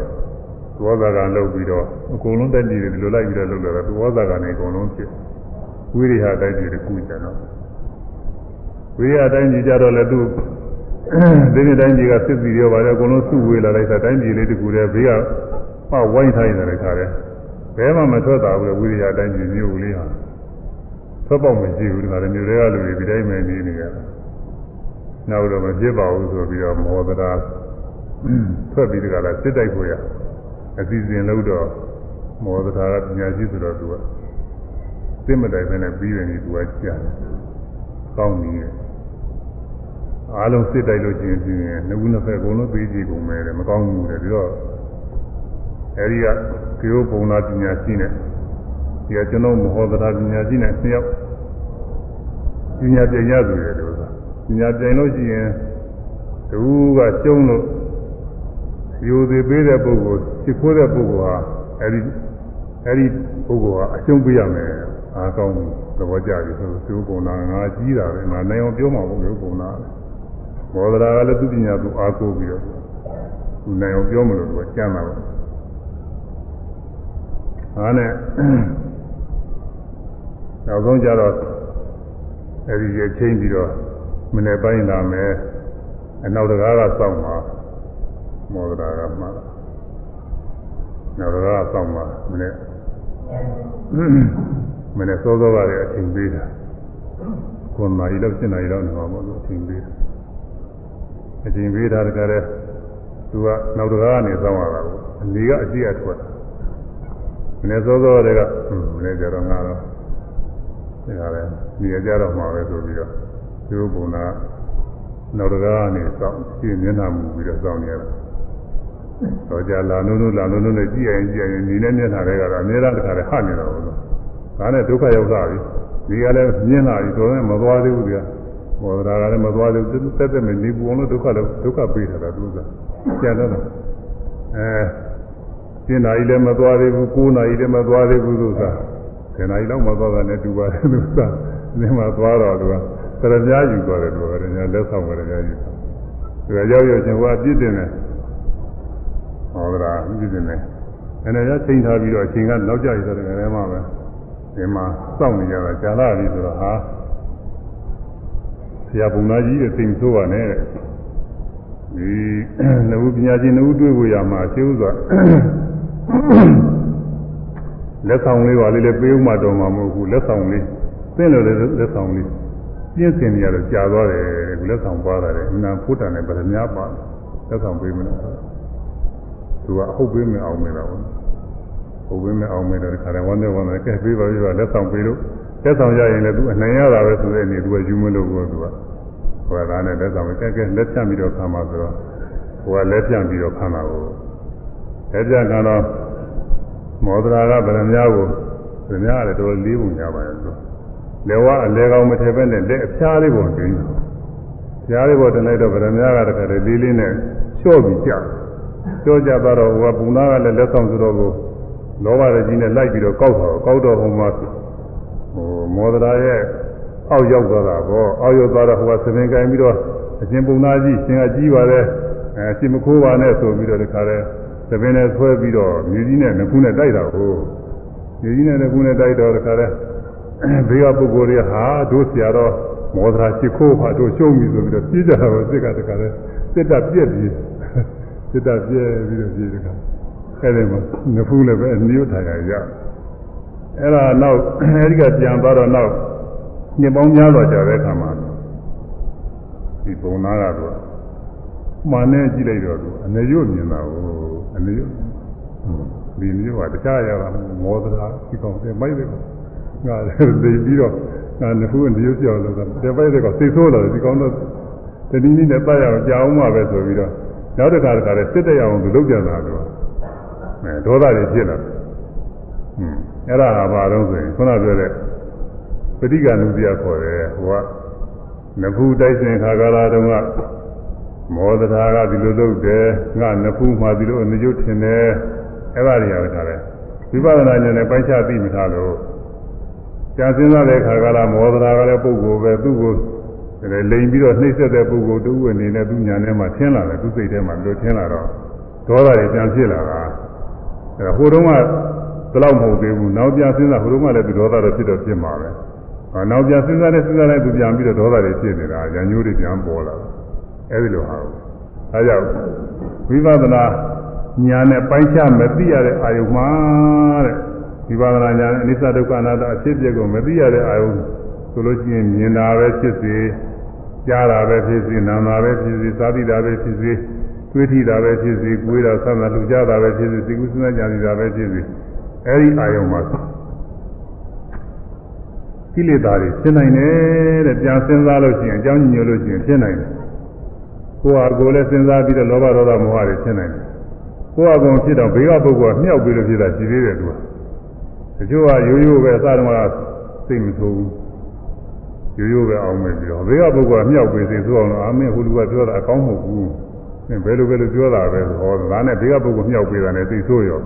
သူဩဇာကံလုပ်ပြီးတော့အကုန်လုံးတက်ကြည့်တယ်ဒီလိုလိုက်ပြီးတော့လုပ်လာတာသူဩဇာကံနဲ့အကုန်လုံးဖြစ်ဝိရိယတိုက်ကြည့်တယ်ခုကျတော့ဝိရိယတိုင်းကြီးကြတော့လည်းသူဒီနေ့တိုင်းကြီးကစစ်စီရောပါတယ်အကုန်လုံးစုဝေးလာလိုက်တာတိုင်းကြီးလေးတကူတည်းဘေးက ဟောဝိုင်းထိုင်းနေတယ်ခါတယ်ဘယ်မှမထွက်တာဘူးဝိရိယတိုင်းကြီးမျိုးလေးဟာထွက်ပေါက်မရှိဘူးဒီမှာလည်းမျိုးတွေကလူတွေဒီတိုင်းပဲနေနေရတာနောက်တော့မဖြစ်ပါဘူးဆိုပြီးတော့မောဒရာထွက်ပြီးတကလားစစ်တိုက်ကိုရအစီအစဉ်လို့တော့မောဒရာကပညာရှိဆိုတော့သူကစစ်မတိုင်ပဲနဲ့ပြီးတယ်ဒီသူကကြာတယ်ကောင်းနေတယ်အားလုံးစစ်တိုက်လို့ရှိရင်ပြင်နှစ်ဦးနှစ်ဖက်အကုန်လုံးသေးကြည့်ကုန်မယ်တဲ့မကောင်းဘူးတဲ့ပြီးတော့ အဲဒီကကေယုပုံနာပညာရှိနဲ့ဒီကကျွန်တော်မဟောသရာပညာရှိနဲ့နှစ်ယောက်ပညာပြညာသူတယ်လို့ဆိုတာပညာပြလို့ရှိရင်တူကကျုံးလို့ယူသေးပေးတဲ့ပုဂ္ဂိုလ်ချစ်ခိုးတဲ့ပုဂ္ဂိုလ်ဟာအဲဒီအဲဒီပုဂ္ဂိုလ်ဟာအရှုံးပေးရမယ်အားကောင်းဘူးသဘောကျပြီဆိုသူပုံနာငါကြီးတာပဲငါနိုင်အောင်ပြောမှာပေါ့လို့ပုံနာဘောဒရာကလည်းသူပညာသူအားကိုးပြီးတော့သူနိုင်အောင်ပြောမလို့သူကကြမ်းတာပေါ့ ဟာနဲ့နောက်ဆုံးကြတော့အဲဒီရချင်းပြီးတော့မနေ့ပိုင်းလာမယ်အနောက်တကားကစောင့်ပါမောဒရာကမှနောက်တကားကစောင့်ပါမနေ့မနေ့စောစောကလည်းအချိန်ပေးတာခွန်မာရီတော့7နာရီလောက်နေမှာပေါ့လို့အချိန်ပေးတာအချိန်ပေးတာတကယ်လည်းသူကနောက်တကားကနေစောင့်ရတာကိုအနေကအကြည့်အထွက် မနေ့စောစောတွေကမနေ့ကျတော့ငါတော့ဒါကလည်းနေကြတော့မှာပဲဆိုပြီးတော့ဒီဘုံနာနောက်တကားကနေစောင့်ကြည့်မျက်နှာမူပြီးတော့စောင့်နေရတာတော့ကြာလာနုံနုံလာနုံနုံနဲ့ကြည့်ရင်ကြည့်ရင်နေနဲ့မျက်နှာတွေကတော့အများအားတခါတည်းဟနေတော့ဘူးဒါနဲ့ဒုက္ခရောက်လာပြီဒီကလည်းမြင်လာပြီတော်တယ်မသွားသေးဘူးဒီကဘောဒရာကလည်းမသွားသေးဘူးတက်တက်မနေဘူးအောင်လို့ဒုက္ခလည်းဒုက္ခပေးထားတာသူကကျန်တော့အဲ ရှင်းနာရီလည်းမသွားသေးဘူး9နာရီလည်းမသွားသေးဘူးသူက10နာရီလောက်မသွားတာနဲ့တူပါတယ်သူကဒီမှာသွားတော့သူကသရပြားယူသွားတယ်သူကလည်းလက်ဆောင်ပဲလည်းယူသူကရောက်ရောက်ချင်းဟိုကပြစ်တင်တယ်ဟောဒရာပြစ်တင်တယ်အဲ့ဒါရချိန်ထားပြီးတော့အချိန်ကနောက်ကျရတဲ့ငယ်ထဲမှာပဲဒီမှာစောင့်နေကြတာကြာလာပြီဆိုတော့ဟာဆရာဘုံသားကြီးရဲ့စိတ်ဆိုးပါနဲ့ဒီနှုတ်ပညာရှင်နှုတ်တွေ့ကိုရမှာရှင်းဥစွာ လက်ဆောင်လေးပါလေးလည်းပေးဥမှတော်မှာမဟုတ်ဘူးလက်ဆောင်လေးသင်လို့လည်းလက်ဆောင်လေးပြင်းစင်နေရတော့ကြာသွားတယ်လက်ဆောင်ပါတာတယ်အမှန်ဖုတ်တန်နဲ့ဗရမ ्या ပါလက်ဆောင်ပေးမလို့သူကအဟုတ်ပေးမအောင်မလားဟုတ်ပေးမအောင်မလို့ဒီခါတည်းဝမ်းနဲ့ဝမ်းနဲ့ကဲပေးပါပြပါလက်ဆောင်ပေးလို့လက်ဆောင်ရရင်လည်းသူအနိုင်ရတာပဲဆိုတဲ့အနေသူကယူမလို့ဘူးသူကဟိုကသားနဲ့လက်ဆောင်ကဲကဲလက်ဖြန့်ပြီးတော့ခံပါဆိုတော့ဟိုကလက်ဖြန့်ပြီးတော့ခံတာကို လက်ဖြန့်ကတော့မောဒရာကဗရမ ्या ကိုသူများကလည်းတော်တော်လေးပုံရပါတယ်သူလေဝါအလဲကောင်းမထည့်ပဲနဲ့လက်အဖျားလေးပုံတင်တယ်ဖျားလေးပုံတင်လိုက်တော့ဗရမ ्या ကတခါတည်းလေးလေးနဲ့လျှော့ပြီးကြာလျှော့ကြသွားတော့ဟိုကပုံနာကလည်းလက်ဆောင်ဆိုတော့ကိုလောဘရကြီးနဲ့လိုက်ပြီးတော့ကောက်တော့ကောက်တော့ဟိုမှာဟိုမောဒရာရဲ့အောက်ရောက်သွားတာပေါ့အောက်ရောက်သွားတော့ဟိုကသမင်ကင်ပြီးတော့အရှင်ပုံနာကြီးရှင်ကကြီးပါတယ်အဲရှင်မခိုးပါနဲ့ဆိုပြီးတော့ဒီခါလဲ သမင်နဲ့ဆွဲပြီးတော့မြေကြီးနဲ့ငခုနဲ့တိုက်တာကိုမြေကြီးနဲ့ငခုနဲ့တိုက်တော့ဒီခါလဲဘေးကပုဂ္ဂိုလ်တွေဟာတို့ဆရာတော်မောဒရာရှိခိုးပါတို့ရှုံးပြီဆိုပြီးတော့ပြေးကြတာကိုစစ်ကတခါလဲစစ်တပ်ပြက်ပြီးစစ်တပ်ပြက်ပြီးတော့ပြေးတခါအဲ့ဒီမှာငဖူးလည်းပဲအနည်းထိုင်ရရအဲ့ဒါနောက်အဲ့ဒီကပြန်သွားတော့နောက်ညပေါင်းများစွာကြာတဲ့အခါမှာဒီဘုံနာကတော့မှန်နဲ့ကြည့်လိုက်တော့သူအနေရွတ်မြင်တာကို အနေရွတ်ဒီမျိုးကတခြားရတာမောဒရာဒီကောင်တဲ့မိုက်တဲ့ကောင်ငါလည်းသိပြီးတော့ငါနှစ်ခုအနေရွတ်ပြောလို့ကတဲ့ပိုက်တဲ့ကောင်သိဆိုးလာတယ်ဒီကောင်တော့တတိနည်းနဲ့ပတ်ရအောင်ကြာအောင်မှပဲဆိုပြီးတော့နောက်တစ်ခါတစ်ခါလည်းစစ်တဲ့အောင်သူလုပ်ကြတာတော့အဲဒေါသတွေဖြစ်လာတယ်ဟွန်းအဲ့ဒါဟာဘာလို့ဆိုရင်ခုနပြောတဲ့ပဋိက္ခဏုတရားခေါ်တယ်ဟိုကနဖူးတိုက်စင်ခါကာလတုန်းက မောဒရာကဒီလိုလုပ်တယ်ငါနဖူးမှဒီလိုအနေရုပ်ထင်တယ်အဲ့ဒါတွေရတယ်ခါတယ်ဝိပဿနာဉာဏ်နဲ့ပိုင်းခြားသိမိထားလို့ကြာစင်းစားတဲ့ခါကာလမောဒရာကလည်းပုဂ္ဂိုလ်ပဲသူ့ကိုလိန်ပြီးတော့နှိမ့်ဆက်တဲ့ပုဂ္ဂိုလ်တူအနေနဲ့သူညာထဲမှာထင်းလာတယ်သူစိတ်ထဲမှာလို့ထင်းလာတော့ဒေါသတွေပြန်ဖြစ်လာတာအဲဟိုတုန်းကဒီလောက်မဟုတ်သေးဘူးနောက်ပြန်စဉ်းစားဟိုတုန်းကလည်းဒီဒေါသတွေဖြစ်တော့ဖြစ်မှာပဲဟောနောက်ပြန်စဉ်းစားတဲ့စဉ်းစားတဲ့သူပြန်ပြီးတော့ဒေါသတွေဖြစ်နေတာရံညိုးတွေပြန်ပေါ်လာတယ် အဲဒီလိုဟာအဲကြောင့်ဝိပဿနာညာနဲ့ပိုင်းခြားမသိရတဲ့အာယုမှာတဲ့ဝိပဿနာညာနဲ့အနိစ္စဒုက္ခအနတ္တအဖြစ်အပျက်ကိုမသိရတဲ့အာယုဆိုလို့ရှိရင်မြင်တာပဲဖြစ်စေကြားတာပဲဖြစ်စေနားတာပဲဖြစ်စေသာသိတာပဲဖြစ်စေတွေးထိတာပဲဖြစ်စေကိုယ်တာဆန္ဒလူကြတာပဲဖြစ်စေစိတ်ကူးစဉ်းစားကြတာပဲဖြစ်စေအဲဒီအာယုမှာကိလေသာတွေဖြစ်နိုင်တယ်တဲ့ပြန်စဉ်းစားလို့ရှိရင်အကြောင်းညွှန်လို့ရှိရင်ဖြစ်နိုင်တယ် ကိုယ်ဟာကိုယ်လည်းစဉ်းစားပြီးတော့လောဘဒေါသမောဟတွေဖြစ်နိုင်တယ်ကိုယ်ဟာကိုယ်ဖြစ်တော့ဘေးကပုဂ္ဂိုလ်ကမြောက်ပြီးလို့ဖြစ်တာရှိသေးတယ်သူကတချို့ကရိုးရိုးပဲအစတုန်းကစိတ်မဆိုးဘူးရိုးရိုးပဲအောင်မယ်ပြီးတော့ဘေးကပုဂ္ဂိုလ်ကမြောက်ပြီးစိတ်ဆိုးအောင်လို့အာမင်းဟိုလူကပြောတာအကောင်းမဟုတ်ဘူးဘယ်လိုပဲလို့ပြောတာပဲဟောဒါနဲ့ဘေးကပုဂ္ဂိုလ်မြောက်ပြီးတာနဲ့သိဆိုးရော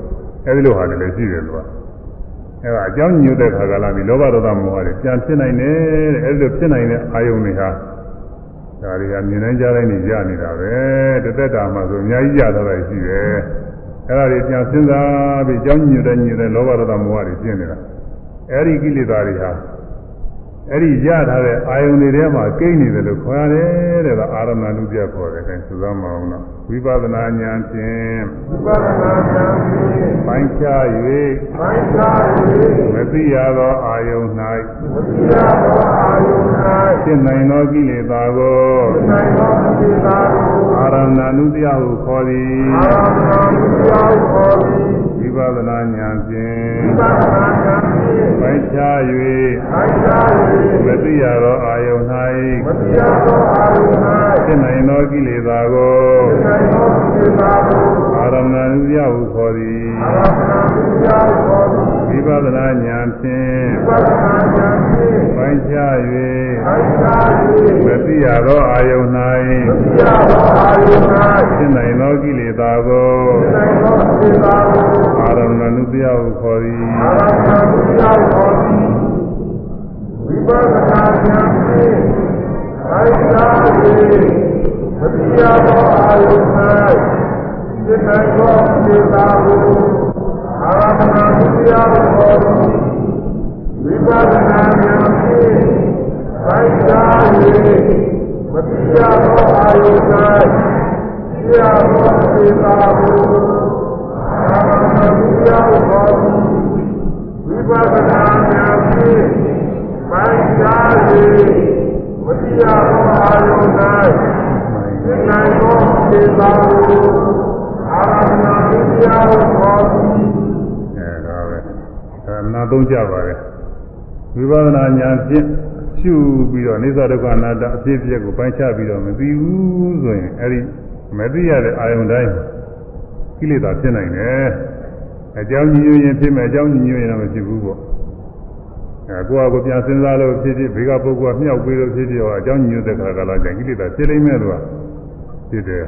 အဲဒီလိုဟာတွေလည်းရှိတယ်သူကအဲဒါအကြောင်းညွှန်တဲ့ခါကလာပြီးလောဘဒေါသမောဟတွေပြန်ဖြစ်နိုင်တယ်တဲ့အဲဒီလိုဖြစ်နိုင်တဲ့အာယုန်တွေဟာ ဒါတွေကမြင်နိုင်ကြတိုင်းနေရနေတာပဲတသက်တာမှဆိုအများကြီးရတာလည်းရှိတယ်အဲဒါတွေပြန်စဉ်းစားပြီးအကြောင်းညွှန်တဲ့ညွှန်တဲ့လောဘဒေါသမောဟတွေဖြစ်နေတာအဲဒီကိလေသာတွေဟာ အဲ့ဒီရထားတဲ့အာယုန်တွေထဲမှာကိန်းနေတယ်လို့ခေါ်ရတယ်တဲ့ဒါအာရမဏုပြခေါ်တယ်ခင်သုသမအောင်တော့ဝိပဿနာဉာဏ်ဖြင့်ဝိပဿနာဉာဏ်ဖြင့်ပိုင်းခြား၍ပိုင်းခြား၍မသိရသောအာယုန်၌မသိရသောအာယုန်၌ဖြစ်နိုင်သောကိလေသာကိုဖြစ်နိုင်သောကိလေသာကိုအာရမ ဏုပြဟုခေါ်သည်အာရမဏုပြဟုခေါ်သည်ဝိပဿနာဉာဏ်ဖြင့်ဝိပဿနာဉာဏ်ဖြင့်ပိုင်းခြား၍ပိုင်းခြား၍မသိရသောအာယုန်၌မသိရသောအာယုန်၌ဖြစ်နိုင်သောကိလေသာကိုဖြစ်နိုင်သောကိလေသာကိုအာရမဏုပြဟုခေါ်သည်အာရမဏုပြဟုခေါ်သည်ဝိပဿနာဉာဏ်ဖြင့်ဝိပဿနာဉာဏ်ဖြင့်ပိုင်းခြား၍ပိုင်းခြား၍ မသိရသောအာယုန်၌မသိရသောအာယုန်၌ဖြစ်နိုင်သောကိလေသာကိုဖြစ်နိုင်သောကိလေသာကိုအာရမဏုပြဟုခေါ်သည်အာရမဏုပြဟုခေါ်သည်ဝိပဿနာဉာဏ်ဖြင့်ပိုင်းခြား၍မသိရသောအာယုန်၌ဖြစ်နိုင်သောကိလေသာကိုအာရမဏုပြဟုခေါ်သည်ဝိပဿနာဉာဏ်ဖြင့် ပိုင်းခြား၍မသိရသောအာယုန်၌ဖြစ်ရသောကိလေသာကိုအာရမဏုပြဟုခေါ်သည်ဝိပဿနာဉာဏ်ဖြင့်ပိုင်းခြား၍မတိရသောအာယုန်၌သိနိုင်သောသေသာကိုအာရမဏဒုတိယကိုခေါ်သည်အဲဒါပဲအဲနာသုံးကြပါလေဝိပဿနာဉာဏ်ဖြင့် ရှုပြီးတော့အိသဒုက္ခအနာတ္တအဖြစ်အပျက်ကိုပိုင်းခြားပြီးတော့မသိဘူးဆိုရင်အဲဒီမသိရတဲ့အာယုန်တိုင်းကိလေသာဖြစ်နိုင်တယ်အကြောင်းညွှန်ရင်ဖြစ်မယ်အကြောင်းညွှန်ရင်တော့မဖြစ်ဘူးပေါ့အဲကိုယ့်အကိုပြန်စဉ်းစားလို့ဖြစ်ဖြစ်ဘေကပုဂ္ဂိုလ်ကမြောက်ပြီးလို့ဖြစ်ဖြစ်ဟောအကြောင်းညွှန်တဲ့ခါကလာကျန်ကိလေသာဖြစ်လိမ့်မယ်လို့ဖြစ်တယ်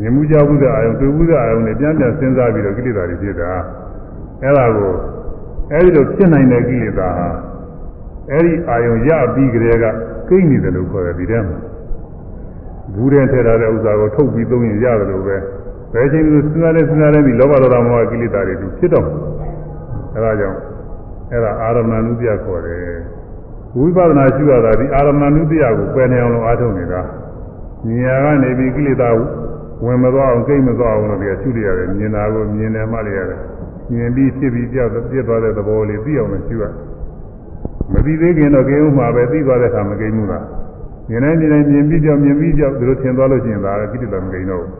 မြင်မှုကြောက်မှုတဲ့အာယုံတွေ့မှုတဲ့အာယုံနဲ့ပြန်ပြန်စဉ်းစားပြီးတော့ကိလေသာတွေဖြစ်တာအဲ့ဒါကိုအဲ့ဒီလိုဖြစ်နိုင်တဲ့ကိလေသာဟာ အဲ့ဒီအာယုံရပြီးကြတဲ့ကကိန်းနေတယ်လို့ခေါ်တယ်ဒီထဲမှာဘူးတဲ့ထည့်ထားတဲ့ဥစ္စာကိုထုတ်ပြီးသုံးရင်ရတယ်လို့ပဲဘယ်ချိန်လို့စဉ်းစားလဲစဉ်းစားလဲပြီးလောဘဒေါသမောဟကိလေသာတွေသူဖြစ်တော့အဲ့ဒါကြောင့်အဲ့ဒါအာရမဏနုတ္တယခေါ်တယ်ဝိပဿနာရှုရတာဒီအာရမဏနုတ္တယကိုပယ်နေအောင်လို့အားထုတ်နေတာဉာဏ်ကနေပြီးကိလေသာဝင်မသွားအောင်ကိမသွားအောင်လို့ဒီရှုရရတယ်မြင်တာကိုမြင်တယ်မှတ်ရတယ်မြင်ပြီးဖြစ်ပြီးပြောက်ပြစ်သွားတဲ့သဘောလေးသိအောင်လို့ရှုရ မသိသေးခင်တော့ကိန်းဥမှာပဲသိသွားတဲ့အခါမကိန်းဘူးလားမြင်တိုင်းမြင်တိုင်းမြင်ပြီးကြောက်မြင်ပြီးကြောက်ဒီလိုထင်သွားလို့ရှိရင်ဒါကကိလေသာမကိန်းတော့ဘူး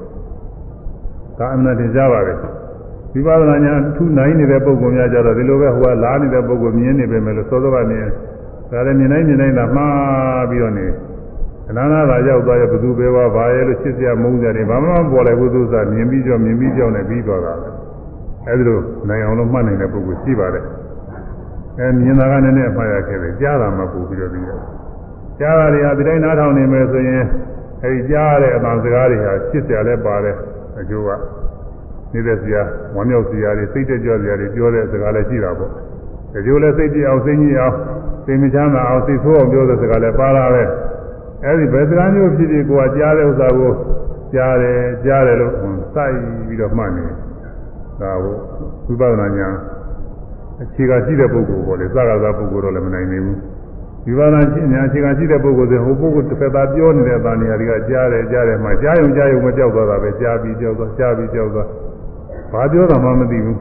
ဒါအမှန်တင်ကြပါပဲဝိပဿနာဉာဏ်ထူနိုင်နေတဲ့ပုံကောင်များကြတော့ဒီလိုပဲဟိုကလားနေတဲ့ပုံကောင်မြင်နေပဲမယ်လို့သောသောကမြင်ဒါလည်းမြင်တိုင်းမြင်တိုင်းသာမှားပြီးတော့နေအနန္တသာရောက်သွားရဲ့ဘသူပဲဝါဘာရဲ့လို့ချစ်စရာမုန်းစရာတွေဘာမှမပေါ်လိုက်ဘူးသူစားမြင်ပြီးကြောမြင်ပြီးကြောနဲ့ပြီးသွားတာပဲအဲဒီလိုနိုင်အောင်လို့မှတ်နိုင်တဲ့ပုဂ္ဂိုလ်ရှိပါတယ် အဲမြင်တာကနည်းနည်းမှားရခဲ့တယ်ကြားတာမှပူပြီးတော့ပြီးတော့ကြားတာတွေဟာဒီတိုင်းနားထောင်နေမယ်ဆိုရင်အဲဒီကြားရတဲ့အတန်စကားတွေဟာချစ်စရာလည်းပါတယ်အကျိုးကနေတဲ့စရာဝမ်းမြောက်စရာတွေစိတ်တကြွစရာတွေပြောတဲ့စကားလည်းရှိတာပေါ့ဒီလိုလဲစိတ်ကြည်အောင်စိတ်ကြီးအောင်စိတ်မချမ်းသာအောင်စိတ်ဆိုးအောင်ပြောတဲ့စကားလည်းပါလာပဲအဲဒီဘယ်စကားမျိုးဖြစ်ဖြစ်ကိုယ်ကကြားတဲ့ဥစ္စာကိုကြားတယ်ကြားတယ်လို့စိုက်ပြီးတော့မှတ်နေဒါကိုဝိပဿနာဉာဏ် အခြေခံရှိတဲ့ပုဂ္ဂိုလ်ပေါ့လေစကားသာပုဂ္ဂိုလ်တော့လည်းမနိုင်နိုင်ဘူးဝိပဿနာဉာဏ်အခြေခံရှိတဲ့ပုဂ္ဂိုလ်ဆိုဟိုပုဂ္ဂိုလ်တစ်ဖက်သားပြောနေတဲ့တာနေရာတွေကကြားတယ်ကြားတယ်မှကြားယုံကြားယုံမကြောက်သွားတာပဲကြားပြီးကြောက်သွားကြားပြီးကြောက်သွားဘာပြောတာမှမသိဘူး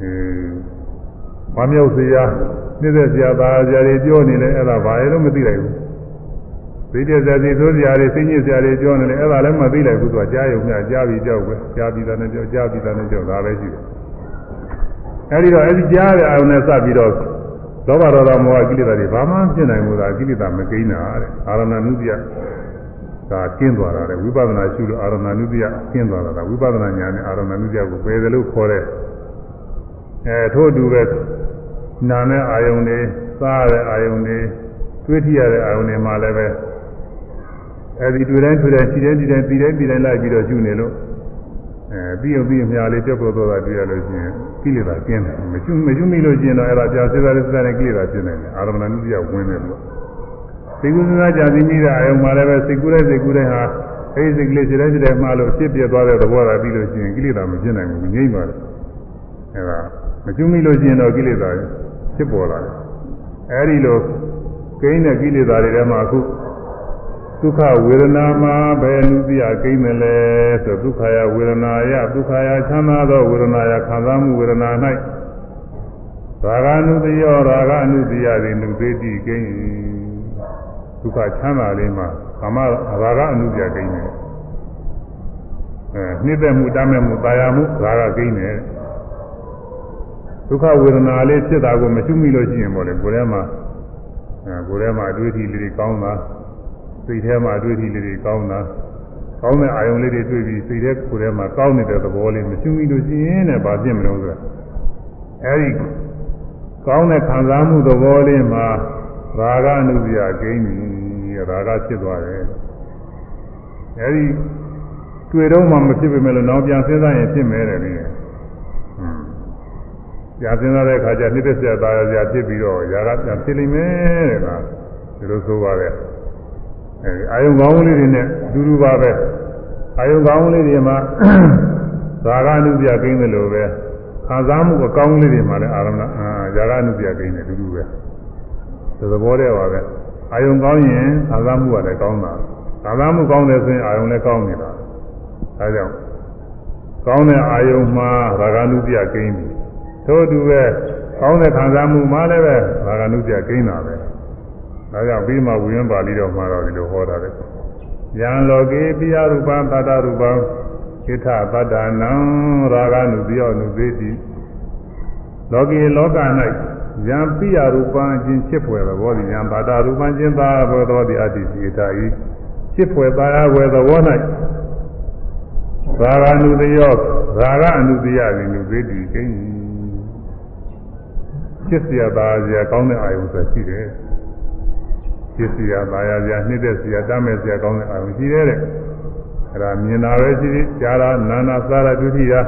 အဲဘာမြောက်စရာနှိမ့်သက်စရာသားစရာတွေပြောနေလဲအဲ့ဒါဘာလို့မသိလိုက်ဘူးသိတဲ့ဇာတိသိုးစရာတွေသိညစ်စရာတွေပြောနေလဲအဲ့ဒါလည်းမသိလိုက်ဘူးသူကကြားယုံများကြားပြီးကြောက်ပဲကြားပြီးသားနဲ့ကြောက်ကြားပြီးသားနဲ့ကြောက်ဒါပဲရှိတယ် အဲ့ဒီတော့အဲ့ဒီကြားတဲ့အာရုံနဲ့စပြီးတော့လောဘဒေါသမောဟကိလေသာတွေဘာမှဖြစ်နိုင်ဘူးလားကိလေသာမကိန်းတာတဲ့အာရဏနုတ္တိယဒါကျင်းသွားတာလေဝိပဿနာရှုလို့အာရဏနုတ္တိယကျင်းသွားတာဝိပဿနာဉာဏ်နဲ့အာရဏနုတ္တိယကိုပယ်တယ်လို့ခေါ်တဲ့အဲထို့အတူပဲနာနဲ့အာယုန်တွေစားတဲ့အာယုန်တွေတွေးထရတဲ့အာယုန်တွေမှာလည်းပဲအဲဒီတွေ့တိုင်းတွေ့တိုင်းခြေတိုင်းခြေတိုင်းပြီးတိုင်းပြီးတိုင်းလိုက်ပြီးတော့ရှုနေလို့ အဲပြီးအောင်ပြီးအများလေးပြတ်ပေါ်သွားတာတွေ့ရလို့ရှိရင်ကိလေသာကျင်းတယ်မရှုမရှုမိလို့ကျင်တော့အဲ့ဒါကြာစေစားလေးစေစားနဲ့ကိလေသာကျင်းတယ်အာရမဏနုတ္တိယဝင်တယ်လို့စိတ်ကူးစဉ်းစားကြသိမိတဲ့အာယုံမှာလည်းပဲစိတ်ကူးတဲ့စိတ်ကူးတဲ့ဟာအဲဒီစိတ်ကလေးခြေတိုင်းခြေတိုင်းမှားလို့ဖြစ်ပြသွားတဲ့သဘောသာပြီးလို့ရှိရင်ကိလေသာမကျင်းနိုင်ဘူးငြိမ့်ပါတယ်အဲ့ဒါမရှုမိလို့ကျင်တော့ကိလေသာဖြစ်ပေါ်လာတယ်အဲဒီလိုကိန်းတဲ့ကိလေသာတွေထဲမှာအခု ဒုက္ခဝေဒနာမှာဘယ်နုပြကိန်းတယ်လဲဆိုဒုက္ခယဝေဒနာယဒုက္ခယချမ်းသာသောဝေဒနာယခံစားမှုဝေဒနာ၌ရာဂ ानु တယောရာဂ ानु တယသည်နုသေးတိကိန်းဒုက္ခချမ်းသာလေးမှာကာမရာဂ ानु ပြကိန်းတယ်အဲနှိမ့်သက်မှုတမ်းမဲ့မှုတာယာမှုရာဂကိန်းတယ်ဒုက္ခဝေဒနာလေးဖြစ်တာကိုမရှိမိလို့ရှိရင်ပေါ့လေကိုယ်ထဲမှာအဲကိုယ်ထဲမှာအတွေ့အထိလေးတွေကောင်းတာ စိတ်ထဲမှာအတွေ့အထိလေးတွေကောင်းတာကောင်းတဲ့အာယုံလေးတွေတွေ့ပြီးစိတ်ထဲကိုယ်ထဲမှာကောင်းနေတဲ့သဘောလေးမရှိမိလို့ရှိရင်လည်းဘာဖြစ်မလို့ဆိုတာအဲဒီကောင်းတဲ့ခံစားမှုသဘောလေးမှာရာဂအနုပြာဂိမ်းပြီရာဂဖြစ်သွားတယ်အဲဒီတွေ့တော့မှမဖြစ်ပေမဲ့လို့နောက်ပြန်စဉ်းစားရင်ဖြစ်မယ်တယ်လေကြာစဉ်းစားတဲ့အခါကျနှိမ့်သက်စရာသားရစရာဖြစ်ပြီးတော့ຢာကပြန်ဖြစ်လိမ့်မယ်တဲ့လားဒီလိုဆိုပါတယ် အဲအာယုံကောင်းလေးတွေနဲ့အတူတူပါပဲအာယုံကောင်းလေးတွေမှာသာဂအနုပြကိန်းတယ်လို့ပဲခံစားမှုအကောင်းလေးတွေမှာလည်းအာရမဏအာຢာကအနုပြကိန်းတယ်အတူတူပဲဒီသဘောတည်းပါပဲအာယုံကောင်းရင်ခံစားမှုကလည်းကောင်းတာခံစားမှုကောင်းတယ်ဆိုရင်အာယုံလည်းကောင်းနေတာဒါကြောင့်ကောင်းတဲ့အာယုံမှာရာဂအနုပြကိန်းတယ်ထို့အတူပဲကောင်းတဲ့ခံစားမှုမှလည်းပဲရာဂအနုပြကိန်းတာပဲ ဒါကြောင့်ပြီးမှဝိယံပါဠိတော်မှာတော့ဒီလိုဟောတာလေယံလောကေပိယရူပံတတ္တရူပံဣထပတ္တနံရာဂနုတိယောနုသေတိလောကေလောက၌ယံပိယရူပံအချင်းချစ်ဖွယ်သဘောသည်ယံဘာတာရူပံချင်းသာဘောသောတိအတ္တိစီတာဤချစ်ဖွယ်သာယာဖွယ်သဘော၌ရာဂနုတိယောရာဂအနုတိယသည်နုသေတိကိဉ္ချစ်စရာသာစရာကောင်းတဲ့အာယုံဆိုရှိတယ် ချစ်စရာသာယာစရာနှိမ့်သက်စရာတမ်းမဲ့စရာကောင်းတဲ့အာယုံရှိတယ်တဲ့အဲ့ဒါမြင်တာပဲရှိဖြစ်ကြားတာနာနာစားတာတွေ့ထိတာ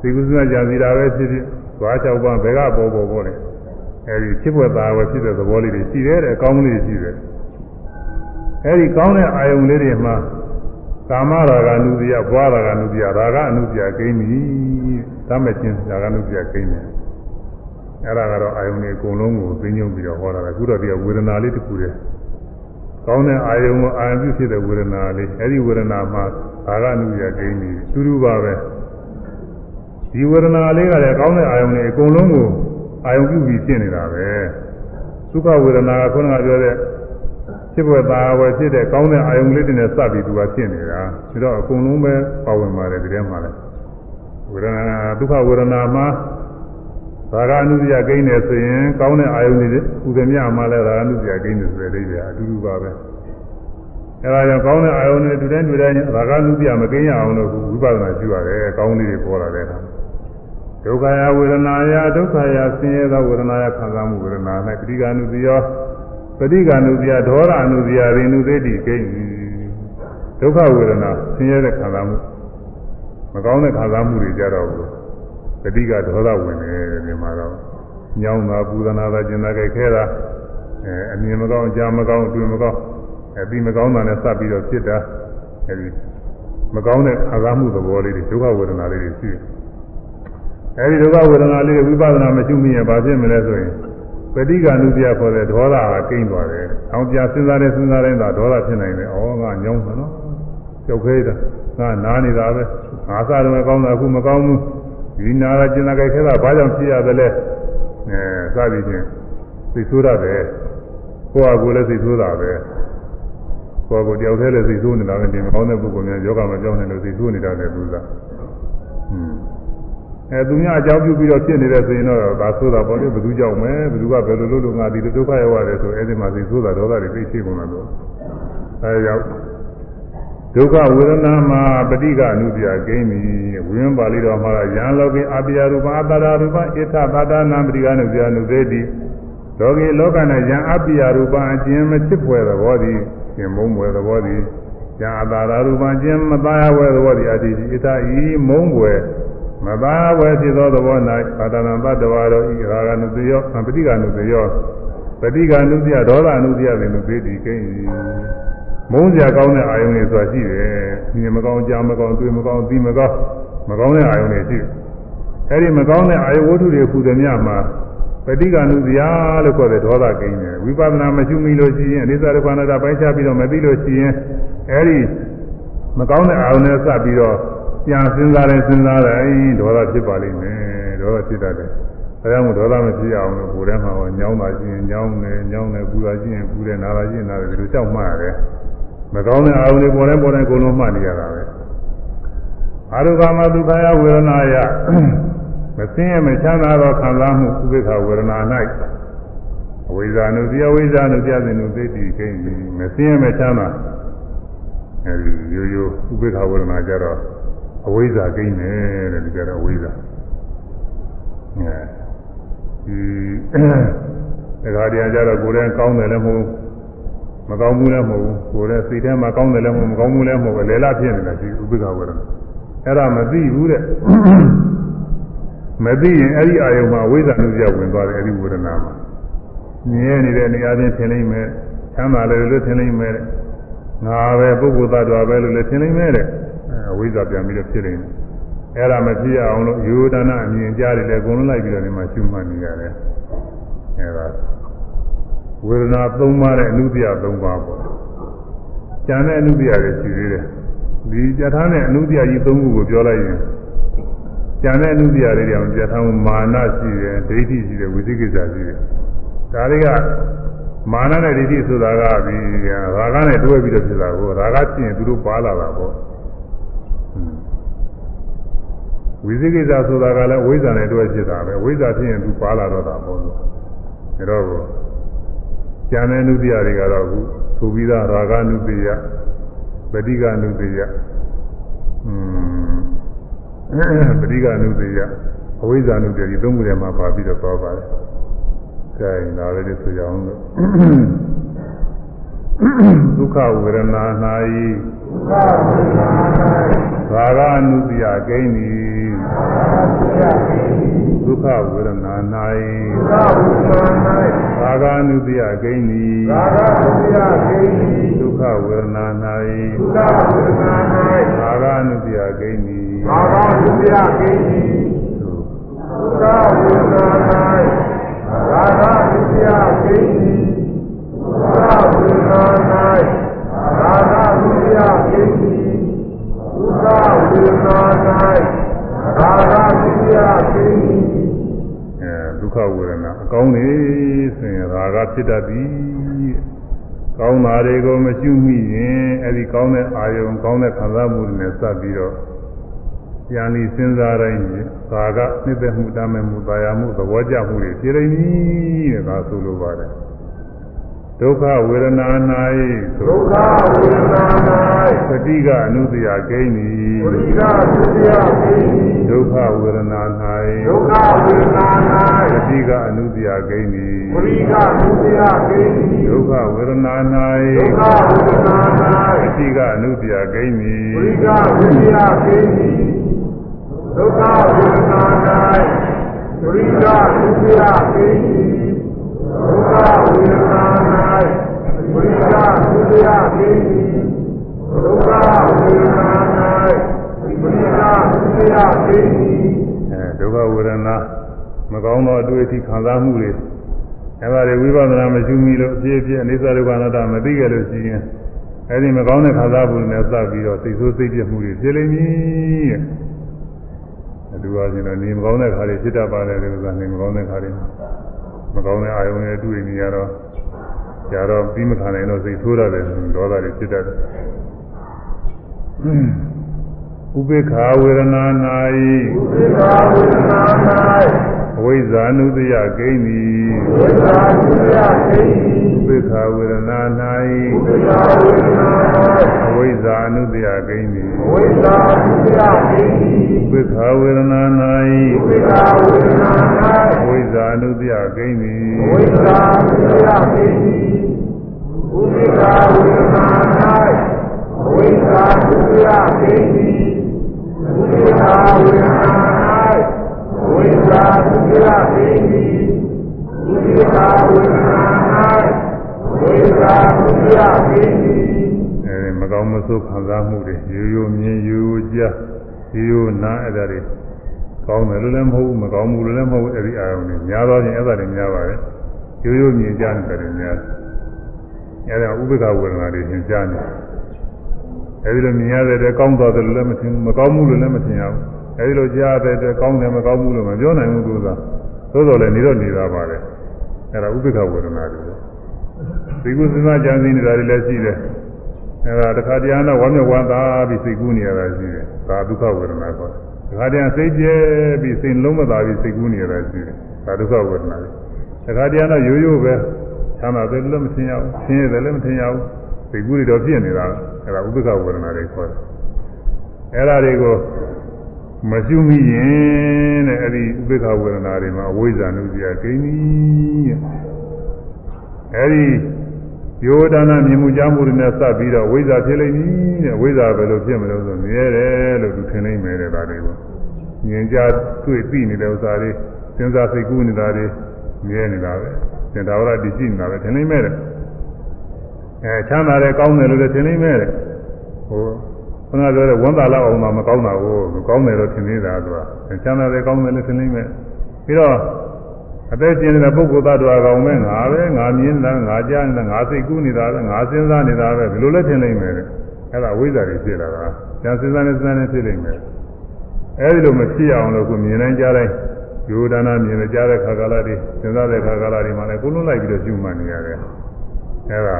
သိကုသနာကြံစီတာပဲရှိဖြစ်သွား၆ပါးဘယ်ကပေါ်ပေါ်ပေါ်လဲအဲ့ဒီချစ်ဖွယ်သာဝယ်ဖြစ်တဲ့သဘောလေးတွေရှိတယ်တဲ့အကောင်းလေးတွေရှိတယ်အဲ့ဒီကောင်းတဲ့အာယုံလေးတွေမှာကာမရာဂအနုပြယဘွာရာဂအနုပြယရာဂအနုပြယကိန်းပြီတမ်းမဲ့ခြင်းရာဂအနုပြယကိန်းတယ်အဲ့ဒါကတော့အာယုန်တွေအကုန်လုံးကိုသိညွှန်းပြီးတော့ဟောတာပဲအခုတော့ဒီဝေဒနာလေးတစ်ခုတည်း ကောင်းတဲ့အာယုန်ကိုအာရုံပြုဖြစ်တဲ့ဝေဒနာလေးအဲ့ဒီဝေဒနာမှာဘာကအနုရကိန်းနေတူတူပါပဲဒီဝေဒနာလေးကလည်းကောင်းတဲ့အာယုန်တွေအကုန်လုံးကိုအာယုန်ပြုပြီးဖြစ်နေတာပဲသုခဝေဒနာကခုနကပြောတဲ့ဖြစ်ပွက်သာဝယ်ဖြစ်တဲ့ကောင်းတဲ့အာယုန်လေးတွေနဲ့စပ်ပြီးသူကဖြစ်နေတာဒါတော့အကုန်လုံးပဲပါဝင်ပါတယ်ဒီထဲမှာလည်းဝေဒနာဒုက္ခဝေဒနာမှာ ရာဂအနုစရကိန်းတယ်ဆိုရင်ကောင်းတဲ့အာယုန်တွေဥဒမြမှာလည်းရာဂအနုစရကိန်းတယ်ဆိုတဲ့အိဗေအတူတူပါပဲအဲဒါကြောင့်ကောင်းတဲ့အာယုန်တွေတူတဲ့တူတဲ့ရာဂအနုစရမကိန်းရအောင်လို့ဝိပဿနာရှိရတယ်ကောင်းလေးတွေပေါ်လာတဲ့အခါဒုက္ခယဝေဒနာယဒုက္ခယဆင်းရဲသောဝေဒနာယခံစားမှုဝေဒနာ၌ပဋိက္ခဏုစယောပဋိက္ခဏုစယဒေါရအနုစယရိနုသေတိကိန်းဒုက္ခဝေဒနာဆင်းရဲတဲ့ခံစားမှုမကောင်းတဲ့ခံစားမှုတွေကြတော့ဘူး တတိကဒေါသဝင်တယ်ဒီမှာတော့ညောင်းတာပူဇနာတာကျင်တာကြိုက်ခဲတာအဲအမြင်မကောင်းအကြားမကောင်းအတွင်မကောင်းအပြီးမကောင်းတာနဲ့စပ်ပြီးတော့ဖြစ်တာအဲဒီမကောင်းတဲ့အာဃာမှုသဘောလေးတွေဒုက္ခဝေဒနာလေးတွေရှိတယ်အဲဒီဒုက္ခဝေဒနာလေးတွေဝိပဿနာမရှိမိရင်ဘာဖြစ်မလဲဆိုရင်ပဋိက္ခဏုပြခေါ်တဲ့ဒေါသကကိန်းသွားတယ်။အောင်ပြစဉ်းစားတဲ့စဉ်းစားတိုင်းသာဒေါသဖြစ်နိုင်တယ်။ဩငါညောင်းတယ်နော်။ကြောက်ခဲတာငါနားနေတာပဲ။ငါစားတယ်မကောင်းတာအခုမကောင်းဘူး။ ဒီနာရကျင်နာကြိုက်ခဲတာဘာကြောင့်ဖြစ်ရသလဲ။အဲစသည်ဖြင့်သိဆိုးရတယ်။ကိုယ့်အကူလည်းသိဆိုးတာပဲ။ကိုယ့်ကိုတယောက်တည်းလည်းသိဆိုးနေတာပဲဒီမကောင်းတဲ့ပုဂ္ဂိုလ်များယောဂမကြောက်နေလို့သိဆိုးနေတာလည်းသူက။ဟွန်းအဲသူများအကြောင်းပြုပြီးတော့ဖြစ်နေတဲ့ဆိုရင်တော့ဒါဆိုတာပေါ့လေဘယ်သူကြောင့်မဲဘယ်သူကဘယ်လိုလုပ်လို့ငါဒီဒုက္ခရောက်ရတယ်ဆိုအဲ့ဒီမှာသိဆိုတာဒေါသတွေသိရှိကုန်တာလို့အဲကြောင့် ဒုက္ခဝေဒနာမှာပဋိက္ခအနုပြကိန်းပြီဝိဉ္ပါဠိတော်မှာယံလောကိအာပိယရူပအတ္တရာရူပဣထပါဒနာပဋိက္ခအနုပြအနုသေတိလောကီလောက၌ယံအပိယရူပအကျဉ်းမချစ်ဖွယ်သဘောသည်ရှင်မုံဖွယ်သဘောသည်ယံအတ္တရာရူပအကျဉ်းမသားရဖွယ်သဘောသည်အတ္တိဣထဤမုံဖွယ်မသာဝယ်ဖြစ်သောသဘော၌ပါဒနာတ္တဝါတို့ဤရာဂနုတယောပဋိက္ခနုတယောပဋိက္ခနုတယဒေါသနုတယပင်လို့သိတည်ကိန်း မုန်းစရာကောင်းတဲ့အာယုန်တွေဆိုတာရှိတယ်။ဒီမကောင်းကြားမကောင်းတွေ့မကောင်းသိမကောင်းမကောင်းတဲ့အာယုန်တွေရှိတယ်။အဲဒီမကောင်းတဲ့အာယုဝတ္ထုတွေခုသည်များမှာပဋိက္ခနုတယလို့ခေါ်တဲ့ဒေါသကိန်းတယ်။ဝိပဿနာမရှိမိလို့ရှိရင်အနိစ္စဒုက္ခအနတ္တပိုင်းခြားပြီးတော့မသိလို့ရှိရင်အဲဒီမကောင်းတဲ့အာယုန်တွေစပ်ပြီးတော့ပြန်စဉ်းစားတယ်စဉ်းစားတယ်အဲဒေါသဖြစ်ပါလိမ့်မယ်ဒေါသဖြစ်တတ်တယ်ဒါကြောင့်မို့ဒေါသမဖြစ်အောင်လို့ကိုယ်ထဲမှာဟောညောင်းတာရှိရင်ညောင်းတယ်ညောင်းတယ်ပူတာရှိရင်ပူတယ်နာတာရှိရင်နာတယ်ဒီလိုကြောက်မှရတယ် မကောင်းတဲ့အာရုံတွေပေါ်တိုင်းပေါ်တိုင်းအကုန်လုံးမှတ်နေရတာပဲအာရုံကမဒုက္ခယဝေဒနာယမစင်းရမချမ်းသာသောခံစားမှုဥပေက္ခဝေဒနာ၌အဝိဇ္ဇာနုပြဝိဇ္ဇာနုပြစဉ်နုသိတိကိန်းမစင်းရမချမ်းသာအဲဒီရိုးရိုးဥပေက္ခဝေဒနာကြတော့အဝိဇ္ဇာကိန်းတယ်တဲ့ဒီကြတော့အဝိဇ္ဇာအဲဒီဒါကြတရားကြတော့ကိုယ်တည်းကောင်းတယ်လည်းမဟုတ် မကောင်းဘူးလည်းမဟုတ်ဘူးကိုယ်တည်းစိတ်ထဲမှာကောင်းတယ်လည်းမဟုတ်မကောင်းဘူးလည်းမဟုတ်ပဲလေလာဖြစ်နေတာဒီဥပိ္ပခဝရအဲ့ဒါမသိဘူးတဲ့မသိရင်အဲ့ဒီအာယုံမှာဝိဇ္ဇာနုပြဝင်သွားတယ်အဲ့ဒီဝေဒနာမှာမြဲနေတဲ့နေရာချင်းထင်လိမ့်မယ်ချမ်းသာတယ်လို့ထင်လိမ့်မယ်ငါပဲပုဂ္ဂိုလ်သားတော်ပဲလို့လည်းထင်လိမ့်မယ်တဲ့အဝိဇ္ဇာပြန်ပြီးတော့ဖြစ်နေတယ်အဲ့ဒါမဖြစ်အောင်လို့ယူဒနာအမြင်ကြားတယ်လေအကုန်လုံးလိုက်ပြီးတော့ဒီမှာရှုမှတ်နေရတယ်အဲ့ဒါ ဝေဒနာ၃ပါးနဲ့အနုတ္တိယ၃ပါးပေါ့ကျန်တဲ့အနုတ္တိယတွေရှိသေးတယ်ဒီကြထားတဲ့အနုတ္တိယကြီး၃ခုကိုပြောလိုက်ရင်ကျန်တဲ့အနုတ္တိယတွေတောင်ကြထားမှုမာနရှိတယ်ဒိဋ္ဌိရှိတယ်ဝိသိကိစ္စရှိတယ်ဒါတွေကမာနနဲ့ဒိဋ္ဌိဆိုတာကဒီရာဂနဲ့တွဲပြီးတော့ဖြစ်တာကိုရာဂဖြစ်ရင်သူတို့ပါလာတာပေါ့ဝိသိကိစ္စဆိုတာကလည်းဝိဇ္ဇာနဲ့တွဲဖြစ်တာပဲဝိဇ္ဇာဖြစ်ရင်သူပါလာတော့တာပေါ့လို့ဒါတော့ ကျန်တဲ့နုတ္တိယတွေကတော့အခုဆိုပြီးသားရာဂနုတ္တိယပဋိကနုတ္တိယอืมပဋိကနုတ္တိယအဝိဇ္ဇာနုတ္တိယဒီသုံးခုထဲမှာပါပြီးတော့သွားပါတယ်ကဲဒါလည်းဒီဆိုကြအောင်လို့ဒုက္ခဝေဒနာ၌ ဘာဂအနုတ္တိယကိန်းသည်ဒုက္ခဝေဒနာ၌ဘာဂအနုတ္တိယကိန်းသည်ဒုက္ခဝေဒနာ၌ဘာဂအနုတ္တိယကိန်းသည်ဘာသာဒုတိယကိန်းကြီးဒုက္ခဝေဒနာ၌ဘာသာဒုတိယကိန်းကြီးဒုက္ခဝေဒနာ၌ ဘာသာဒုတိယကိန်းကြီးဒုက္ခဝေဒနာ၌ဘာသာဒုတိယကိန်းကြီးအဲဒုက္ခဝေဒနာအကောင်းနေဆိုရင်ရာဂဖြစ်တတ်သည်ကောင်းတာတွေကိုမရှိမိရင်အဲ့ဒီကောင်းတဲ့အာယုံကောင်းတဲ့ခံစားမှုတွေနဲ့စပ်ပြီးတော့ပြန်ပြီးစဉ်းစားတိုင်းရာဂနှစ်သက်မှုတမ်းမဲ့မှုတာယာမှုသဘောကျမှုတွေဖြစ်နေပြီတဲ့ဒါဆိုလိုပါတယ် ဒုက္ခဝေဒနာ၌ဒုက္ခဝေဒနာ၌သတိကအနုတ္တိယဂိမ့်သည်သတိကအနုတ္တိယဂိမ့်သည်ဒုက္ခဝေဒနာ၌ဒုက္ခဝေဒနာ၌သတိကအနုတ္တိယဂိမ့်သည်သတိကအနုတ္တိယဂိမ့်သည်ဒုက္ခဝေဒနာ၌ဒုက္ခဝေဒနာ၌သတိကအနုတ္တိယဂိမ့်သည်သတိကအနုတ္တိယဂိမ့်သည်ဒုက္ခဝေဒနာ၌သတိကအနုတ္တိယဂိမ့်သည် ဒုက္ခဝေဒနာမကောင်းသောအတွေ့အထိခံစားမှုတွေအဲဒါတွေဝိပဿနာမရှိမိလို့အပြည့်အပြည့်အနိစ္စဒုက္ခအနတ္တမသိကြလို့ရှိရင်အဲဒီမကောင်းတဲ့ခံစားမှုတွေနဲ့စပ်ပြီးတော့စိတ်ဆိုးစိတ်ပြတ်မှုတွေဖြစ်လိမ့်မည်တဲ့အတူပါချင်းတော့နေမကောင်းတဲ့ခါတွေဖြစ်တတ်ပါတယ်ဒီဥစ္စာနေမကောင်းတဲ့ခါတွေ မကောင်းတဲ့အာယုံတွေတွေ့နေရတော့ကြတော့ပြီးမခံနိုင်တော့စိတ်ဆိုးရတယ်ဒေါသတွေဖြစ်တတ်တယ်ဥပေက္ခဝေဒနာ၌သစ္စာဝေဒနာအဝိဇ္ဇာနုတ္တယကိန်းသည်၌ဝိသရာဒုတိယကိန်းကြီးဥပေက္ခဝေဒနာသစ္စာဝေဒနာ၌ အဝိဇ္ဇာနုတ္တယကိန်းသည်၌ဝိသရာဒုတိယကိန်းကြီးဥပေက္ခဝေဒနာဝိသရာဝေဒနာ၌အဝိဇ္ဇာနုတ္တယကိန်းသည်၌ဝိသရာဒုတိယကိန်းကြီးဥပိ္ပာဝေဒနာ၌ဝိသရာဒုတိယကိန်းကြီးဥပိ္ပာဝေဒနာ၌ဝိသရာဒုတိယကိန်းကြီးဥပိ္ပာဝေဒနာ၌ဝိသရာဒုတိယကိန်းကြီးအဲဒီ မကောင်းမဆိုးခံစားမှုတွေရိုးရိုးမြင်ရိုးရိုးကြားရိုးရိုးနားအဲ့ဒါတွေကောင်းတယ်လို့လည်းမဟုတ်ဘူးမကောင်းဘူးလို့လည်းမဟုတ်ဘူးအဲ့ဒီအာရုံတွေများသောဖြင့်အဲ့ဒါတွေများပါတယ်ရိုးရိုးမြင်ကြတယ်တွေများအဲ့ဒါဥပ္ပခဝေဒနာတွေသင်ကြားနေအဲဒီလိုမြင်ရတဲ့အတွက်ကောင်းသွားတယ်လို့လည်းမထင်ဘူးမကောင်းဘူးလို့လည်းမထင်ရဘူးအဲဒီလိုကြားတဲ့အတွက်ကောင်းတယ်မကောင်းဘူးလို့မပြောနိုင်ဘူးသူကသို့တော်လည်းနေတော့နေတာပါလေအဲ့ဒါဥပ္ပခဝေဒနာတွေဒီကုသနာကြံစည်နေတာတွေလည်းရှိတယ် အဲဒါတစ်ခါတည်းကတော့ဝမ်းမြောက်ဝမ်းသာပြီးစိတ်ကူးနေရတာရှိတယ်ဒါဒုက္ခဝေဒနာခေါ်တယ်တစ်ခါတည်းစိတ်ကျဲပြီးစိတ်လုံးမသာပြီးစိတ်ကူးနေရတာရှိတယ်ဒါဒုက္ခဝေဒနာတွေတစ်ခါတည်းကတော့ရိုးရိုးပဲချမ်းသာတယ်လည်းမထင်ရဘူးဆင်းရဲတယ်လည်းမထင်ရဘူးစိတ်ကူးတွေတော့ဖြစ်နေတာအဲဒါဥပ္ပခဝေဒနာတွေခေါ်တယ်အဲဒါတွေကိုမရှိမိရင်တဲ့အဲ့ဒီဥပ္ပခဝေဒနာတွေမှာအဝိဇ္ဇာနုစရာကိန်းကြီးတဲ့အဲ့ဒီ ယောဒနာမြင်မှုကြားမှုတွေနဲ့စပ်ပြီးတော့ဝိဇ္ဇာဖြစ်လိမ့်မည်တဲ့ဝိဇ္ဇာပဲလို့ဖြစ်မလို့ဆိုမြဲတယ်လို့သူထင်နိုင်မယ်တဲ့ဒါတွေကိုမြင်ကြတွေ့သိနေတဲ့ဥစ္စာတွေစဉ်းစားစိတ်ကူးနေတာတွေမြဲနေတာပဲသင်္တာဝရတည်ရှိနေတာပဲထင်နိုင်မယ်တဲ့အဲချမ်းသာတယ်ကောင်းတယ်လို့လည်းထင်နိုင်မယ်တဲ့ဟိုခဏပြောတဲ့ဝန်တာလောက်အောင်မှမကောင်းတာကိုကောင်းတယ်လို့ထင်နေတာသူကချမ်းသာတယ်ကောင်းတယ်လို့ထင်နိုင်မယ်ပြီးတော့ အသက်ရှင်နေတဲ့ပုဂ္ဂိုလ်သတ္တဝါကောင်ပဲငါပဲငါမြင်နေတာငါကြားနေတာငါစိတ်ကူးနေတာပဲငါစဉ်းစားနေတာပဲဘယ်လိုလဲထင်နိုင်မယ်တဲ့အဲ့ဒါဝိဇ္ဇာတွေဖြစ်လာတာကျန်စဉ်းစားနေစဉ်းစားနေဖြစ်နိုင်မယ်အဲဒီလိုမဖြစ်အောင်လို့ခုမြင်နိုင်ကြတိုင်းယောဒနာမြင်ကြတဲ့ခါကာလတွေစဉ်းစားတဲ့ခါကာလတွေမှာလည်းကိုလုံးလိုက်ပြီးတော့ရှုမှတ်နေရတယ်အဲ့ဒါ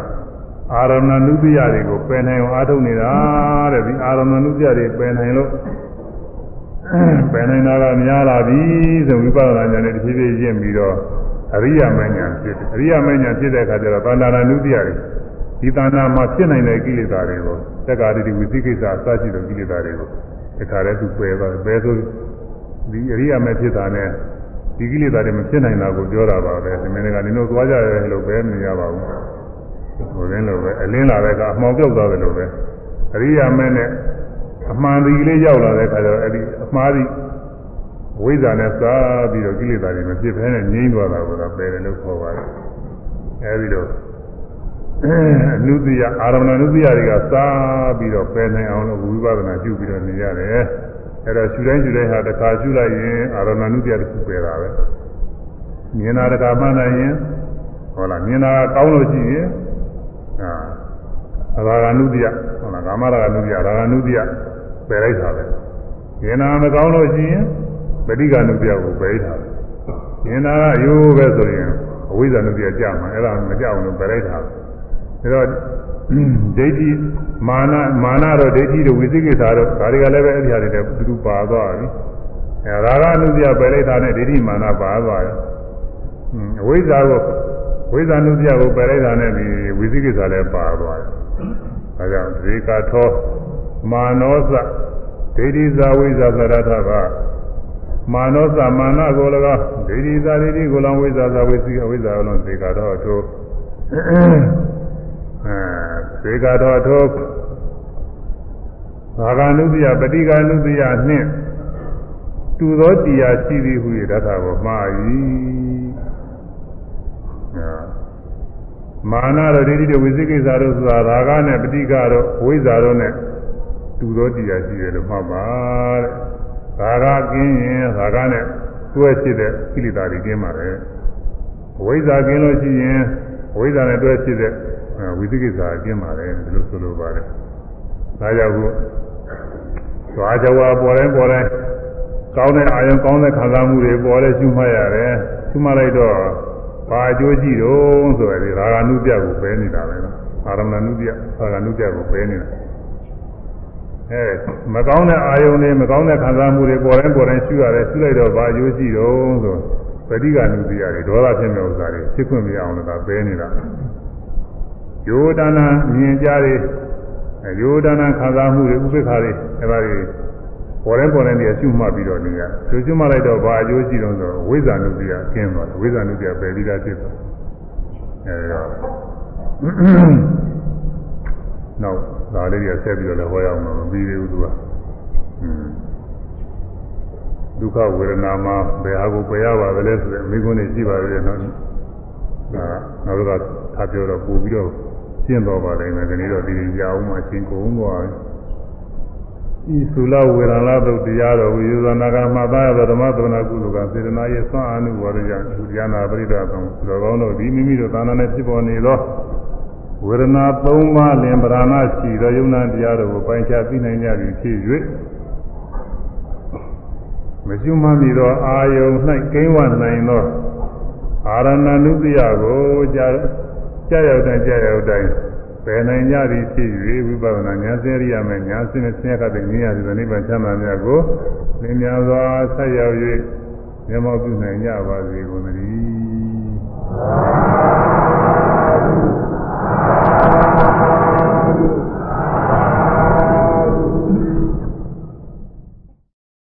အာရမဏနုတ္တိယတွေကိုပယ်နိုင်အောင်အားထုတ်နေတာတဲ့ဒီအာရမဏနုတ္တိယတွေပယ်နိုင်လို့ ပယ်နိုင်တာကများလာပြီဆိုဝိပဿနာဉာဏ်နဲ့တစ်ဖြည်းဖြည်းရင့်ပြီးတော့အရိယာမဉာဏ်ဖြစ်တယ်အရိယာမဉာဏ်ဖြစ်တဲ့အခါကျတော့သန္တာရနုတ္တိယတွေဒီသန္တာမှာဖြစ်နိုင်တဲ့ကိလေသာတွေကိုသက္ကာတိဝိသိကိစ္စအစရှိတဲ့ကိလေသာတွေကိုတခါတည်းသူပယ်သွားတယ်ပယ်ဆိုဒီအရိယာမဖြစ်တာနဲ့ဒီကိလေသာတွေမဖြစ်နိုင်တာကိုပြောတာပါပဲဒီမင်းကနင်တို့သွားကြရဲလို့ပဲမရပါဘူးဟိုရင်းလို့ပဲအလင်းလာတဲ့ကအမှောင်ပြောက်သွားတယ်လို့ပဲအရိယာမဲနဲ့ အမှန်ဒီလေးရောက်လာတဲ့အခါကျတော့အဲ့ဒီအမှားဒီဝိဇ္ဇာနဲ့စားပြီးတော့ကိလေသာတွေမဖြစ်ဘဲနဲ့ငြိမ်းသွားတာကိုတော့ပယ်တယ်လို့ခေါ်ပါတယ်အဲဒီတော့အနုတ္တိယအာရမဏအနုတ္တိယတွေကစားပြီးတော့ပယ်နိုင်အောင်လို့ဝိပဿနာရှုပြီးတော့နေရတယ်အဲ့တော့ရှုတိုင်းရှုတိုင်းဟာတစ်ခါရှုလိုက်ရင်အာရမဏအနုတ္တိယတစ်ခုပယ်တာပဲမြင်တာတစ်ခါမှန်းနိုင်ရင်ဟုတ်လားမြင်တာကောင်းလို့ရှိရင်အာရာဂနုတ္တိယဟုတ်လားကာမရာဂနုတ္တိယရာဂနုတ္တိယ ပယ်လိုက်တာပဲမြင်တာမကောင်းလို့ရှိရင်ပဋိက္ခဏုတ္တိယကိုပယ်ထားတယ်မြင်တာကရိုးပဲဆိုရင်အဝိဇ္ဇာနုတ္တိယကြာမှာအဲ့ဒါမကြောက်ဘူးပယ်လိုက်တာဒါတော့ဒိဋ္ဌိမာနမာနတော့ဒိဋ္ဌိတို့ဝိသိကိစ္စတော့ဒါတွေကလည်းပဲအဲ့ဒီဟာတွေတူတူပါသွားပြီအဲရာဂနုတ္တိယပယ်လိုက်တာနဲ့ဒိဋ္ဌိမာနပါသွားတယ်အဝိဇ္ဇာကိုဝိဇ္ဇာနုတ္တိယကိုပယ်လိုက်တာနဲ့ဒီဝိသိကိစ္စလည်းပါသွားတယ်ဒါကြောင့်ဒီကထော မာနောသဒိဋ္ဌိဇာဝိဇ္ဇာသရထကမာနောသမာနကို၎င်းဒိဋ္ဌိဇာဒိဋ္ဌိကို၎င်းဝိဇ္ဇာဇာဝိသိအဝိဇ္ဇာကို၎င်းဒီကထောထိုအဲဒီကထောထိုဘာဂနုတ္တိယပฏิကနုတ္တိယနှင့်တူသောတရားရှိသည်ဟုရတ္ထကိုမှား၏မာနတို့ဒိဋ္ဌိတို့ဝိသိကိစ္စတို့ဆိုတာရာဂနဲ့ပဋိကတော့ဝိဇ္ဇာတို့နဲ့ တူသောတရားရှိတယ်လို့မှတ်ပါတဲ့ရာဂကင်းရင်ရာဂနဲ့တွဲဖြစ်တဲ့ကိလေသာတွေကင်းပါတယ်ဝိဇ္ဇာကင်းလို့ရှိရင်ဝိဇ္ဇာနဲ့တွဲဖြစ်တဲ့ဝိသိကိစ္စကင်းပါတယ်ဒီလိုဆိုလိုပါတယ်ဒါကြောင့်ခုသွားကြဝါပေါ်တိုင်းပေါ်တိုင်းကောင်းတဲ့အာယုံကောင်းတဲ့ခံစားမှုတွေပေါ်လဲရှုမှတ်ရတယ်ရှုမှတ်လိုက်တော့ဘာအကျိုးရှိတော့ဆိုရယ်ရာဂနုပြကိုပဲနေတာပဲနော်အာရမဏနုပြရာဂနုပြကိုပဲနေတာ အဲမကောင်းတဲ့အာယုံတွေမကောင်းတဲ့ခံစားမှုတွေပေါ်တိုင်းပေါ်တိုင်းရှုရတယ်ရှုလိုက်တော့ဘာအကျိုးရှိတော့ဆိုပဋိက္ခဏုပြတွေဒေါသဖြစ်မဲ့ဥစ္စာတွေဖြစ်ခွင့်မရအောင်လို့ဒါပဲနေတာယောဒနာမြင်ကြတွေယောဒနာခံစားမှုတွေဥပိ္ပခါတွေအဲဒါတွေပေါ်တိုင်းပေါ်တိုင်းတွေရှုမှတ်ပြီးတော့နေရရှုရှုမှတ်လိုက်တော့ဘာအကျိုးရှိတော့ဆိုဝိဇ္ဇာနုပြကင်းသွားတယ်ဝိဇ္ဇာနုပြပယ်ပြီးသားဖြစ်သွားအဲဒါနောက် ဒါလေးတွေဆက်ပြီးတော့လည်းဟောရအောင်မပြီးသေးဘူးသူကဒုက္ခဝေဒနာမှာဘယ်ဟာကိုပယ်ရပါသလဲဆိုတဲ့မိကုန်းတွေရှိပါသေးတယ်နော်ဒါနောက်ကထားပြောတော့ပို့ပြီးတော့ရှင်းတော့ပါလိမ့်မယ်ဒီနေ့တော့ဒီရင်ကြအောင်မှအချင်းကုန်သွားပြီဤသုလဝေဒနာသုတ်တရားတော်ဝိယဇနာကမှသာရသောဓမ္မသနာကုသကစေတနာရဲ့ဆွမ်းအာနုဝရယသူဉာဏပရိဒသောတော်ကောင်းတို့ဒီမိမိတို့သာနာနဲ့ဖြစ်ပေါ်နေသော ဝေဒနာ၃ပါးလင်ပရဏရှိသောယုံနာတရားတို့ကိုပိုင်းခြားသိနိုင်ကြပြီဖြစ်၍မကျွမ်းမီသောအာယုန်၌ကိန်းဝနိုင်သောအာရဏနုတ္တိယကိုကြာကြာရောက်တိုင်းကြာရောက်တိုင်းပယ်နိုင်ကြသည်ဖြစ်၍ဝိပဿနာဉာဏ်စရိယာမဲ့ဉာဏ်စင်းနဲ့ဆင်းရဲတဲ့ဉာဏ်ရသည်နိဗ္ဗာန်ချမ်းသာမြတ်ကိုလင်းများစွာဆက်ရောက်၍မျက်မှောက်ပြုနိုင်ကြပါစေကုန်သတည်း